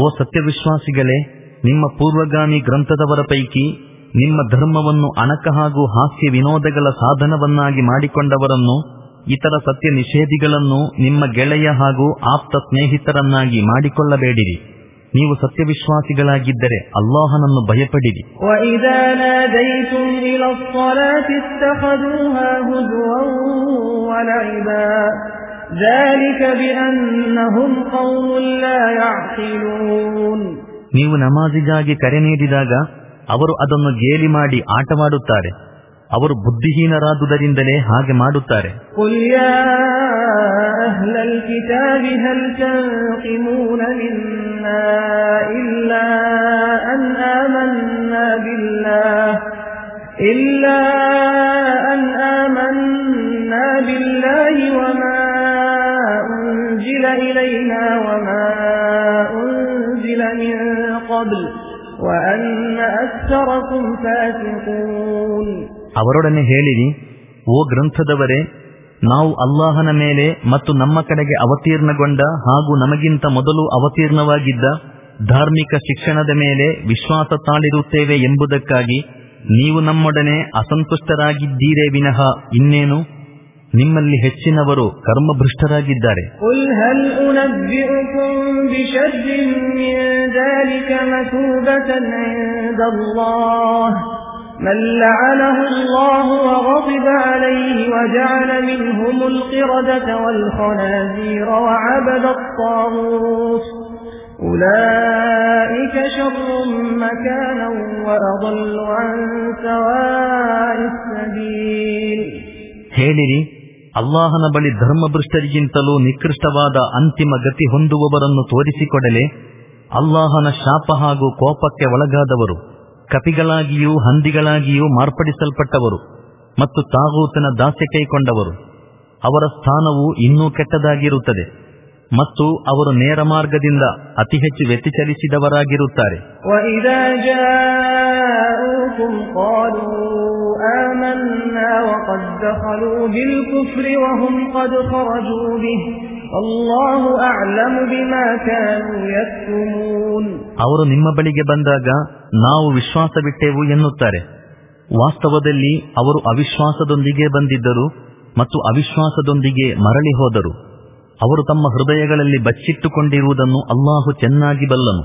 ಓ ಸತ್ಯವಿಶ್ವಾಸಿಗಳೇ, ನಿಮ್ಮ ಪೂರ್ವಗಾಮಿ ಗ್ರಂಥದವರ ಪೈಕಿ ನಿಮ್ಮ ಧರ್ಮವನ್ನು ಅಣಕ ಹಾಗೂ ಹಾಸ್ಯ ವಿನೋದಗಳ ಸಾಧನವನ್ನಾಗಿ ಮಾಡಿಕೊಂಡವರನ್ನು, ಇತರ ಸತ್ಯ ನಿಷೇಧಿಗಳನ್ನು ನಿಮ್ಮ ಗೆಳೆಯ ಹಾಗೂ ಆಪ್ತ ಸ್ನೇಹಿತರನ್ನಾಗಿ ಮಾಡಿಕೊಳ್ಳಬೇಡಿರಿ. ನೀವು ಸತ್ಯವಿಶ್ವಾಸಿಗಳಾಗಿದ್ದರೆ ಅಲ್ಲಾಹನನ್ನು ಭಯಪಡಿರಿ. ನೀವು ನಮಾಜಿಗಾಗಿ ಕರೆ ನೀಡಿದಾಗ ಅವರು ಅದನ್ನು ಗೇಲಿ ಮಾಡಿ ಆಟವಾಡುತ್ತಾರೆ. ಅವರು ಬುದ್ಧಿಹೀನರಾದುದರಿಂದಲೇ ಹಾಗೆ ಮಾಡುತ್ತಾರೆ قل يا أهل الكتاب هل تنقمون منا إلا أن آمنا بالله إلا أن آمنا بالله وما أنزل إلينا وما أنزل من قبل وأن أكثركم فاسقون ಅವರೊಡನೆ ಹೇಳಿರಿ, ಓ ಗ್ರಂಥದವರೇ, ನಾವು ಅಲ್ಲಾಹನ ಮೇಲೆ ಮತ್ತು ನಮ್ಮ ಕಡೆಗೆ ಅವತೀರ್ಣಗೊಂಡ ಹಾಗೂ ನಮಗಿಂತ ಮೊದಲು ಅವತೀರ್ಣವಾಗಿದ್ದ ಧಾರ್ಮಿಕ ಶಿಕ್ಷಣದ ಮೇಲೆ ವಿಶ್ವಾಸ ತಾಳಿರುತ್ತೇವೆ ಎಂಬುದಕ್ಕಾಗಿ ನೀವು ನಮ್ಮೊಡನೆ ಅಸಂತುಷ್ಟರಾಗಿದ್ದೀರೇ ವಿನಃ ಇನ್ನೇನು? ನಿಮ್ಮಲ್ಲಿ ಹೆಚ್ಚಿನವರು ಕರ್ಮಭೃಷ್ಟರಾಗಿದ್ದಾರೆ قل هل أنبئكم بشر من ذلك مثوبة عند الله من لعنه الله وغضب عليه وجعل منهم القردة والخنازير وعبد الطاغوت أولئك شر مكانا وأضل عن سواء السبيل ಹೇಳಿರಿ ಅಲ್ಲಾಹನ ಬಳಿ ಧರ್ಮಭೃಷ್ಟರಿಗಿಂತಲೂ ನಿಕೃಷ್ಟವಾದ ಅಂತಿಮ ಗತಿ ಹೊಂದುವವರನ್ನು ತೋರಿಸಿಕೊಡಲೆ ಅಲ್ಲಾಹನ ಶಾಪ ಹಾಗೂ ಕೋಪಕ್ಕೆ ಒಳಗಾದವರು ಕಪಿಗಳಾಗಿಯೂ ಹಂದಿಗಳಾಗಿಯೂ ಮಾರ್ಪಡಿಸಲ್ಪಟ್ಟವರು ಮತ್ತು ತಾಗೂತನ ದಾಸ್ಯ ಕೈಕೊಂಡವರು. ಅವರ ಸ್ಥಾನವು ಇನ್ನೂ ಕೆಟ್ಟದಾಗಿರುತ್ತದೆ ಮತ್ತು ಅವರು ನೇರ ಮಾರ್ಗದಿಂದ ಅತಿ ಹೆಚ್ಚು ವ್ಯತಿಚಲಿಸಿದವರಾಗಿರುತ್ತಾರೆ. ಆಮನ್ನ ಅಲ್ಲಾಹು ಅವರು ನಿಮ್ಮ ಬಳಿಗೆ ಬಂದಾಗ ನಾವು ವಿಶ್ವಾಸ ಬಿಟ್ಟೆವು ಎನ್ನುತ್ತಾರೆ. ವಾಸ್ತವದಲ್ಲಿ ಅವರು ಅವಿಶ್ವಾಸದೊಂದಿಗೆ ಬಂದಿದ್ದರು ಮತ್ತು ಅವಿಶ್ವಾಸದೊಂದಿಗೆ ಮರಳಿ ಹೋದರು. ಅವರು ತಮ್ಮ ಹೃದಯಗಳಲ್ಲಿ ಬಚ್ಚಿಟ್ಟುಕೊಂಡಿರುವುದನ್ನು ಅಲ್ಲಾಹು ಚೆನ್ನಾಗಿ ಬಲ್ಲನು.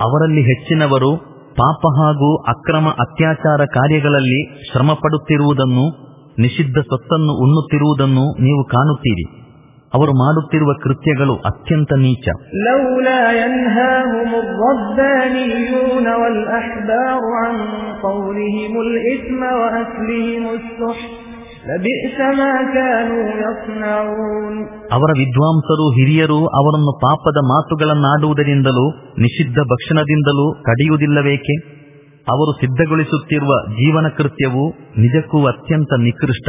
ಅವರಲ್ಲಿ ಹೆಚ್ಚಿನವರು ಪಾಪ ಹಾಗೂ ಅಕ್ರಮ ಅತ್ಯಾಚಾರ ಕಾರ್ಯಗಳಲ್ಲಿ ಶ್ರಮ ಪಡುತ್ತಿರುವುದನ್ನು ನಿಷಿದ್ಧ ಸೊತ್ತನ್ನು ಉಣ್ಣುತ್ತಿರುವುದನ್ನು ನೀವು ಕಾಣುತ್ತೀರಿ. ಅವರು ಮಾಡುತ್ತಿರುವ ಕೃತ್ಯಗಳು ಅತ್ಯಂತ ನೀಚ. ಲೌಲ ಅವರ ವಿದ್ವಾಂಸರು ಹಿರಿಯರು ಅವರನ್ನು ಪಾಪದ ಮಾತುಗಳನ್ನಾಡುವುದರಿಂದಲೂ ನಿಷಿದ್ಧ ಭಕ್ಷಣದಿಂದಲೂ ಕಡಿಯುವುದಿಲ್ಲವೇಕೆ? ಅವರು ಸಿದ್ಧಗೊಳಿಸುತ್ತಿರುವ ಜೀವನ ಕೃತ್ಯವು ನಿಜಕ್ಕೂ ಅತ್ಯಂತ ನಿಕೃಷ್ಟ.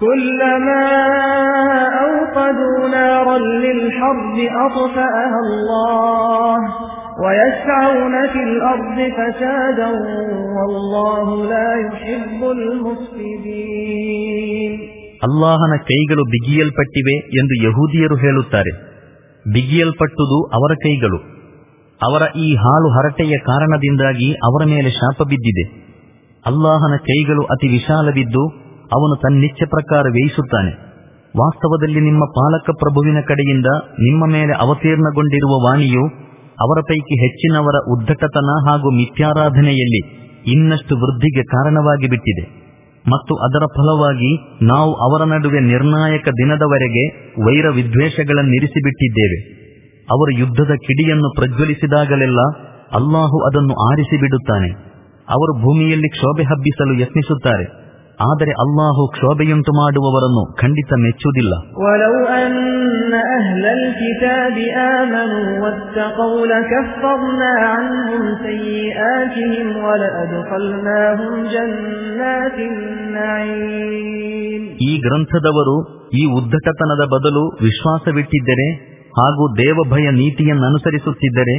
كلما أوقدوا نارا للحرب أطفأها الله ويسعون في الأرض فسادا والله لا يحب المفسدين ಅಲ್ಲಾಹನ ಕೈಗಳು ಬಿಗಿಯಲ್ಪಟ್ಟಿವೆ ಎಂದು ಯಹೂದಿಯರು ಹೇಳುತ್ತಾರೆ ಬಿಗಿಯಲ್ಪಟ್ಟುದು ಅವರ ಕೈಗಳು ಅವರ ಈ ಹಾಳು ಹರಟೆಯ ಕಾರಣದಿಂದಾಗಿ ಅವರ ಮೇಲೆ ಶಾಪ ಬಿದ್ದಿದೆ ಅಲ್ಲಾಹನ ಕೈಗಳು ಅತಿ ವಿಶಾಲವಿದ್ದು ಅವನು ತನ್ನಿಚ್ಛೆ ಪ್ರಕಾರ ವ್ಯಯಿಸುತ್ತಾನೆ. ವಾಸ್ತವದಲ್ಲಿ ನಿಮ್ಮ ಪಾಲಕ ಪ್ರಭುವಿನ ಕಡೆಯಿಂದ ನಿಮ್ಮ ಮೇಲೆ ಅವತೀರ್ಣಗೊಂಡಿರುವ ವಾಣಿಯು ಅವರ ಪೈಕಿ ಹೆಚ್ಚಿನವರ ಉದ್ದಟತನ ಹಾಗೂ ಮಿಥ್ಯಾರಾಧನೆಯಲ್ಲಿ ಇನ್ನಷ್ಟು ವೃದ್ಧಿಗೆ ಕಾರಣವಾಗಿ ಬಿಟ್ಟಿದೆ ಮತ್ತು ಅದರ ಫಲವಾಗಿ ನಾವು ಅವರ ನಡುವೆ ನಿರ್ಣಾಯಕ ದಿನದವರೆಗೆ ವೈರ ವಿದ್ವೇಷಗಳನ್ನಿರಿಸಿಬಿಟ್ಟಿದ್ದೇವೆ. ಅವರು ಯುದ್ಧದ ಕಿಡಿಯನ್ನು ಪ್ರಜ್ವಲಿಸಿದಾಗಲೆಲ್ಲ ಅಲ್ಲಾಹು ಅದನ್ನು ಆರಿಸಿ ಬಿಡುತ್ತಾನೆ ಅವರು ಭೂಮಿಯಲ್ಲಿ ಕ್ಷೋಭೆ ಹಬ್ಬಿಸಲು ಯತ್ನಿಸುತ್ತಾರೆ. ಆದರೆ ಅಲ್ಲಾಹು ಕ್ಷೋಭೆಯುಂಟು ಮಾಡುವವರನ್ನು ಖಂಡಿತ ಮೆಚ್ಚುವುದಿಲ್ಲ. ಈ ಗ್ರಂಥದವರು ಈ ಉದ್ದಟತನದ ಬದಲು ವಿಶ್ವಾಸವಿಟ್ಟಿದ್ದರೆ ಹಾಗೂ ದೇವಭಯ ನೀತಿಯನ್ನನುಸರಿಸುತ್ತಿದ್ದರೆ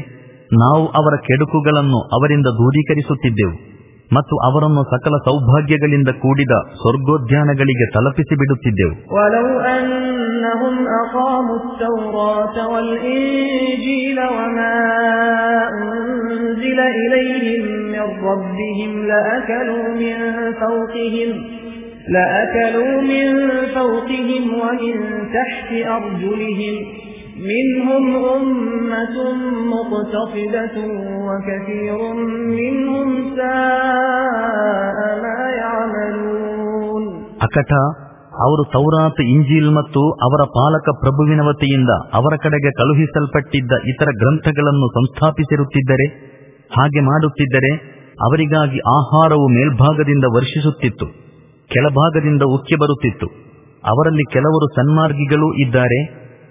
ನಾವು ಅವರ ಕೆಡುಕುಗಳನ್ನು ಅವರಿಂದ ದೂರೀಕರಿಸುತ್ತಿದ್ದೆವು. ಮತ್ತು ಅವರನ್ನು ಸಕಲ ಸೌಭಾಗ್ಯಗಳಿಂದ ಕೂಡಿದ ಸ್ವರ್ಗೋದ್ಯಾನಗಳಿಗೆ ತಲುಪಿಸಿ ಬಿಡುತ್ತಿದ್ದೆವು ولو أنهم أقاموا التوراة والإنجيل وما أنزل إليهم من ربهم لأكلوا من فوقهم لأكلوا من فوقهم ومن تحت أرجلهم منهم أمة مقتصدة وكثير منهم ساء ما يعملون ಅಕಟ ಅವರು ತೌರಾತ್ ಇಂಜೀಲ್ ಮತ್ತು ಅವರ ಪಾಲಕ ಪ್ರಭುವಿನ ವತಿಯಿಂದ ಅವರ ಕಡೆಗೆ ಕಳುಹಿಸಲ್ಪಟ್ಟಿದ್ದ ಇತರ ಗ್ರಂಥಗಳನ್ನು ಸಂಸ್ಥಾಪಿಸಿರುತ್ತಿದ್ದರೆ ಹಾಗೆ ಮಾಡುತ್ತಿದ್ದರೆ ಅವರಿಗಾಗಿ ಆಹಾರವು ಮೇಲ್ಭಾಗದಿಂದ ವರ್ಷಿಸುತ್ತಿತ್ತು ಕೆಳಭಾಗದಿಂದ ಉಕ್ಕಿ ಬರುತ್ತಿತ್ತು ಅವರಲ್ಲಿ ಕೆಲವರು ಸನ್ಮಾರ್ಗಿಗಳೂ ಇದ್ದಾರೆ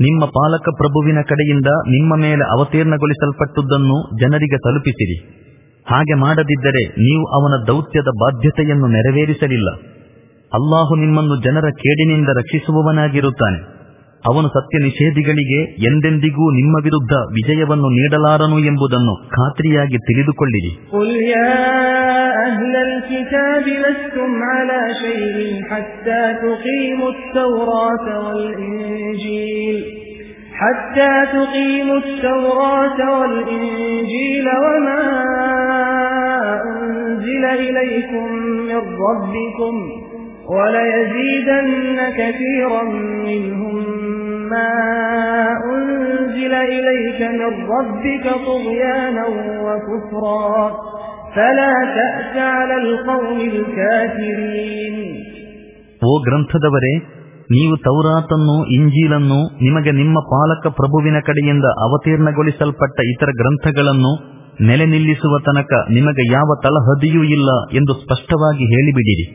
ನಿಮ್ಮ ಪಾಲಕ ಪ್ರಭುವಿನ ಕಡೆಯಿಂದ ನಿಮ್ಮ ಮೇಲೆ ಅವತೀರ್ಣಗೊಳಿಸಲ್ಪಟ್ಟುದನ್ನು ಜನರಿಗೆ ತಲುಪಿಸಿರಿ. ಹಾಗೆ ಮಾಡದಿದ್ದರೆ ನೀವು ಅವನ ದೌತ್ಯದ ಬಾಧ್ಯತೆಯನ್ನು ನೆರವೇರಿಸಲಿಲ್ಲ. ಅಲ್ಲಾಹು ನಿಮ್ಮನ್ನು ಜನರ ಕೇಡಿನಿಂದ ರಕ್ಷಿಸುವವನಾಗಿರುತ್ತಾನೆ. ಅವನು ಸತ್ಯ ನಿಷೇಧಿಗಳಿಗೆ ಎಂದೆಂದಿಗೂ ನಿಮ್ಮ ವಿರುದ್ಧ ವಿಜಯವನ್ನು ನೀಡಲಾರನು ಎಂಬುದನ್ನು ಖಾತ್ರಿಯಾಗಿ ತಿಳಿದುಕೊಳ್ಳಿರಿ قل يا أهل الكتاب لستم على شيء حتى تقيموا التوراة والإنجيل حتى تقيموا التوراة والإنجيل وما أنزل إليكم من ربكم وليزيدن كثيرا منهم ما أنزل إليك من ربك طغيانا وكفرا فلا تأس على القوم الكافرين ಓ ಗ್ರಂಥದವರೇ ನೀವು ತೌರಾತನ್ನು ಇಂಜೀಲನ್ನು ನಿಮಗೆ ನಿಮ್ಮ ಪಾಲಕ ಪ್ರಭುವಿನ ಕಡೆಯಿಂದ ಅವತೀರ್ಣಗೊಳಿಸಲ್ಪಟ್ಟ ಇತರ ಗ್ರಂಥಗಳನ್ನು ನೆಲೆ ನಿಲ್ಲಿಸುವ ತನಕ ನಿಮಗೆ ಯಾವ ತಳಹದಿಯೂ ಇಲ್ಲ ಎಂದು ಸ್ಪಷ್ಟವಾಗಿ ಹೇಳಿಬಿಡಿರಿ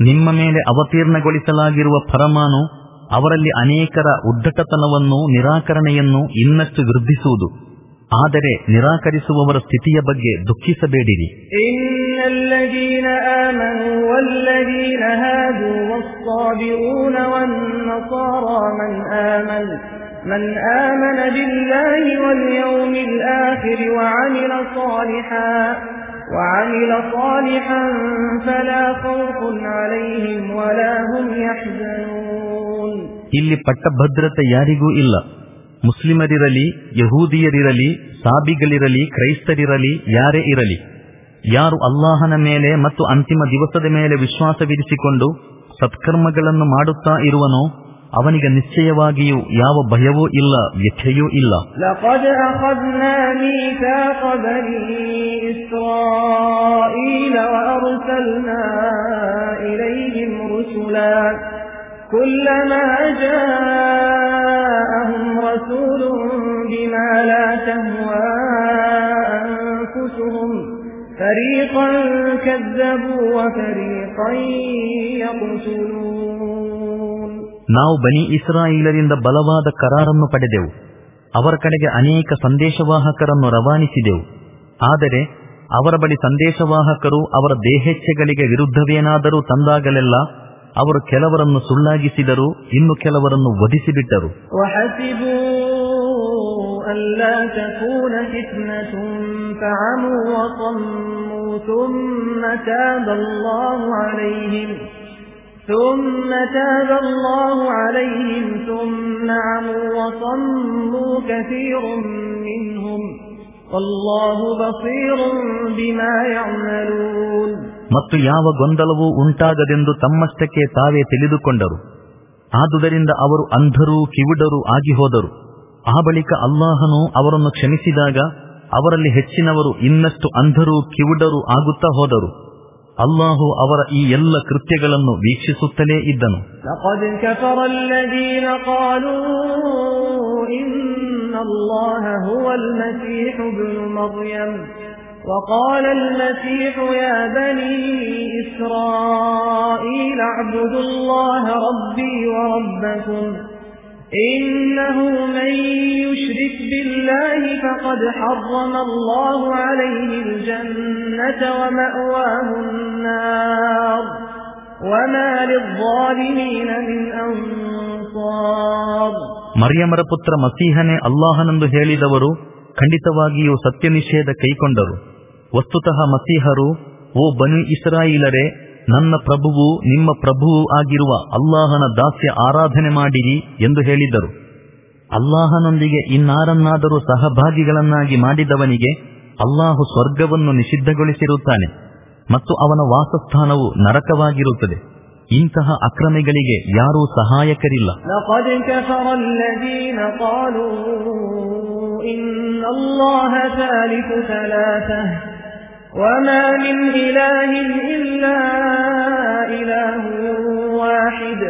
ನಿಮ್ಮ ಮೇಲೆ ಅವತೀರ್ಣಗೊಳಿಸಲಾಗಿರುವ ಫರಮಾನು ಅವರಲ್ಲಿ ಅನೇಕರ ಉದ್ದಟತನವನ್ನು ನಿರಾಕರಣೆಯನ್ನು ಇನ್ನಷ್ಟು ವೃದ್ಧಿಸುವುದು ಆದರೆ ನಿರಾಕರಿಸುವವರ ಸ್ಥಿತಿಯ ಬಗ್ಗೆ ದುಃಖಿಸಬೇಡಿರಿ إن الذين آمنوا والذين هادوا والصابئون والنصارى من آمن من آمن بالله واليوم الآخر وعمل صالحا وعمل صالحا فلا خوف عليهم ولا هم يحزنون ಇಲ್ಲಿ ಪಟ್ಟಭದ್ರತೆ ಯಾರಿಗೂ ಇಲ್ಲ. ಮುಸ್ಲಿಮರಿರಲಿ, ಯಹೂದಿಯರಿರಲಿ, ಸಾಬಿಗಳಿರಲಿ, ಕ್ರೈಸ್ತರಿರಲಿ, ಯಾರೇ ಇರಲಿ. ಯಾರು ಅಲ್ಲಾಹನ ಮೇಲೆ ಮತ್ತು ಅಂತಿಮ ದಿವಸದ ಮೇಲೆ ವಿಶ್ವಾಸವಿರಿಸಿಕೊಂಡು ಸತ್ಕರ್ಮಗಳನ್ನು ಮಾಡುತ್ತಾ ಇರುವನೋ, ಅವನಿಗೆ ನಿಶ್ಚಯವಾಗಿಯೂ ಯಾವ ಭಯವೂ ಇಲ್ಲ, ವ್ಯಥೆಯೂ ಇಲ್ಲ. ಇಲ್ಲ أخذنا ميثاق بني إسرائيل وأرسلنا إليهم رسلا كلما جاءهم رسول بما لا تهوى أنفسهم فريقا كذبوا وفريقا يقتلون ನಾವು ಬನಿ ಇಸ್ರಾಯಿಲರಿಂದ ಬಲವಾದ ಕರಾರನ್ನು ಪಡೆದೆವು ಅವರ ಕಡೆಗೆ ಅನೇಕ ಸಂದೇಶವಾಹಕರನ್ನು ರವಾನಿಸಿದೆವು ಆದರೆ ಅವರ ಬಳಿ ಸಂದೇಶವಾಹಕರು ಅವರ ದೇಹೇಚ್ಛೆಗಳಿಗೆ ವಿರುದ್ಧವೇನಾದರೂ ತಂದಾಗಲೆಲ್ಲ ಅವರು ಕೆಲವರನ್ನು ಸುಳ್ಳಾಗಿಸಿದರು ಇನ್ನು ಕೆಲವರನ್ನು ವಧಿಸಿಬಿಟ್ಟರು ثم ಮತ್ತು ಯಾವ ಗೊಂದಲವೂ ಉಂಟಾಗದೆಂದು ತಮ್ಮಷ್ಟಕ್ಕೆ ತಾವೇ ತಿಳಿದುಕೊಂಡರು. ಆದುದರಿಂದ ಅವರು ಅಂಧರೂ ಕಿವುಡರೂ ಆಗಿ ಹೋದರು. ಆ ಬಳಿಕ ಅಲ್ಲಾಹನು ಅವರನ್ನು ಕ್ಷಮಿಸಿದಾಗ ಅವರಲ್ಲಿ ಹೆಚ್ಚಿನವರು ಇನ್ನಷ್ಟು ಅಂಧರೂ ಕಿವುಡರು ಆಗುತ್ತಾ ಹೋದರು. ಅಲ್ಲಾಹು ಅವರ ಈ ಎಲ್ಲ ಕೃತ್ಯಗಳನ್ನು ವೀಕ್ಷಿಸುತ್ತಲೇ ಇದ್ದನು لقد كفر الذين قالوا إن الله هو المسيح ابن مريم وقال المسيح يا بني إسرائيل اعبدوا الله ربي وربكم إنه من يشرك بالله فقد حرم الله عليه الجنة ومأواه النار وما للظالمين من أنصار ಮರಿಯಮರ ಪುತ್ರ ಮಸೀಹನೇ ಅಲ್ಲಾಹನೆಂದು ಹೇಳಿದವರು ಖಂಡಿತವಾಗಿಯೂ ಸತ್ಯ ನಿಷೇಧ ಕೈಕೊಂಡರು ವಸ್ತುತಃ ಮಸೀಹರು ಓ ಬನು ಇಸ್ರಾಯಿಲರೇ ನನ್ನ ಪ್ರಭುವು ನಿಮ್ಮ ಪ್ರಭುವು ಆಗಿರುವ ಅಲ್ಲಾಹನ ದಾಸ್ಯ ಆರಾಧನೆ ಮಾಡಿರಿ ಎಂದು ಹೇಳಿದರು ಅಲ್ಲಾಹನೊಂದಿಗೆ ಇನ್ನಾರನ್ನಾದರೂ ಸಹಭಾಗಿಗಳನ್ನಾಗಿ ಮಾಡಿದವನಿಗೆ ಅಲ್ಲಾಹು ಸ್ವರ್ಗವನ್ನು ನಿಷಿದ್ಧಗೊಳಿಸಿರುತ್ತಾನೆ ಮತ್ತು ಅವನ ವಾಸಸ್ಥಾನವು ನರಕವಾಗಿರುತ್ತದೆ ಇಂತಹ ಅಕ್ರಮಿಗಳಿಗೆ ಯಾರೂ ಸಹಾಯಕರಿಲ್ಲ لقد كفر الذين قالوا إن الله ثالث ثلاثة وما من إله إلا إله واحد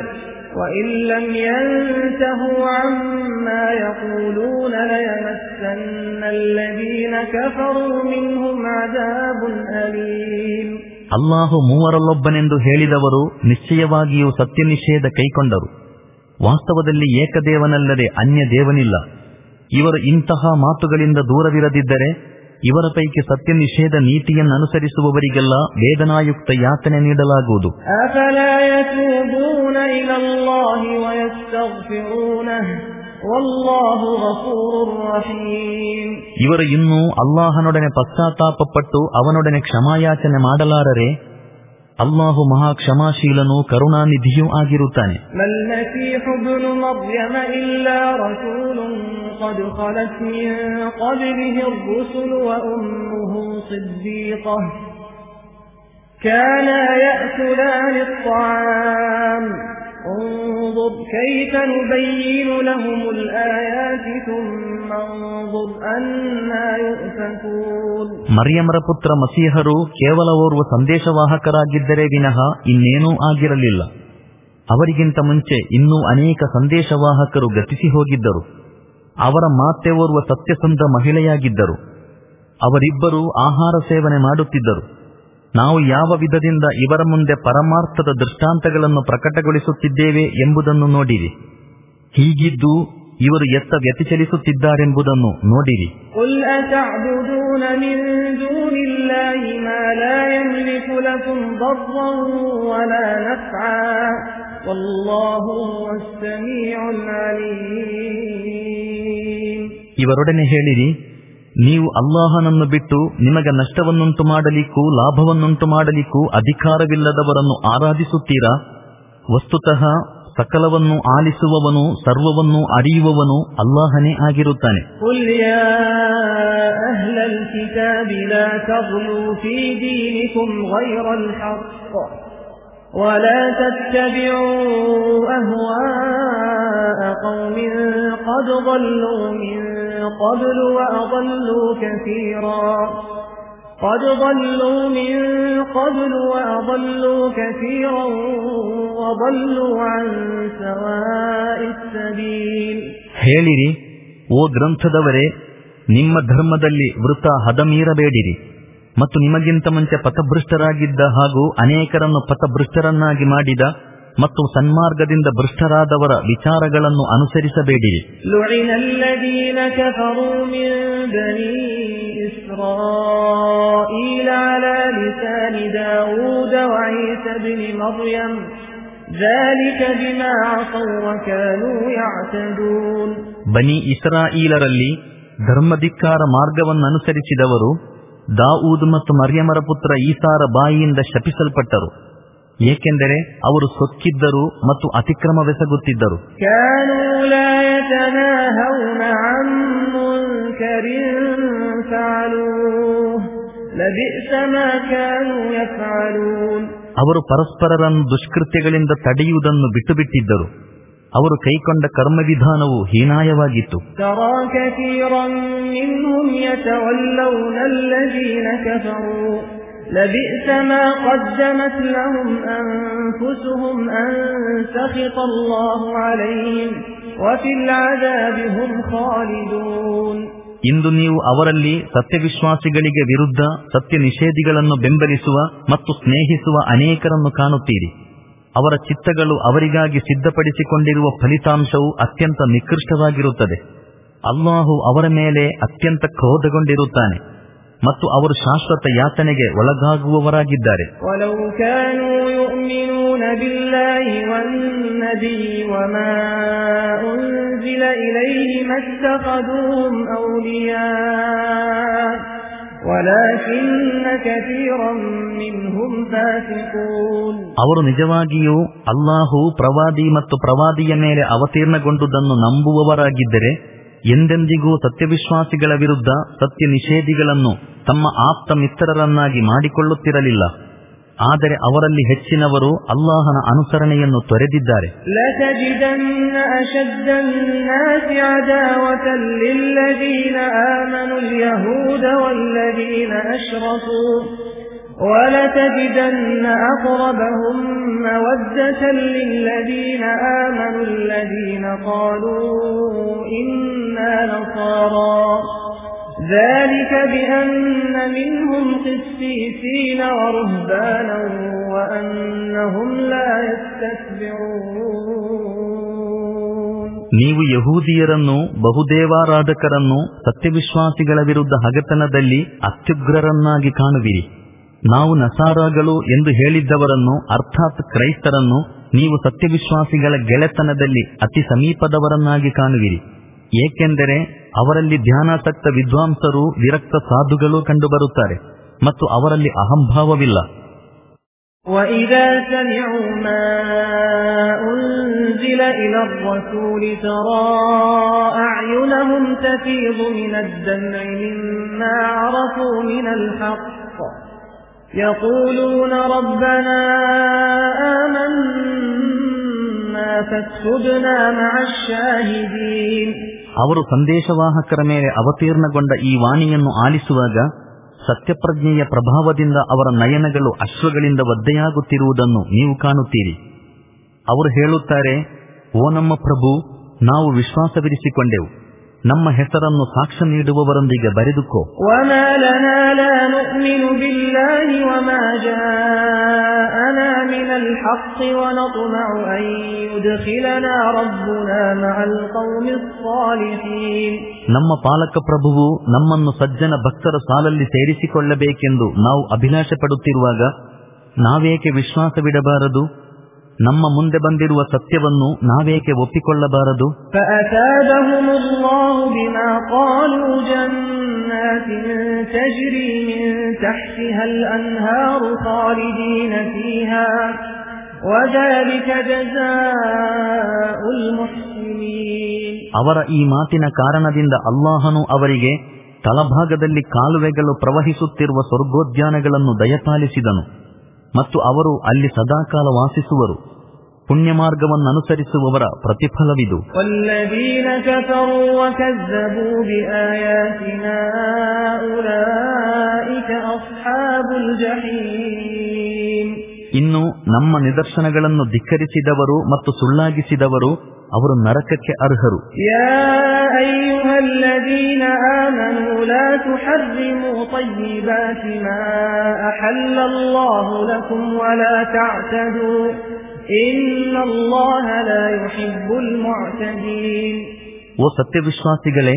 وإن لم ينتهوا عما يقولون ليمسن الذين كفروا منهم عذاب أليم ಅಲ್ಲಾಹು ಮೂವರಲ್ಲೊಬ್ಬನೆಂದು ಹೇಳಿದವರು ನಿಶ್ಚಯವಾಗಿಯೂ ಸತ್ಯ ನಿಷೇಧ ಕೈಕೊಂಡರು ವಾಸ್ತವದಲ್ಲಿ ಏಕದೇವನಲ್ಲದೆ ಅನ್ಯ ದೇವನಿಲ್ಲ ಇವರು ಇಂತಹ ಮಾತುಗಳಿಂದ ದೂರವಿರದಿದ್ದರೆ ಇವರ ಪೈಕಿ ಸತ್ಯ ನಿಷೇಧ ನೀತಿಯನ್ನು ಅನುಸರಿಸುವವರಿಗೆಲ್ಲ ವೇದನಾಯುಕ್ತ ಯಾತನೆ ನೀಡಲಾಗುವುದು. ಇವರು ಇನ್ನೂ ಅಲ್ಲಾಹನೊಡನೆ ಪಶ್ಚಾತ್ತಾಪಪಟ್ಟು ಅವನೊಡನೆ ಕ್ಷಮಾಯಾಚನೆ ಮಾಡಲಾರರೆ ಅಲ್ಲಾಹು ಮಹಾ ಕ್ಷಮಾಶೀಲನೂ ಕರುಣಾನಿಧಿಯೂ ಆಗಿರುತ್ತಾನೆ ما المسيح ابن مريم إلا رسول قد خلت من قبله الرسل وأمه صديقة كانا يأكلان الطعام انظر كيف نبين لهم الآيات ثم انظر أنا يؤفكون ಮರಿಯಮರ ಪುತ್ರ ಮಸೀಹರು ಕೇವಲ ಓರ್ವ ಸಂದೇಶವಾಹಕರಾಗಿದ್ದರೆ ವಿನಃ ಇನ್ನೇನೂ ಆಗಿರಲಿಲ್ಲ ಅವರಿಗಿಂತ ಮುಂಚೆ ಇನ್ನೂ ಅನೇಕ ಸಂದೇಶವಾಹಕರು ಗತಿಸಿ ಹೋಗಿದ್ದರು ಅವರ ಮಾತೆ ಓರ್ವ ಸತ್ಯಸಂಧ ಮಹಿಳೆಯಾಗಿದ್ದರು ಅವರಿಬ್ಬರು ಆಹಾರ ಸೇವನೆ ಮಾಡುತ್ತಿದ್ದರು ನಾವು ಯಾವ ವಿಧದಿಂದ ಇವರ ಮುಂದೆ ಪರಮಾರ್ಥದ ದೃಷ್ಟಾಂತಗಳನ್ನು ಪ್ರಕಟಗೊಳಿಸುತ್ತಿದ್ದೇವೆ ಎಂಬುದನ್ನು ನೋಡಿರಿ. ಹೀಗಿದ್ದು ಇವರು ಎತ್ತ ವ್ಯತಿಚಲಿಸುತ್ತಿದ್ದಾರೆಂಬುದನ್ನು ನೋಡಿರಿ. ಇವರೊಡನೆ ಹೇಳಿರಿ ನೀವು ಅಲ್ಲಾಹನನ್ನು ಬಿಟ್ಟು ನಿಮಗೆ ನಷ್ಟವನ್ನುಂಟು ಮಾಡಲಿಕ್ಕೂ ಲಾಭವನ್ನುಂಟು ಮಾಡಲಿಕ್ಕೂ ಅಧಿಕಾರವಿಲ್ಲದವರನ್ನು ಆರಾಧಿಸುತ್ತೀರಾ? ವಸ್ತುತಃ ಸಕಲವನ್ನು ಆಲಿಸುವವನು, ಸರ್ವವನ್ನು ಅರಿಯುವವನು ಅಲ್ಲಾಹನೇ ಆಗಿರುತ್ತಾನೆ. ولا تتبعوا أهواء قوم قد ضلوا من قبل وأضلوا كثيرا قد ضلوا من قبل وأضلوا كثيرا وضلوا عن سواء السبيل ಹೇಳಿರಿ ಓ ಗ್ರಂಥದವರೇ ನಿಮ್ಮ ಧರ್ಮದಲ್ಲಿ ವೃತ ಹದಮೀರಬೇಡಿರಿ ಮತ್ತು ನಿಮಗಿಂತ ಮುಂಚೆ ಪಥಭೃಷ್ಟರಾಗಿದ್ದ ಹಾಗೂ ಅನೇಕರನ್ನು ಪಥಭೃಷ್ಟರನ್ನಾಗಿ ಮಾಡಿದ ಮತ್ತು ಸನ್ಮಾರ್ಗದಿಂದ ಭೃಷ್ಟರಾದವರ ವಿಚಾರಗಳನ್ನು ಅನುಸರಿಸಬೇಡಿ. ಬನಿ ಇಸ್ರಾಯೀಲರಲ್ಲಿ ಧರ್ಮಧಿಕ್ಕಾರ ಮಾರ್ಗವನ್ನನುಸರಿಸಿದವರು ದಾವೂದ್ ಮತ್ತು ಮರ್ಯಮರ ಪುತ್ರ ಈಸಾರ ಬಾಯಿಯಿಂದ ಶಪಿಸಲ್ಪಟ್ಟರು. ಏಕೆಂದರೆ ಅವರು ಸೊಕ್ಕಿದ್ದರು ಮತ್ತು ಅತಿಕ್ರಮವೆಸಗುತ್ತಿದ್ದರು. ಅವರು ಪರಸ್ಪರರನ್ನು ದುಷ್ಕೃತ್ಯಗಳಿಂದ ತಡೆಯುವುದನ್ನು ಬಿಟ್ಟುಬಿಟ್ಟಿದ್ದರು. ಅವರು ಕೈಕೊಂಡ ಕರ್ಮವಿಧಾನವು ಹೀನಾಯವಾಗಿತ್ತು ترى كثيرا منهم يتولون الذين كفروا لبئس ما قدمت لهم أنفسهم أن سخط الله عليهم وفي العذاب هم خالدون ಇಂದು ನೀವು ಅವರಲ್ಲಿ ಸತ್ಯವಿಶ್ವಾಸಿಗಳಿಗೆ ವಿರುದ್ಧ ಸತ್ಯ ನಿಷೇಧಿಗಳನ್ನು ಬೆಂಬಲಿಸುವ ಮತ್ತು ಸ್ನೇಹಿಸುವ ಅನೇಕರನ್ನು ಕಾಣುತ್ತೀರಿ ಅವರ ಚಿತ್ತಗಳು ಅವರಿಗಾಗಿ ಸಿದ್ಧಪಡಿಸಿಕೊಂಡಿರುವ ಫಲಿತಾಂಶವು ಅತ್ಯಂತ ನಿಕೃಷ್ಟವಾಗಿರುತ್ತದೆ. ಅಲ್ಲಾಹು ಅವರ ಮೇಲೆ ಅತ್ಯಂತ ಕ್ರೋಧಗೊಂಡಿರುತ್ತಾನೆ ಮತ್ತು ಅವರು ಶಾಶ್ವತ ಯಾತನೆಗೆ ಒಳಗಾಗುವವರಾಗಿದ್ದಾರೆ. ಒಲವು ಅವರು ನಿಜವಾಗಿಯೂ ಅಲ್ಲಾಹು ಪ್ರವಾದಿ ಮತ್ತು ಪ್ರವಾದಿಯ ಮೇಲೆ ಅವತೀರ್ಣಗೊಂಡುದನ್ನು ನಂಬುವವರಾಗಿದ್ದರೆ ಎಂದೆಂದಿಗೂ ಸತ್ಯವಿಶ್ವಾಸಿಗಳ ವಿರುದ್ಧ ಸತ್ಯ ನಿಷೇಧಿಗಳನ್ನು ತಮ್ಮ ಆಪ್ತ ಮಿತ್ರರನ್ನಾಗಿ ಮಾಡಿಕೊಳ್ಳುತ್ತಿರಲಿಲ್ಲ. ಆದರೆ ಅವರಲ್ಲಿ ಹೆಚ್ಚಿನವರು ಅಲ್ಲಾಹನ ಅನುಸರಣೆಯನ್ನು ತೊರೆದಿದ್ದಾರೆ لتجدن أشد الناس عداوة للذين آمنوا اليهود والذين أشركوا ولتجدن أقربهم مودة للذين آمنوا الذين قالوا إنا نصارى ذلك بأن منهم قسيسين ورهبانا وأنهم لا يستكبرون ನೀವು ಯಹೂದಿಯರನ್ನು ಬಹುದೇವಾರಾಧಕರನ್ನು ಸತ್ಯವಿಶ್ವಾಸಿಗಳ ವಿರುದ್ಧ ಹಗೆತನದಲ್ಲಿ ಅತ್ಯುಗ್ರರನ್ನಾಗಿ ಕಾಣುವಿರಿ ನಾವು ನಸಾರಾಗಳು ಎಂದು ಹೇಳಿದ್ದವರನ್ನು ಅರ್ಥಾತ್ ಕ್ರೈಸ್ತರನ್ನು ನೀವು ಸತ್ಯವಿಶ್ವಾಸಿಗಳ ಗೆಳೆತನದಲ್ಲಿ ಅತಿ ಸಮೀಪದವರನ್ನಾಗಿ ಕಾಣುವಿರಿ ಏಕೆಂದರೆ ಅವರಲ್ಲಿ ಧ್ಯಾನಾಸಕ್ತ ವಿದ್ವಾಂಸರು ವಿರಕ್ತ ಸಾಧುಗಳು ಕಂಡುಬರುತ್ತಾರೆ ಮತ್ತು ಅವರಲ್ಲಿ ಅಹಂಭಾವವಿಲ್ಲ وَإِذَا سَمِعُوا مَا أُنزِلَ إِلَى الرَّسُولِ تَرَى أَعْيُنَهُمْ تَفِيضُ مِنَ الدَّمْعِ مِمَّا عَرَفُوا مِنَ الْحَقِّ يَقُولُونَ رَبَّنَا آمَنَّا فَاكْتُبْنَا مَعَ الشَّاهِدِينَ ಅವರು ಸಂದೇಶವಾಹಕರ ಮೇಲೆ ಅವತೀರ್ಣಗೊಂಡ ಈ ವಾಣಿಯನ್ನು ಆಲಿಸುವಾಗ ಸತ್ಯಪ್ರಜ್ಞೆಯ ಪ್ರಭಾವದಿಂದ ಅವರ ನಯನಗಳು ಅಶ್ವಗಳಿಂದ ಒದ್ದೆಯಾಗುತ್ತಿರುವುದನ್ನು ನೀವು ಕಾಣುತ್ತೀರಿ. ಅವರು ಹೇಳುತ್ತಾರೆ, ಓ ನಮ್ಮ ಪ್ರಭು, ನಾವು ವಿಶ್ವಾಸವಿರಿಸಿಕೊಂಡೆವು. ನಮ್ಮ ಹೆಸರನ್ನು ಸಾಕ್ಷ್ಯ ನೀಡುವವರೊಂದಿಗೆ ಬರೆದುಕೋ. ನಮ್ಮ ಪಾಲಕ ಪ್ರಭುವು ನಮ್ಮನ್ನು ಸಜ್ಜನ ಭಕ್ತರ ಸಾಲಲ್ಲಿ ಸೇರಿಸಿಕೊಳ್ಳಬೇಕೆಂದು ನಾವು ಅಭಿಲಾಷೆ ಪಡುತ್ತಿರುವಾಗ ನಾವೇಕೆ ವಿಶ್ವಾಸವಿಡಬಾರದು? ನಮ್ಮ ಮುಂದೆ ಬಂದಿರುವ ಸತ್ಯವನ್ನು ನಾವೇಕೆ ಒಪ್ಪಿಕೊಳ್ಳಬಾರದು? ಅವರ ಈ ಮಾತಿನ ಕಾರಣದಿಂದ ಅಲ್ಲಾಹನು ಅವರಿಗೆ ತಳಭಾಗದಲ್ಲಿ ಕಾಲುವೆಗಳು ಪ್ರವಹಿಸುತ್ತಿರುವ ಸ್ವರ್ಗೋದ್ಯಾನಗಳನ್ನು ದಯಪಾಲಿಸಿದನು. ಮತ್ತು ಅವರು ಅಲ್ಲಿ ಸದಾಕಾಲ ವಾಸಿಸುವರು. ಪುಣ್ಯ ಮಾರ್ಗವನ್ನು ಅನುಸರಿಸುವವರ ಪ್ರತಿಫಲವಿದು ಇನ್ನು ನಮ್ಮ ನಿದರ್ಶನಗಳನ್ನು ಧಿಕ್ಕರಿಸಿದವರು ಮತ್ತು ಸುಳ್ಳಾಗಿಸಿದವರು ಅವರು ನರಕಕ್ಕೆ ಅರ್ಹರು. ಓ ಸತ್ಯವಿಶ್ವಾಸಿಗಳೇ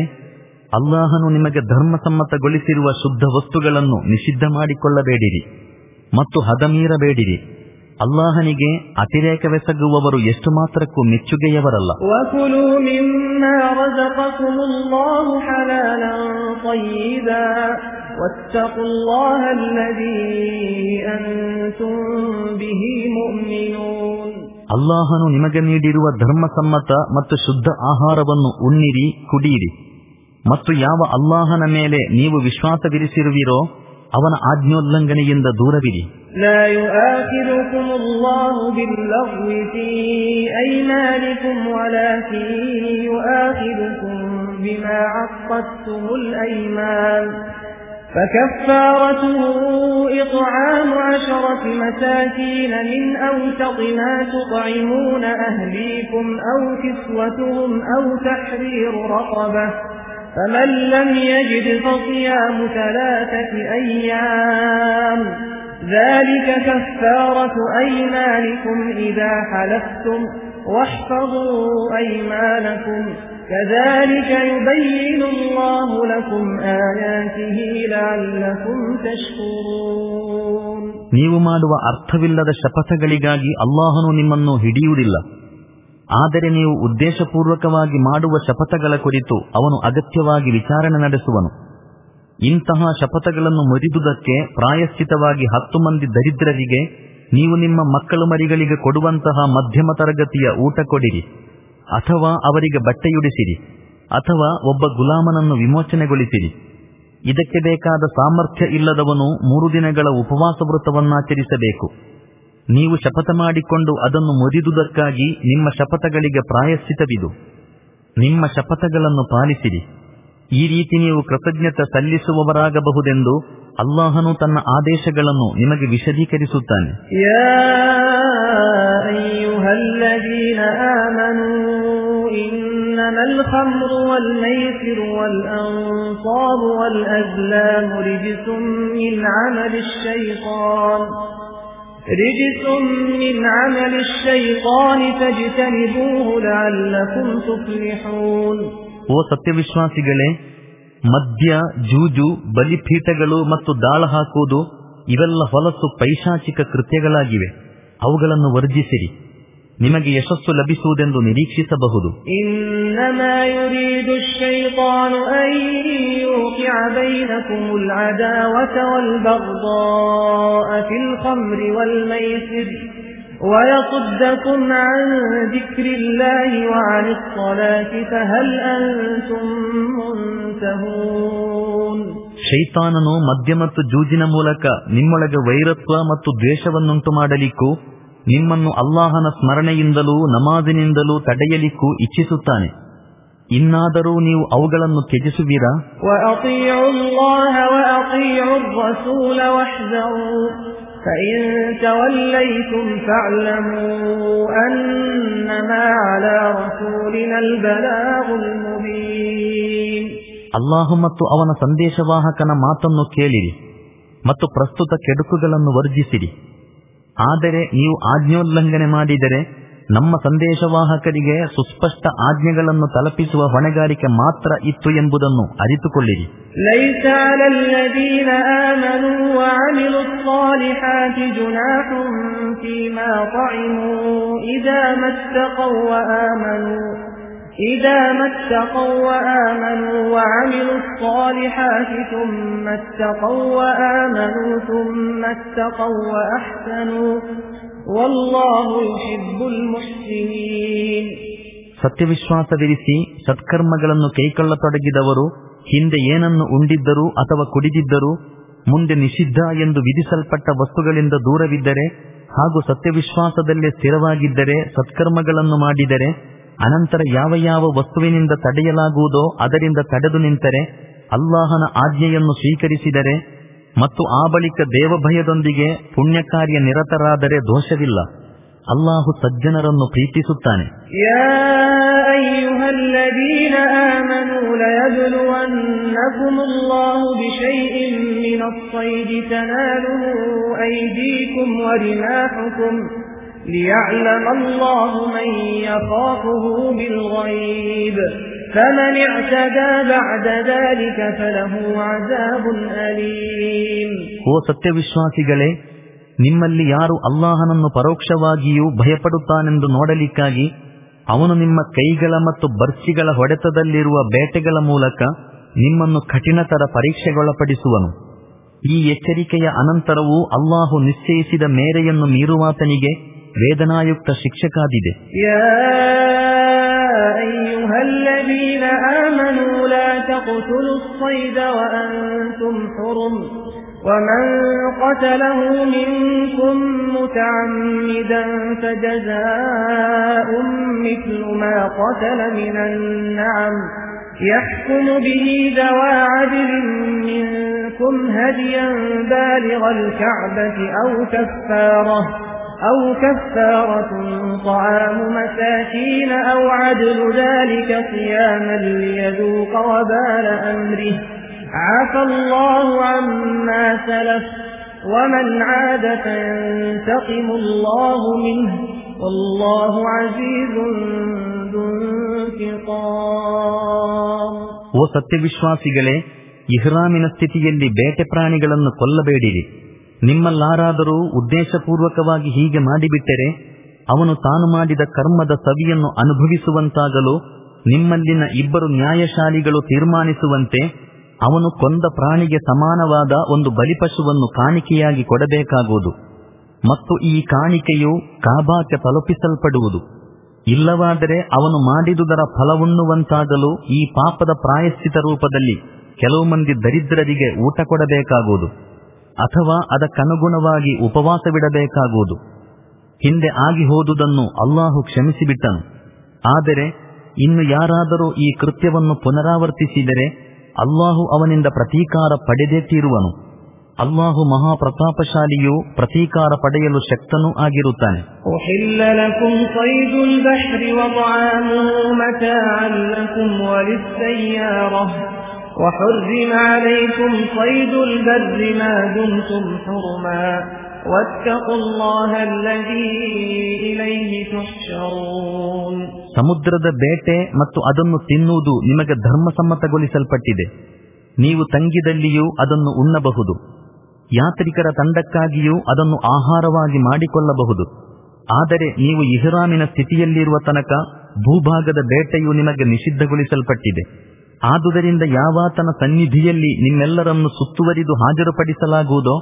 ಅಲ್ಲಾಹನು ನಿಮಗೆ ಧರ್ಮಸಮ್ಮತಗೊಳಿಸಿರುವ ಶುದ್ಧ ವಸ್ತುಗಳನ್ನು ನಿಷಿದ್ಧ ಮಾಡಿಕೊಳ್ಳಬೇಡಿರಿ. ಮತ್ತು ಹದಮೀರಬೇಡಿರಿ ಅಲ್ಲಾಹನಿಗೆ ಅತಿರೇಕವೆಸಗುವವರು ಎಷ್ಟು ಮಾತ್ರಕ್ಕೂ ಮೆಚ್ಚುಗೆಯವರಲ್ಲ. ಅಲ್ಲಾಹನು ನಿಮಗೆ ನೀಡಿರುವ ಧರ್ಮಸಮ್ಮತ ಮತ್ತು ಶುದ್ಧ ಆಹಾರವನ್ನು ಉಣ್ಣಿರಿ ಕುಡಿಯಿರಿ ಮತ್ತು ಯಾವ ಅಲ್ಲಾಹನ ಮೇಲೆ ನೀವು ವಿಶ್ವಾಸವಿರಿಸಿರುವಿರೋ ಅವನ ಆಜ್ಞೋಲ್ಲಂಘನೆಯಿಂದ ದೂರವಿರಿ لا يؤاخذكم الله باللغو في أيمانكم ولكن يؤاخذكم بما عقدتم الأيمان فكفارته إطعام عشرة مساكين من أوسط ما تطعمون أهليكم أو كسوتهم أو تحرير رقبة فمن لم يجد فصيام ثلاثة أيام ذلك كفارة أيمانكم إذا حلفتم واحفظوا أيمانكم كذلك يبين الله لكم آياته لعلكم تشكرون ನೀವು ಮಾಡುವ ಅರ್ಥವಿಲ್ಲದ ಶಪಥಗಳಿಗಾಗಿ ಅಲ್ಲಾಹನು ನಿಮ್ಮನ್ನು ಹಿಡಿಯುವುದಿಲ್ಲ ಆದರೆ ನೀವು ಉದ್ದೇಶಪೂರ್ವಕವಾಗಿ ಮಾಡುವ ಶಪಥಗಳ ಕುರಿತು ಅವನು ಅಗತ್ಯವಾಗಿ ವಿಚಾರಣೆ ನಡೆಸುವನು. ಇಂತಹ ಶಪಥಗಳನ್ನು ಮುರಿದುದಕ್ಕೆ ಪ್ರಾಯಶ್ಚಿತವಾಗಿ ಹತ್ತು ಮಂದಿ ದರಿದ್ರರಿಗೆ ನೀವು ನಿಮ್ಮ ಮಕ್ಕಳು ಮರಿಗಳಿಗೆ ಕೊಡುವಂತಹ ಮಧ್ಯಮ ತರಗತಿಯ ಊಟ ಕೊಡಿರಿ, ಅಥವಾ ಅವರಿಗೆ ಬಟ್ಟೆಯುಡಿಸಿರಿ, ಅಥವಾ ಒಬ್ಬ ಗುಲಾಮನನ್ನು ವಿಮೋಚನೆಗೊಳಿಸಿರಿ. ಇದಕ್ಕೆ ಬೇಕಾದ ಸಾಮರ್ಥ್ಯ ಇಲ್ಲದವನು ಮೂರು ದಿನಗಳ ಉಪವಾಸ ವೃತವನ್ನಾಚರಿಸಬೇಕು ನೀವು ಶಪಥ ಮಾಡಿಕೊಂಡು ಅದನ್ನು ಮುರಿದುದಕ್ಕಾಗಿ ನಿಮ್ಮ ಶಪಥಗಳಿಗೆ ಪ್ರಾಯಶ್ಚಿತವಿದು ನಿಮ್ಮ ಶಪಥಗಳನ್ನು ಪಾಲಿಸಿರಿ ಈ ರೀತಿ ನೀವು ಕೃತಜ್ಞತೆ ಸಲ್ಲಿಸುವವರಾಗಬಹುದೆಂದು ಅಲ್ಲಾಹನು ತನ್ನ ಆದೇಶಗಳನ್ನು ನಿಮಗೆ ವಿಶದೀಕರಿಸುತ್ತಾನೆ يا أيها الذين آمنوا إنما الخمر والميسر والأنصاب والأزلام رجس من عمل الشيطان رجس من عمل الشيطان فاجتنبوه لعلكم تفلحون ಓ ಸತ್ಯವಿಶ್ವಾಸಿಗಳೇ ಮದ್ಯ ಜೂಜು ಬಲಿಪೀಠಗಳು ಮತ್ತು ದಾಳ ಹಾಕುವುದು ಇವೆಲ್ಲ ಹೊಲಸು ಪೈಶಾಚಿಕ ಕೃತ್ಯಗಳಾಗಿವೆ ಅವುಗಳನ್ನು ವರ್ಜಿಸಿರಿ ನಿಮಗೆ ಯಶಸ್ಸು ಲಭಿಸುವುದೆಂದು ನಿರೀಕ್ಷಿಸಬಹುದು. ಶೈತಾನನು ಮದ್ಯ ಮತ್ತು ಜೂಜಿನ ಮೂಲಕ ನಿಮ್ಮೊಳಗೆ ವೈರತ್ವ ಮತ್ತು ದ್ವೇಷವನ್ನುಂಟು ಮಾಡಲಿಕ್ಕೂ ನಿಮ್ಮನ್ನು ಅಲ್ಲಾಹನ ಸ್ಮರಣೆಯಿಂದಲೂ ನಮಾಜಿನಿಂದಲೂ ತಡೆಯಲಿಕ್ಕೂ ಇಚ್ಛಿಸುತ್ತಾನೆ. ಇನ್ನಾದರೂ ನೀವು ಅವುಗಳನ್ನು ತ್ಯಜಿಸುವಿರಾ? ಅಲ್ಲಾಹು ಮತ್ತು ಅವನ ಸಂದೇಶವಾಹಕನ ಮಾತನ್ನು ಕೇಳಿರಿ ಮತ್ತು ಪ್ರಸ್ತುತ ಕೆಡುಕುಗಳನ್ನು ವರ್ಜಿಸಿರಿ. ಆದರೆ ನೀವು ಆಜ್ಞೋಲ್ಲಂಘನೆ ಮಾಡಿದರೆ ನಮ್ಮ ಸಂದೇಶವಾಹಕರಿಗೆ ಸುಸ್ಪಷ್ಟ ಆಜ್ಞೆಗಳನ್ನು ತಲುಪಿಸುವ ಹೊಣೆಗಾರಿಕೆ ಮಾತ್ರ ಇತ್ತು ಎಂಬುದನ್ನು ಅರಿತುಕೊಳ್ಳಿರಿ. ಲೈಸಾಲಲ್ಲದೀನ إذا ما اتقوا وآمنوا إذا ما اتقوا وآمنوا وعملوا الصالحات ثم اتقوا وآمنوا ثم اتقوا وأحسنوا والله يحب المحسنين ಸತ್ಯವಿಶ್ವಾಸವಿರಿಸಿ ಸತ್ಕರ್ಮಗಳನ್ನು ಕೈಕೊಳ್ಳತೊಡಗಿದವರು ಹಿಂದೆ ಏನನ್ನು ಉಂಡಿದ್ದರೂ ಅಥವಾ ಕುಡಿದಿದ್ದರೂ ಮುಂದೆ ನಿಷಿದ್ಧ ಎಂದು ವಿಧಿಸಲ್ಪಟ್ಟ ವಸ್ತುಗಳಿಂದ ದೂರವಿದ್ದರೆ ಹಾಗೂ ಸತ್ಯವಿಶ್ವಾಸದಲ್ಲೇ ಸ್ಥಿರವಾಗಿದ್ದರೆ ಸತ್ಕರ್ಮಗಳನ್ನು ಮಾಡಿದರೆ ಅನಂತರ ಯಾವ ಯಾವ ವಸ್ತುವಿನಿಂದ ತಡೆಯಲಾಗುವುದೋ ಅದರಿಂದ ತಡೆದು ನಿಂತರೆ ಅಲ್ಲಾಹನ ಆಜ್ಞೆಯನ್ನು ಸ್ವೀಕರಿಸಿದರೆ ಮತ್ತು ಆ ಬಳಿಕ ದೇವಭಯದೊಂದಿಗೆ ಪುಣ್ಯಕಾರ್ಯ ನಿರತರಾದರೆ ದೋಷವಿಲ್ಲ. ಅಲ್ಲಾಹು ಸಜ್ಜನರನ್ನು ಪ್ರೀತಿಸುತ್ತಾನೆ. يا ليعلم الله من يخافه بالغيب فمن اعتدى بعد ذلك فله عذاب أليم ಓ ಸತ್ಯವಿಶ್ವಾಸಿಗಳೇ ನಿಮ್ಮಲ್ಲಿ ಯಾರು ಅಲ್ಲಾಹನನ್ನು ಪರೋಕ್ಷವಾಗಿಯೂ ಭಯಪಡುತ್ತಾನೆಂದು ನೋಡಲಿಕ್ಕಾಗಿ ಅವನು ನಿಮ್ಮ ಕೈಗಳ ಮತ್ತು ಬರ್ಚಿಗಳ ಹೊಡೆತದಲ್ಲಿರುವ ಬೇಟೆಗಳ ಮೂಲಕ ನಿಮ್ಮನ್ನು ಕಠಿಣತರ ಪರೀಕ್ಷೆಗೊಳಪಡಿಸುವನು ಈ ಎಚ್ಚರಿಕೆಯ ಅನಂತರವೂ ಅಲ್ಲಾಹು ನಿಶ್ಚಯಿಸಿದ ಮೇರೆಯನ್ನು ಮೀರುವಾತನಿಗೆ ವೇದನಾಯುಕ್ತ ಶಿಕ್ಷೆ ಕಾದಿದೆ يا أيها الذين آمنوا لا تقتلوا الصيد وأنتم حرم ومن قتله منكم متعمدا فجزاء مثل ما قتل من النعم يحكم به ذوى عدل منكم هديا بالغ الكعبة أو كفارة أو كفارة طعام مساكين أو عدل ذلك صياما ليذوق وبال أمره عفى الله عما سلف ومن عاد فينتقم الله منه والله عزيز ذو انتقام ಓ ಸತ್ಯವಿಶ್ವಾಸಿಗಳೇ ಇಹ್ರಾಮಿನ ಸ್ಥಿತಿಯಲ್ಲಿ ಬೇಟೆ ಪ್ರಾಣಿಗಳನ್ನು ಕೊಲ್ಲಬೇಡಿರಿ ನಿಮ್ಮಲ್ಲಾರಾದರೂ ಉದ್ದೇಶಪೂರ್ವಕವಾಗಿ ಹೀಗೆ ಮಾಡಿಬಿಟ್ಟರೆ ಅವನು ತಾನು ಮಾಡಿದ ಕರ್ಮದ ಸವಿಯನ್ನು ಅನುಭವಿಸುವಂತಾಗಲು ನಿಮ್ಮಲ್ಲಿನ ಇಬ್ಬರು ನ್ಯಾಯಶಾಲಿಗಳು ತೀರ್ಮಾನಿಸುವಂತೆ ಅವನು ಕೊಂದ ಪ್ರಾಣಿಗೆ ಸಮಾನವಾದ ಒಂದು ಬಲಿಪಶುವನ್ನು ಕಾಣಿಕೆಯಾಗಿ ಕೊಡಬೇಕಾಗುವುದು. ಮತ್ತು ಈ ಕಾಣಿಕೆಯು ಕಾಬಾಕ್ಕೆ ತಲುಪಿಸಲ್ಪಡುವುದು. ಇಲ್ಲವಾದರೆ ಅವನು ಮಾಡಿದುದರ ಫಲವುಣ್ಣುವಂತಾಗಲು ಈ ಪಾಪದ ಪ್ರಾಯಶ್ಚಿತ ರೂಪದಲ್ಲಿ ಕೆಲವು ಮಂದಿ ದರಿದ್ರರಿಗೆ ಊಟ ಕೊಡಬೇಕಾಗುವುದು. ಅಥವಾ ಅದಕ್ಕನುಗುಣವಾಗಿ ಉಪವಾಸವಿಡಬೇಕಾಗುವುದು. ಹಿಂದೆ ಆಗಿ ಹೋದುದನ್ನು ಅಲ್ಲಾಹು ಕ್ಷಮಿಸಿಬಿಟ್ಟನು. ಆದರೆ, ಇನ್ನು ಯಾರಾದರೂ ಈ ಕೃತ್ಯವನ್ನು ಪುನರಾವರ್ತಿಸಿದರೆ ಅಲ್ಲಾಹು ಅವನಿಂದ ಪ್ರತೀಕಾರ ಪಡೆದೇ ತೀರುವನು. ಅಲ್ಲಾಹು ಮಹಾಪ್ರತಾಪಶಾಲಿಯು ಪ್ರತೀಕಾರ ಪಡೆಯಲು ಶಕ್ತನೂ ಆಗಿರುತ್ತಾನೆ. أحل لكم صيد البحر وطعامه متاعا لكم وللسيارة وحرم عليكم صيد البر ما دمتم حرما واتقوا الله الذي إليه تحشرون ಸಮುದ್ರದ ಬೇಟೆ ಮತ್ತು ಅದನ್ನು ತಿನ್ನುವುದು ನಿಮಗೆ ಧರ್ಮಸಮ್ಮತಗೊಳಿಸಲ್ಪಟ್ಟಿದೆ ನೀವು ತಂಗಿದಲ್ಲಿಯೂ ಅದನ್ನು ಉಣ್ಣಬಹುದು ಯಾತ್ರಿಕರ ತಂಡಕ್ಕಾಗಿಯೂ ಅದನ್ನು ಆಹಾರವಾಗಿ ಮಾಡಿಕೊಳ್ಳಬಹುದು ಆದರೆ ನೀವು ಇಹ್ರಾಮಿನ ಸ್ಥಿತಿಯಲ್ಲಿರುವ ತನಕ ಭೂಭಾಗದ ಬೇಟೆಯು ನಿಮಗೆ ನಿಷಿದ್ಧಗೊಳಿಸಲ್ಪಟ್ಟಿದೆ ಆದುದರಿಂದ ಯಾವಾತನ ಸನ್ನಿಧಿಯಲ್ಲಿ ನಿಮ್ಮೆಲ್ಲರನ್ನು ಸುತ್ತುವರಿದು ಹಾಜರುಪಡಿಸಲಾಗುವುದೋ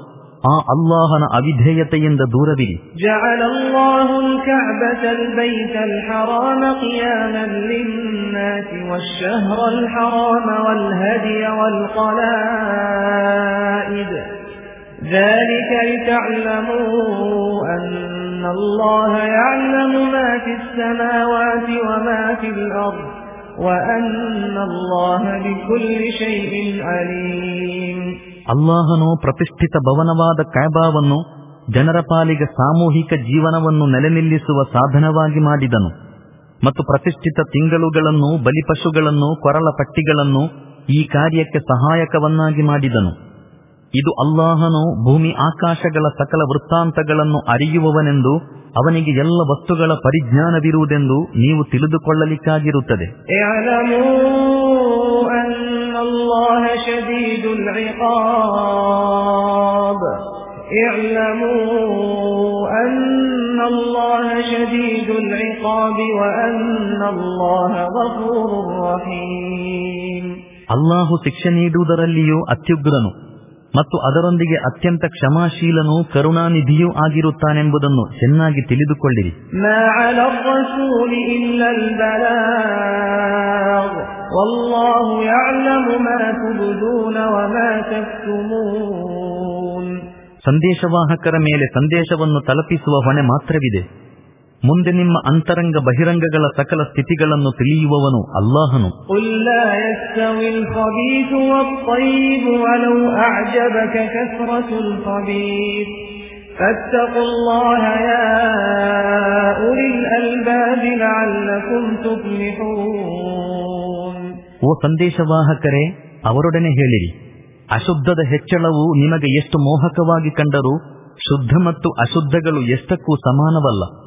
ಆ ಅಲ್ಲಾಹನ ಅವಿಧೇಯತೆಯಿಂದ ದೂರವಿರಿ جعل الله الكعبة البيت الحرام قياما للناس والشهر الحرام والهدي والقلائد ذلك لتعلموا أن الله يعلم ما في السماوات وما في الأرض ಅಲ್ಲಾಹನು ಪ್ರತಿಷ್ಠಿತ ಭವನವಾದ ಕೈಬಾವನ್ನು ಜನರ ಪಾಲಿಗೆ ಸಾಮೂಹಿಕ ಜೀವನವನ್ನು ನೆಲೆನಿಲ್ಲಿಸುವ ಸಾಧನವಾಗಿ ಮಾಡಿದನು ಮತ್ತು ಪ್ರತಿಷ್ಠಿತ ತಿಂಗಳುಗಳನ್ನು, ಬಲಿಪಶುಗಳನ್ನು, ಕೊರಲ ಪಟ್ಟಿಗಳನ್ನು ಈ ಕಾರ್ಯಕ್ಕೆ ಸಹಾಯಕವನ್ನಾಗಿ ಮಾಡಿದನು. ಇದು ಅಲ್ಲಾಹನು ಭೂಮಿ ಆಕಾಶಗಳ ಸಕಲ ವೃತ್ತಾಂತಗಳನ್ನು ಅರಿಯುವವನೆಂದು ಅವನಿಗೆ ಎಲ್ಲ ವಸ್ತುಗಳ ಪರಿಜ್ಞಾನವಿರುವುದೆಂದು ನೀವು ತಿಳಿದುಕೊಳ್ಳಲಿಕ್ಕಾಗಿರುತ್ತದೆ. ಅಲ್ಲಾಹು ಶಿಕ್ಷೆ ನೀಡುವುದರಲ್ಲಿಯೂ ಅತ್ಯುಗ್ರನು. ಮತ್ತು ಅದರೊಂದಿಗೆ ಅತ್ಯಂತ ಕ್ಷಮಾಶೀಲನೂ ಕರುಣಾನಿಧಿಯೂ ಆಗಿರುತ್ತಾನೆಂಬುದನ್ನು ಚೆನ್ನಾಗಿ ತಿಳಿದುಕೊಳ್ಳಿರಿ. ಸಂದೇಶವಾಹಕರ ಮೇಲೆ ಸಂದೇಶವನ್ನು ತಲುಪಿಸುವ ಹೊಣೆ ಮಾತ್ರವಿದೆ. ಮುಂದೆ ನಿಮ್ಮ ಅಂತರಂಗ ಬಹಿರಂಗಗಳ ಸಕಲ ಸ್ಥಿತಿಗಳನ್ನು ತಿಳಿಯುವವನು ಅಲ್ಲಾಹನು. ಓ ಸಂದೇಶವಾಹಕರೇ ಅವರೊಡನೆ ಹೇಳಿರಿ. ಅಶುದ್ಧದ ಹೆಚ್ಚಳವು ನಿಮಗೆ ಎಷ್ಟು ಮೋಹಕವಾಗಿ ಕಂಡರೂ ಶುದ್ಧ ಮತ್ತು ಅಶುದ್ಧಗಳು ಎಷ್ಟಕ್ಕೂ ಸಮಾನವಲ್ಲ.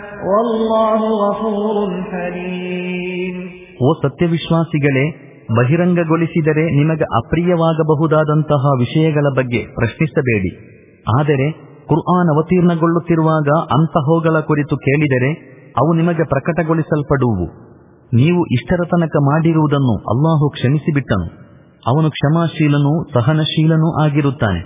ಓ ಸತ್ಯವಿಶ್ವಾಸಿಗಳೇ, ಬಹಿರಂಗಗೊಳಿಸಿದರೆ ನಿಮಗೆ ಅಪ್ರಿಯವಾಗಬಹುದಾದಂತಹ ವಿಷಯಗಳ ಬಗ್ಗೆ ಪ್ರಶ್ನಿಸಬೇಡಿ. ಆದರೆ, ಕುರ್ಆನ್ ಅವತೀರ್ಣಗೊಳ್ಳುತ್ತಿರುವಾಗ ಅಂತಹೋಗಳ ಕುರಿತು ಕೇಳಿದರೆ, ಅವು ನಿಮಗೆ ಪ್ರಕಟಗೊಳಿಸಲ್ಪಡುವು. ನೀವು ಇಷ್ಟರ ತನಕ ಮಾಡಿರುವುದನ್ನು ಅಲ್ಲಾಹು ಕ್ಷಮಿಸಿಬಿಟ್ಟನು. ಅವನು ಕ್ಷಮಾಶೀಲನೂ ಸಹನಶೀಲನೂ ಆಗಿರುತ್ತಾನೆ.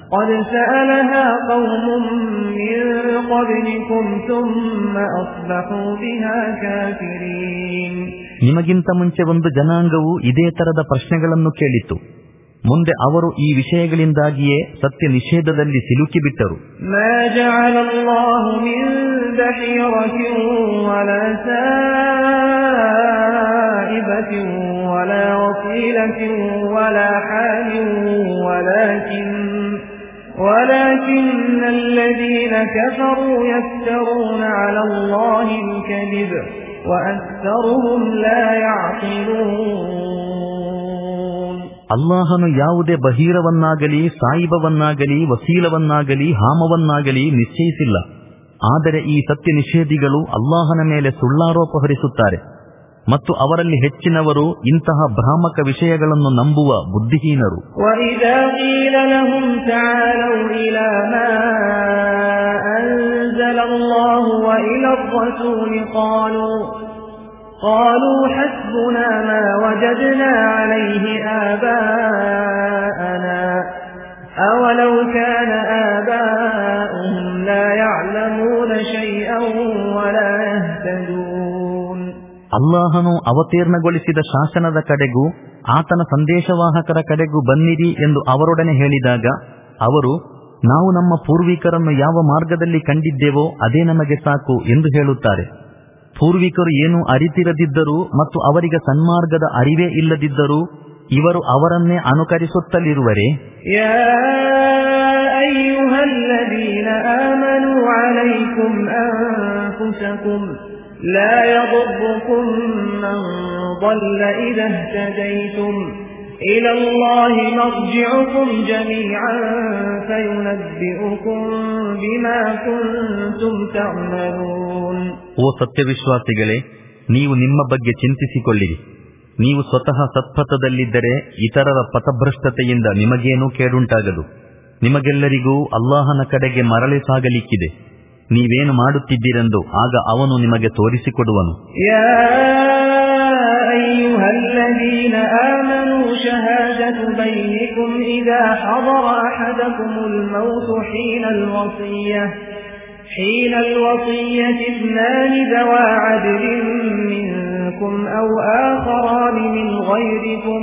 ನಿಮಗಿಂತ ಮುಂಚೆ ಒಂದು ಜನಾಂಗವು ಇದೇ ತರದ ಪ್ರಶ್ನೆಗಳನ್ನು ಕೇಳಿತ್ತು ಮುಂದೆ ಅವರು ಈ ವಿಷಯಗಳಿಂದಾಗಿಯೇ ಸತ್ಯ ನಿಷೇಧದಲ್ಲಿ ಸಿಲುಕಿಬಿಟ್ಟರು. ما جعل الله من بحيرة ولا سائبة ولا وصيلة ولا حام ولكن ولكن الذين كفروا يفترون على الله الكذب وأكثرهم لا يعقلون ಅಲ್ಲಾಹನು ಯಾವುದೇ ಬಹೀರವನ್ನಾಗಲಿ ಸಾಯಿಬವನ್ನಾಗಲಿ ವಸೀಲವನ್ನಾಗಲಿ ಹಾಮವನ್ನಾಗಲಿ ನಿಶ್ಚಯಿಸಿಲ್ಲ ಆದರೆ ಈ ಸತ್ಯ ನಿಷೇಧಿಗಳು ಅಲ್ಲಾಹನ ಮೇಲೆ ಸುಳ್ಳಾರೋಪ ಹೊರಿಸುತ್ತಾರೆ ಮತ್ತು ಅವರಲ್ಲಿ ಹೆಚ್ಚಿನವರು ಇಂತಹ ಭ್ರಾಮಕ ವಿಷಯಗಳನ್ನು ನಂಬುವ ಬುದ್ಧಿಹೀನರು وإذا قيل لهم تعالوا إلى ما أنزل الله وإلى الرسول قالوا قالوا حسبنا ما وجدنا عليه آباءنا أولو كان آباؤهم لا يعلمون شيئا ولا يهتدون ಅಲ್ಲಾಹನು ಅವತೀರ್ಣಗೊಳಿಸಿದ ಶಾಸನದ ಕಡೆಗೂ ಆತನ ಸಂದೇಶವಾಹಕರ ಕಡೆಗೂ ಬನ್ನಿರಿ ಎಂದು ಅವರೊಡನೆ ಹೇಳಿದಾಗ, ಅವರು, ನಾವು ನಮ್ಮ ಪೂರ್ವಿಕರನ್ನು ಯಾವ ಮಾರ್ಗದಲ್ಲಿ ಕಂಡಿದ್ದೇವೋ ಅದೇ ನಮಗೆ ಸಾಕು ಎಂದು ಹೇಳುತ್ತಾರೆ. ಪೂರ್ವಿಕರು ಏನು ಅರಿತಿರದಿದ್ದರೂ ಮತ್ತು ಅವರಿಗೆ ಸನ್ಮಾರ್ಗದ ಅರಿವೇ ಇಲ್ಲದಿದ್ದರೂ ಇವರು ಅವರನ್ನೇ ಅನುಕರಿಸುತ್ತಲಿರುವರೆ. يا أيها الذين آمنوا عليكم أنفسكم لا يضركم من ضل إذا اهتديتم إلى الله مرجعكم جميعا فينبئكم بما كنتم تعملون ಓ ಸತ್ಯವಿಶ್ವಾಸಿಗಳೇ ನೀವು ನಿಮ್ಮ ಬಗ್ಗೆ ಚಿಂತಿಸಿಕೊಳ್ಳಿರಿ ನೀವು ಸ್ವತಃ ಸತ್ಪಥದಲ್ಲಿದ್ದರೆ ಇತರರ ಪಥಭ್ರಷ್ಟತೆಯಿಂದ ನಿಮಗೇನೂ ಕೇಡುಂಟಾಗದು ನಿಮಗೆಲ್ಲರಿಗೂ ಅಲ್ಲಾಹನ ಕಡೆಗೆ ಮರಳಿ ಸಾಗಲಿಕ್ಕಿದೆ ನೀವೇನು ಮಾಡುತ್ತಿದ್ದೀರೆಂದು ಆಗ ಅವನು ನಿಮಗೆ ತೋರಿಸಿಕೊಡುವನು يا أيها الذين آمنوا شهادة بينكم إذا حضر أحدكم الموت حين الوصية حين الوصية اثنان ذوى عدل منكم أو آخران من غيركم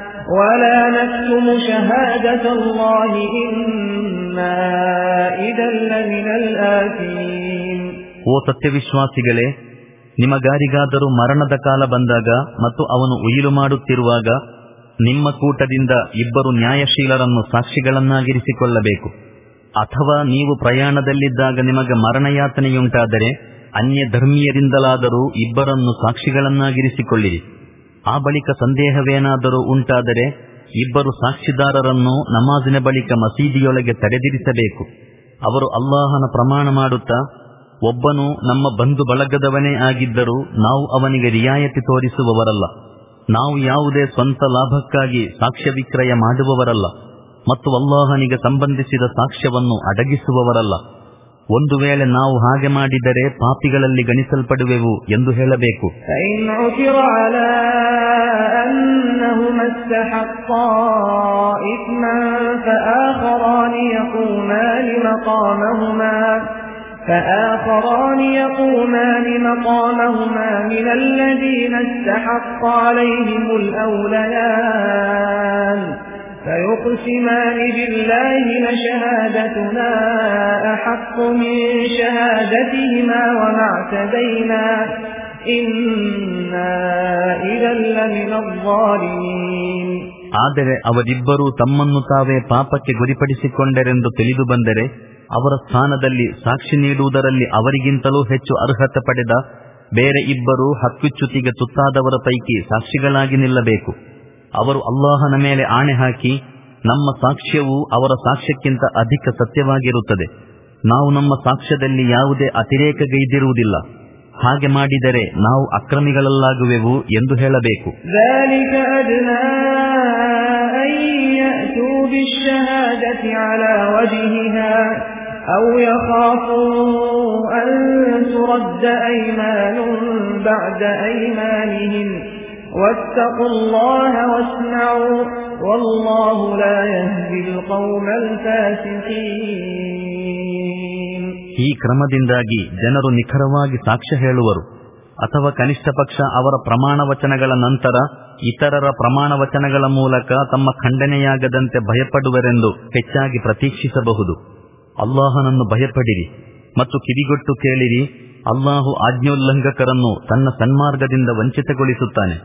ولا نكتم شهادة الله إنا إذا لمن الآثمين ಓ ಸತ್ಯವಿಶ್ವಾಸಿಗಳೇ ನಿಮಗಾರಿಗಾದರೂ ಮರಣದ ಕಾಲ ಬಂದಾಗ ಮತ್ತು ಅವನು ಉಯಿಲು ಮಾಡುತ್ತಿರುವಾಗ ನಿಮ್ಮ ಕೂಟದಿಂದ ಇಬ್ಬರು ನ್ಯಾಯಶೀಲರನ್ನು ಸಾಕ್ಷಿಗಳನ್ನಾಗಿರಿಸಿಕೊಳ್ಳಬೇಕು ಅಥವಾ ನೀವು ಪ್ರಯಾಣದಲ್ಲಿದ್ದಾಗ ನಿಮಗೆ ಮರಣಯಾತನೆಯುಂಟಾದರೆ ಅನ್ಯ ಧರ್ಮೀಯರಿಂದಲಾದರೂ ಇಬ್ಬರನ್ನು ಸಾಕ್ಷಿಗಳನ್ನಾಗಿರಿಸಿಕೊಳ್ಳಿರಿ ಆ ಬಳಿಕ ಸಂದೇಹವೇನಾದರೂ ಉಂಟಾದರೆ ಇಬ್ಬರು ಸಾಕ್ಷಿದಾರರನ್ನು ನಮಾಜಿನ ಬಳಿಕ ಮಸೀದಿಯೊಳಗೆ ತಡೆದಿರಿಸಬೇಕು. ಅವರು ಅಲ್ಲಾಹನ ಪ್ರಮಾಣ ಮಾಡುತ್ತಾ, ಒಬ್ಬನು ನಮ್ಮ ಬಂಧು ಬಳಗದವನೇ ಆಗಿದ್ದರೂ ನಾವು ಅವನಿಗೆ ರಿಯಾಯತಿ ತೋರಿಸುವವರಲ್ಲ. ನಾವು ಯಾವುದೇ ಸ್ವಂತ ಲಾಭಕ್ಕಾಗಿ ಸಾಕ್ಷ್ಯ ವಿಕ್ರಯ ಮಾಡುವವರಲ್ಲ. ಮತ್ತು ಅಲ್ಲಾಹನಿಗೆ ಸಂಬಂಧಿಸಿದ ಸಾಕ್ಷ್ಯವನ್ನು ಅಡಗಿಸುವವರಲ್ಲ. ಒಂದು ವೇಳೆ ನಾವು ಹಾಗೆ ಮಾಡಿದರೆ ಪಾಪಿಗಳಲ್ಲಿ ಗಣಿಸಲ್ಪಡುವೆವು ಎಂದು ಹೇಳಬೇಕು فإن عثر على أنهما استحقا إثما فآخران يقومان مقامهما فآخران يقومان مقامهما من الذين استحق عليهم الأوليان فيقسمان بالله لشهادتنا أحق من شهادتهما وما اعتدينا إنا إذا لمن الظالمين ಆದರೆ ಅವರಿಬ್ಬರೂ ತಮ್ಮನ್ನು ತಾವೇ ಪಾಪಕ್ಕೆ ಗುರಿಪಡಿಸಿಕೊಂಡರೆಂದು ತಿಳಿದು ಬಂದರೆ ಅವರ ಸ್ಥಾನದಲ್ಲಿ ಸಾಕ್ಷಿ ನೀಡುವುದರಲ್ಲಿ ಅವರಿಗಿಂತಲೂ ಹೆಚ್ಚು ಅರ್ಹತೆ ಪಡೆದ ಬೇರೆ ಇಬ್ಬರು ಹಕ್ಕಿಚ್ಯುತಿಗೆ ತುತ್ತಾದವರ ಪೈಕಿ ಸಾಕ್ಷಿಗಳಾಗಿ ನಿಲ್ಲಬೇಕು ಅವರು ಅಲ್ಲಾಹನ ಮೇಲೆ ಆಣೆ ಹಾಕಿ ನಮ್ಮ ಸಾಕ್ಷ್ಯವು ಅವರ ಸಾಕ್ಷ್ಯಕ್ಕಿಂತ ಅಧಿಕ ಸತ್ಯವಾಗಿರುತ್ತದೆ ನಾವು ನಮ್ಮ ಸಾಕ್ಷ್ಯದಲ್ಲಿ ಯಾವುದೇ ಅತಿರೇಕಗೈದಿರುವುದಿಲ್ಲ ಹಾಗೆ ಮಾಡಿದರೆ ನಾವು ಅಕ್ರಮಿಗಳಲ್ಲಾಗುವೆವು ಎಂದು ಹೇಳಬೇಕು ذلك أدنى أن يأتوا بالشهادة على وجهها أو يخافوا أن ترد أيمان بعد أيمانهم واتقوا الله واسمعوا والله لا يهدي القوم الفاسقين ಈ ಕ್ರಮದಿಂದಾಗಿ ಜನರು ನಿಖರವಾಗಿ ಸಾಕ್ಷ್ಯ ಹೇಳುವರು ಅಥವಾ ಕನಿಷ್ಠ ಪಕ್ಷ ಅವರ ಪ್ರಮಾಣ ವಚನಗಳ ನಂತರ ಇತರರ ಪ್ರಮಾಣ ವಚನಗಳ ಮೂಲಕ ತಮ್ಮ ಖಂಡನೆಯಾಗದಂತೆ ಭಯಪಡುವರೆಂದು ಹೆಚ್ಚಾಗಿ ಪ್ರತೀಕ್ಷಿಸಬಹುದು ಅಲ್ಲಾಹನನ್ನು ಭಯಪಡಿರಿ ಮತ್ತು ಕಿವಿಗೊಟ್ಟು ಕೇಳಿರಿ ಅಲ್ಲಾಹು ಆಜ್ಞೋಲ್ಲಂಘಕರನ್ನು ತನ್ನ ಸನ್ಮಾರ್ಗದಿಂದ ವಂಚಿತಗೊಳಿಸುತ್ತಾನೆ.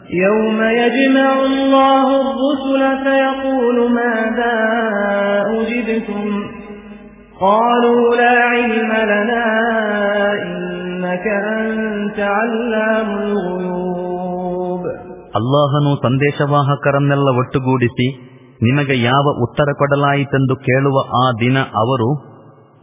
ಅಲ್ಲಾಹನು ಸಂದೇಶವಾಹಕರನ್ನೆಲ್ಲ ಒಟ್ಟುಗೂಡಿಸಿ ನಿಮಗೆ ಯಾವ ಉತ್ತರ ಕೊಡಲಾಯಿತೆಂದು ಕೇಳುವ ಆ ದಿನ ಅವರು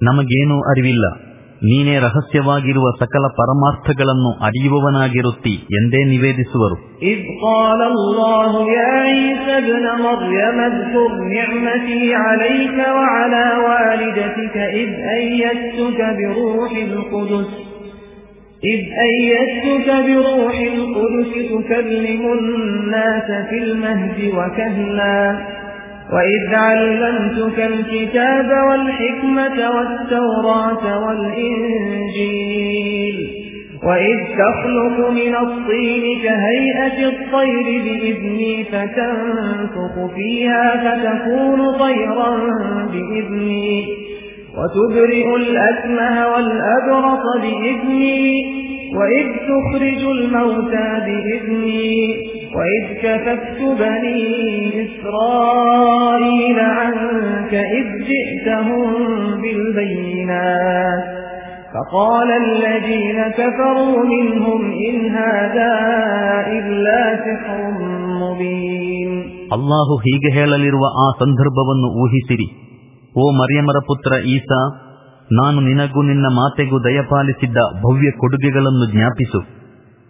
ನಮಗೇನೂ ಅರಿವಿಲ್ಲ. ನೀನೇ ರಹಸ್ಯವಾಗಿರುವ ಸಕಲ ಪರಮಾರ್ಥಗಳನ್ನು ಅರಿಯುವವನಾಗಿರುತ್ತಿ ಎಂದೇ ನಿವೇದಿಸುವರು إذ قال الله يا عيسى ابن مريم اذكر نعمتي عليك وعلى والدتك إذ أيدتك بروح القدس إذ أيدتك بروح القدس تكلم الناس في المهد وكهلا وإذ علمتك الكتاب والحكمة والتوراة والإنجيل وإذ تخلق من الطين كهيئة الطير بإذني فتنفخ فيها فتكون طيرا بإذني وتبرئ الأكمه والأبرص بإذني وإذ تخرج الموتى بإذني وإذ كففت بني إسرائيل عنك إذ جئتهم بالبينات فقال الذين كفروا منهم إن هذا إلا سحر مبين ಅಲ್ಲಾಹು ಹೀಗೆ ಹೇಳಲಿರುವ ಆ ಸಂದರ್ಭವನ್ನು ಊಹಿಸಿರಿ ಓ ಮರಿಯಮರ ಪುತ್ರ ಈಸಾ ನಾನು ನಿನಗೂ ನಿನ್ನ ಮಾತೆಗೂ ದಯಪಾಲಿಸಿದ್ದ ಭವ್ಯ ಕೊಡುಗೆಗಳನ್ನು ಜ್ಞಾಪಿಸು.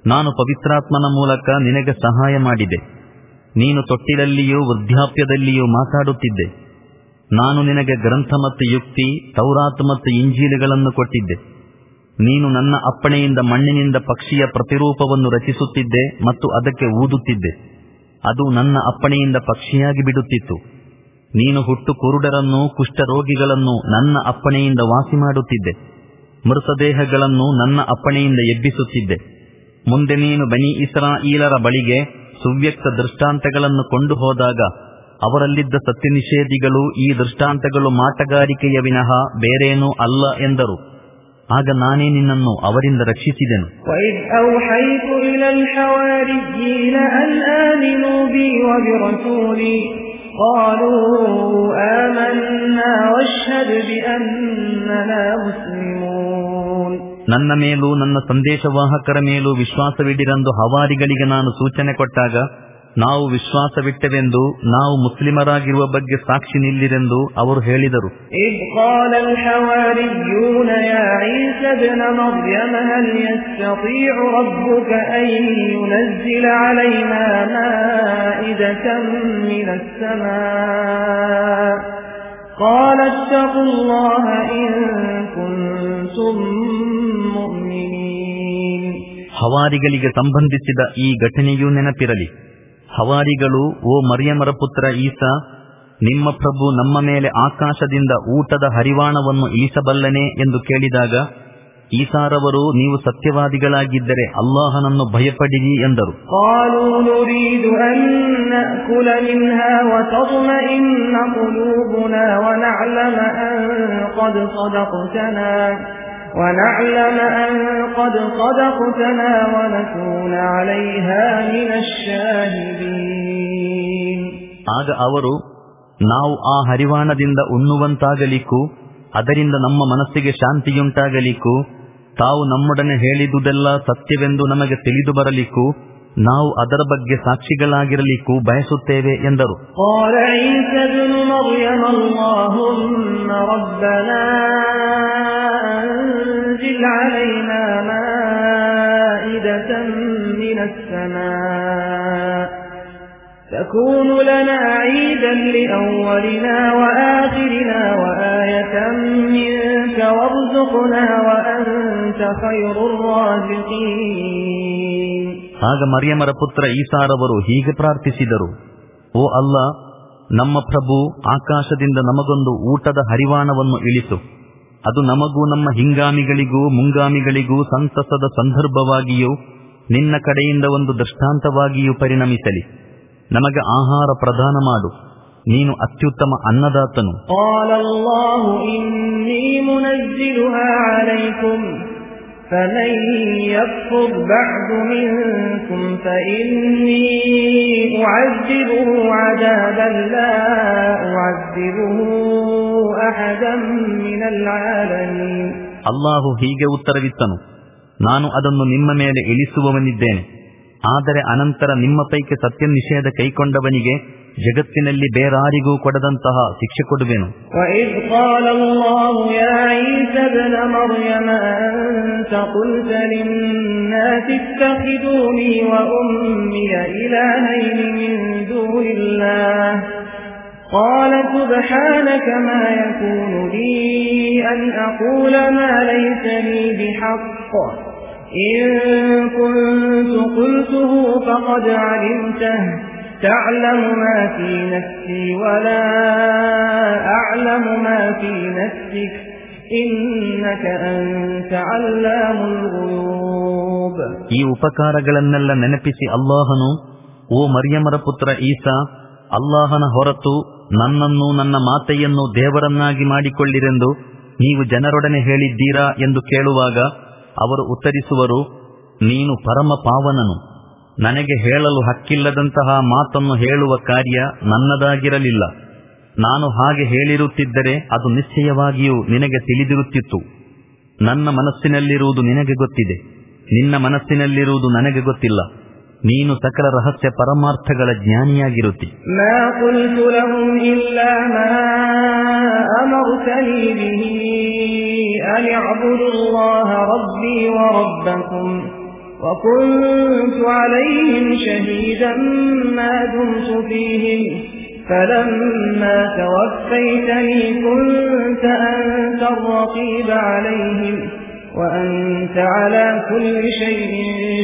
ನಾನು ಪವಿತ್ರಾತ್ಮನ ಮೂಲಕ ನಿನಗೆ ಸಹಾಯ ಮಾಡಿದೆ. ನೀನು ತೊಟ್ಟಿಲಲ್ಲಿಯೂ ವೃದ್ಧಾಪ್ಯದಲ್ಲಿಯೂ ಮಾತಾಡುತ್ತಿದ್ದೆ. ನಾನು ನಿನಗೆ ಗ್ರಂಥ ಮತ್ತು ಯುಕ್ತಿ, ತೌರಾತ್ ಮತ್ತು ಇಂಜೀಲುಗಳನ್ನು ಕೊಟ್ಟಿದ್ದೆ. ನೀನು ನನ್ನ ಅಪ್ಪಣೆಯಿಂದ ಮಣ್ಣಿನಿಂದ ಪಕ್ಷಿಯ ಪ್ರತಿರೂಪವನ್ನು ರಚಿಸುತ್ತಿದ್ದೆ ಮತ್ತು ಅದಕ್ಕೆ ಊದುತ್ತಿದ್ದೆ. ಅದು ನನ್ನ ಅಪ್ಪಣೆಯಿಂದ ಪಕ್ಷಿಯಾಗಿ ಬಿಡುತ್ತಿತ್ತು. ನೀನು ಹುಟ್ಟು ಕುರುಡರನ್ನು ಕುಷ್ಠರೋಗಿಗಳನ್ನು ನನ್ನ ಅಪ್ಪಣೆಯಿಂದ ವಾಸಿ ಮಾಡುತ್ತಿದ್ದೆ ಮೃತದೇಹಗಳನ್ನು ನನ್ನ ಅಪ್ಪಣೆಯಿಂದ ಎಬ್ಬಿಸುತ್ತಿದ್ದೆ ಮುಂದೆ ನೀನು ಬನಿ ಇಸ್ರಾಯೀಲರ ಬಳಿಗೆ ಸುವ್ಯಕ್ತ ದೃಷ್ಟಾಂತಗಳನ್ನು ಕೊಂಡು ಹೋದಾಗ ಅವರಲ್ಲಿದ್ದ ಸತ್ಯನಿಷೇಧಿಗಳು ಈ ದೃಷ್ಟಾಂತಗಳು ಮಾಟಗಾರಿಕೆಯ ವಿನಃ ಬೇರೇನೂ ಅಲ್ಲ ಎಂದರು ಆಗ ನಾನೇ ನಿನ್ನನ್ನು ಅವರಿಂದ ರಕ್ಷಿಸಿದೆನು وإذ أوحيت إلى الحواريين أن آمنوا بي وبرسولي قالوا آمنا واشهد بأننا مسلمون ನನ್ನ ಮೇಲೂ ನನ್ನ ಸಂದೇಶವಾಹಕರ ಮೇಲೂ ವಿಶ್ವಾಸವಿಡಿರೆಂದು ಹವಾರಿಗಳಿಗೆ ನಾನು ಸೂಚನೆ ಕೊಟ್ಟಾಗ ನಾವು ವಿಶ್ವಾಸವಿಟ್ಟೆವೆಂದು ನಾವು ಮುಸ್ಲಿಮರಾಗಿರುವ ಬಗ್ಗೆ ಸಾಕ್ಷಿ ನಿಲ್ಲಿರೆಂದು ಅವರು ಹೇಳಿದರು. ಹವಾರಿಗಳಿಗೆ ಸಂಬಂಧಿಸಿದ ಈ ಘಟನೆಯೂ ನೆನಪಿರಲಿ. ಹವಾರಿಗಳು, ಓ ಮರಿಯಮರ ಪುತ್ರ ಈಸಾ, ನಿಮ್ಮ ಪ್ರಭು ನಮ್ಮ ಮೇಲೆ ಆಕಾಶದಿಂದ ಊಟದ ಹರಿವಾಣವನ್ನು ಇಳಿಸಬಲ್ಲನೆ ಎಂದು ಕೇಳಿದಾಗ, ಈಸಾರವರು, ನೀವು ಸತ್ಯವಾದಿಗಳಾಗಿದ್ದರೆ ಅಲ್ಲಾಹನನ್ನು ಭಯಪಡಿರಿ ಎಂದರು. نريد أن نأكل منها وتطمئن قلوبنا ونعلم أن قد صدقتنا ونعلم أن قد صدقتنا ونكون عليها من الشاهدين ಆಗ ಅವರು ನಾವು ಆ ಹರಿವಾಣದಿಂದ ಉಣ್ಣುವಂತಾಗಲಿಕ್ಕೂ ಅದರಿಂದ ನಮ್ಮ ಮನಸ್ಸಿಗೆ ಶಾಂತಿಯುಂಟಾಗಲಿಕ್ಕೂ ತಾವು ನಮ್ಮೊಡನೆ ಹೇಳಿದುದೆಲ್ಲ ಸತ್ಯವೆಂದು ನಮಗೆ ತಿಳಿದು ಬರಲಿಕ್ಕೂ ನಾವು ಅದರ ಬಗ್ಗೆ ಸಾಕ್ಷಿಗಳಾಗಿರಲಿಕ್ಕೂ ಬಯಸುತ್ತೇವೆ ಎಂದರು تكون لنا عيدا لأولنا وآخرنا وآية منك وارزقنا وأنت خير الرازقين ಆಗ ಮರಿಯಮರ ಪುತ್ರ ಈಸಾರವರು ಹೀಗೆ ಪ್ರಾರ್ಥಿಸಿದರು ಓ ಅಲ್ಲ ನಮ್ಮ ಪ್ರಭು ಆಕಾಶದಿಂದ ನಮಗೊಂದು ಊಟದ ಹರಿವಾಣವನ್ನು ಇಳಿಸು ಅದು ನಮಗೂ ನಮ್ಮ ಹಿಂಗಾಮಿಗಳಿಗೂ ಮುಂಗಾಮಿಗಳಿಗೂ ಸಂತಸದ ಸಂದರ್ಭವಾಗಿಯೂ ನಿನ್ನ ಕಡೆಯಿಂದ ಒಂದು ದೃಷ್ಟಾಂತವಾಗಿಯೂ ಪರಿಣಮಿಸಲಿ ನಮಗೆ ಆಹಾರ ಪ್ರದಾನ ಮಾಡು ನೀನು ಅತ್ಯುತ್ತಮ ಅನ್ನದಾತನು قال الله إني منزلها عليكم فمن يكفر بعد منكم فإني أعذبه عذابا لا أعذبه أحدا من العالمين ಅಲ್ಲಾಹು ಹೀಗೆ ಉತ್ತರವಿತ್ತನು ನಾನು ಅದನ್ನು ನಿಮ್ಮ ಮೇಲೆ ಇಳಿಸುವವನಿದ್ದೇನೆ ಆದರೆ ಅನಂತರ ನಿಮ್ಮ ಪೈಕಿ ಸತ್ಯ ನಿಷೇಧ ಕೈಕೊಂಡವನಿಗೆ ಜಗತ್ತಿನಲ್ಲಿ ಬೇರಾರಿಗೂ ಕೊಡದಂತಹ ಶಿಕ್ಷೆ ಕೊಡುವೆನು وإذ قال الله يا عيسى ابن مريم أنت قلت للناس اتخذوني وأمي إلهين من دون الله قال سبحانك ما يكون لي أن أقول ما ليس لي بحق إن كنت قلته فقد علمته تعلم ما في نفسي ولا أعلم ما في نفسك إنك أنت علام الغيوب ಈ ಉಪಕಾರಗಳನ್ನೆಲ್ಲ ನೆನಪಿಸಿ ಅಲ್ಲಾಹನು ಓ ಮರಿಯಮರ ಪುತ್ರ ಈಸಾ ಅಲ್ಲಾಹನ ಹೊರತು ನನ್ನನ್ನು ನನ್ನ ಮಾತೆಯನ್ನು ದೇವರನ್ನಾಗಿ ಮಾಡಿಕೊಳ್ಳಿರೆಂದು ನೀವು ಜನರೊಡನೆ ಹೇಳಿದ್ದೀರಾ ಎಂದು ಕೇಳುವಾಗ ಅವರು ಉತ್ತರಿಸುವರು, ನೀನು ಪರಮ ಪಾವನನು. ನನಗೆ ಹೇಳಲು ಹಕ್ಕಿಲ್ಲದಂತಹ ಮಾತನ್ನು ಹೇಳುವ ಕಾರ್ಯ ನನ್ನದಾಗಿರಲಿಲ್ಲ. ನಾನು ಹಾಗೆ ಹೇಳಿರುತ್ತಿದ್ದರೆ ಅದು ನಿಶ್ಚಯವಾಗಿಯೂ ನಿನಗೆ ತಿಳಿದಿರುತ್ತಿತ್ತು. ನನ್ನ ಮನಸ್ಸಿನಲ್ಲಿರುವುದು ನಿನಗೆ ಗೊತ್ತಿದೆ. ನಿನ್ನ ಮನಸ್ಸಿನಲ್ಲಿರುವುದು ನನಗೆ ಗೊತ್ತಿಲ್ಲ. ನೀನು ಸಕಲ ರಹಸ್ಯ ಪರಮಾರ್ಥಗಳ ಜ್ಞಾನಿಯಾಗಿರುತ್ತಿ. ما قلت لهم إلا ما أمرتني به أن اعبدوا الله ربي وربكم وكنت عليهم شهيدا ما دمت فيهم فلما توفيتني كنت أنت الرقيب عليهم وأنت على كل شيء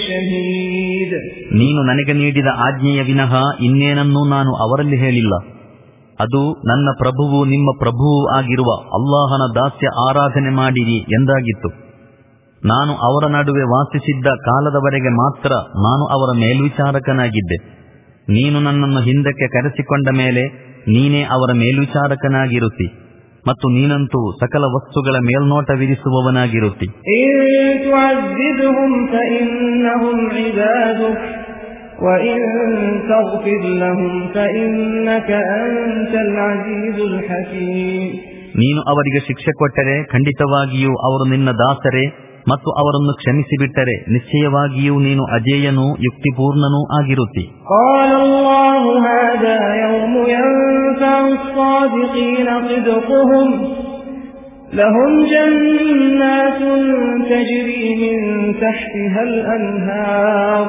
شهيد ನೀನು ನನಗೆ ನೀಡಿದ ಆಜ್ಞೆಯ ವಿನಃ ಇನ್ನೇನನ್ನೂ ನಾನು ಅವರಲ್ಲಿ ಹೇಳಿಲ್ಲ ಅದು ನನ್ನ ಪ್ರಭುವು, ನಿಮ್ಮ ಪ್ರಭುವು ಆಗಿರುವ ಅಲ್ಲಾಹನ ದಾಸ್ಯ ಆರಾಧನೆ ಮಾಡಿರಿ ಎಂದಾಗಿತ್ತು. ನಾನು ಅವರ ನಡುವೆ ವಾಸಿಸಿದ್ದ ಕಾಲದವರೆಗೆ ಮಾತ್ರ ನಾನು ಅವರ ಮೇಲ್ವಿಚಾರಕನಾಗಿದ್ದೆ. ನೀನು ನನ್ನನ್ನು ಹಿಂದಕ್ಕೆ ಕರೆಸಿಕೊಂಡ ಮೇಲೆ ನೀನೇ ಅವರ ಮೇಲ್ವಿಚಾರಕನಾಗಿರುತ್ತಿ ಮತ್ತು ನೀನಂತೂ ಸಕಲ ವಸ್ತುಗಳ ಮೇಲ್ನೋಟ ವಿಧಿಸುವವನಾಗಿರುತ್ತಿ وإن تغفر لهم فإنك أنت العزيز الحكيم ನೀನು ಅವರಿಗೆ ಶಿಕ್ಷೆ ಕೊಟ್ಟರೆ ಖಂಡಿತವಾಗಿಯೂ ಅವರು ನಿನ್ನ ದಾಸರೇ ಮತ್ತು ಅವರನ್ನು ಕ್ಷಮಿಸಿಬಿಟ್ಟರೆ ನಿಶ್ಚಯವಾಗಿಯೂ ನೀನು ಅಜೇಯನೂ ಯುಕ್ತಿಪೂರ್ಣನೂ ಆಗಿರುತ್ತಿ قال الله هذا يوم ينفع الصادقين صدقهم لهم جنات تجري من تحتها الأنهار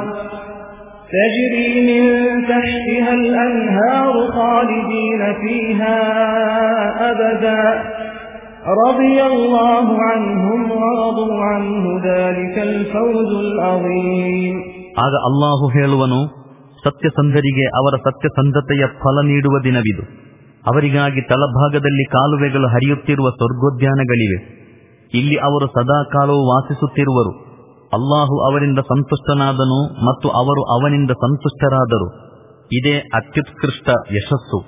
تجري من تحتها الأنهار خالدين فيها أبدا رضي الله عنهم ورضوا عنه ذلك الفوز العظيم ಆಗ ಅಲ್ಲಾಹು ಹೇಳುವನು ಸತ್ಯಸಂಧರಿಗೆ ಅವರ ಸತ್ಯಸಂಧತೆಯ ಫಲ ನೀಡುವ ದಿನವಿದು ಅವರಿಗಾಗಿ ತಳಭಾಗದಲ್ಲಿ ಕಾಲುವೆಗಳು ಹರಿಯುತ್ತಿರುವ ಸ್ವರ್ಗೋದ್ಯಾನಗಳಿವೆ ಇಲ್ಲಿ ಅವರು ಸದಾಕಾಲವೂ ವಾಸಿಸುತ್ತಿರುವರು ಅಲ್ಲಾಹು ಅವರಿಂದ ಸಂತುಷ್ಟನಾದನು ಮತ್ತು ಅವರು ಅವನಿಂದ ಸಂತುಷ್ಟರಾದರು. ಇದೇ ಅತ್ಯುತ್ಕೃಷ್ಟ ಯಶಸ್ಸು.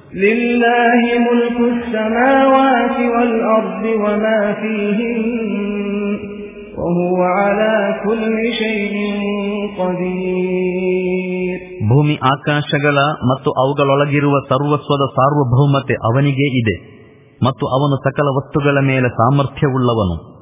ಭೂಮಿ ಆಕಾಶಗಳ ಮತ್ತು ಅವುಗಳೊಳಗಿರುವ ಸರ್ವಸ್ವದ ಸಾರ್ವಭೌಮತೆ ಅವನಿಗೆ ಇದೆ ಮತ್ತು ಅವನು ಸಕಲ ವಸ್ತುಗಳ ಮೇಲೆ ಸಾಮರ್ಥ್ಯವುಳ್ಳವನು.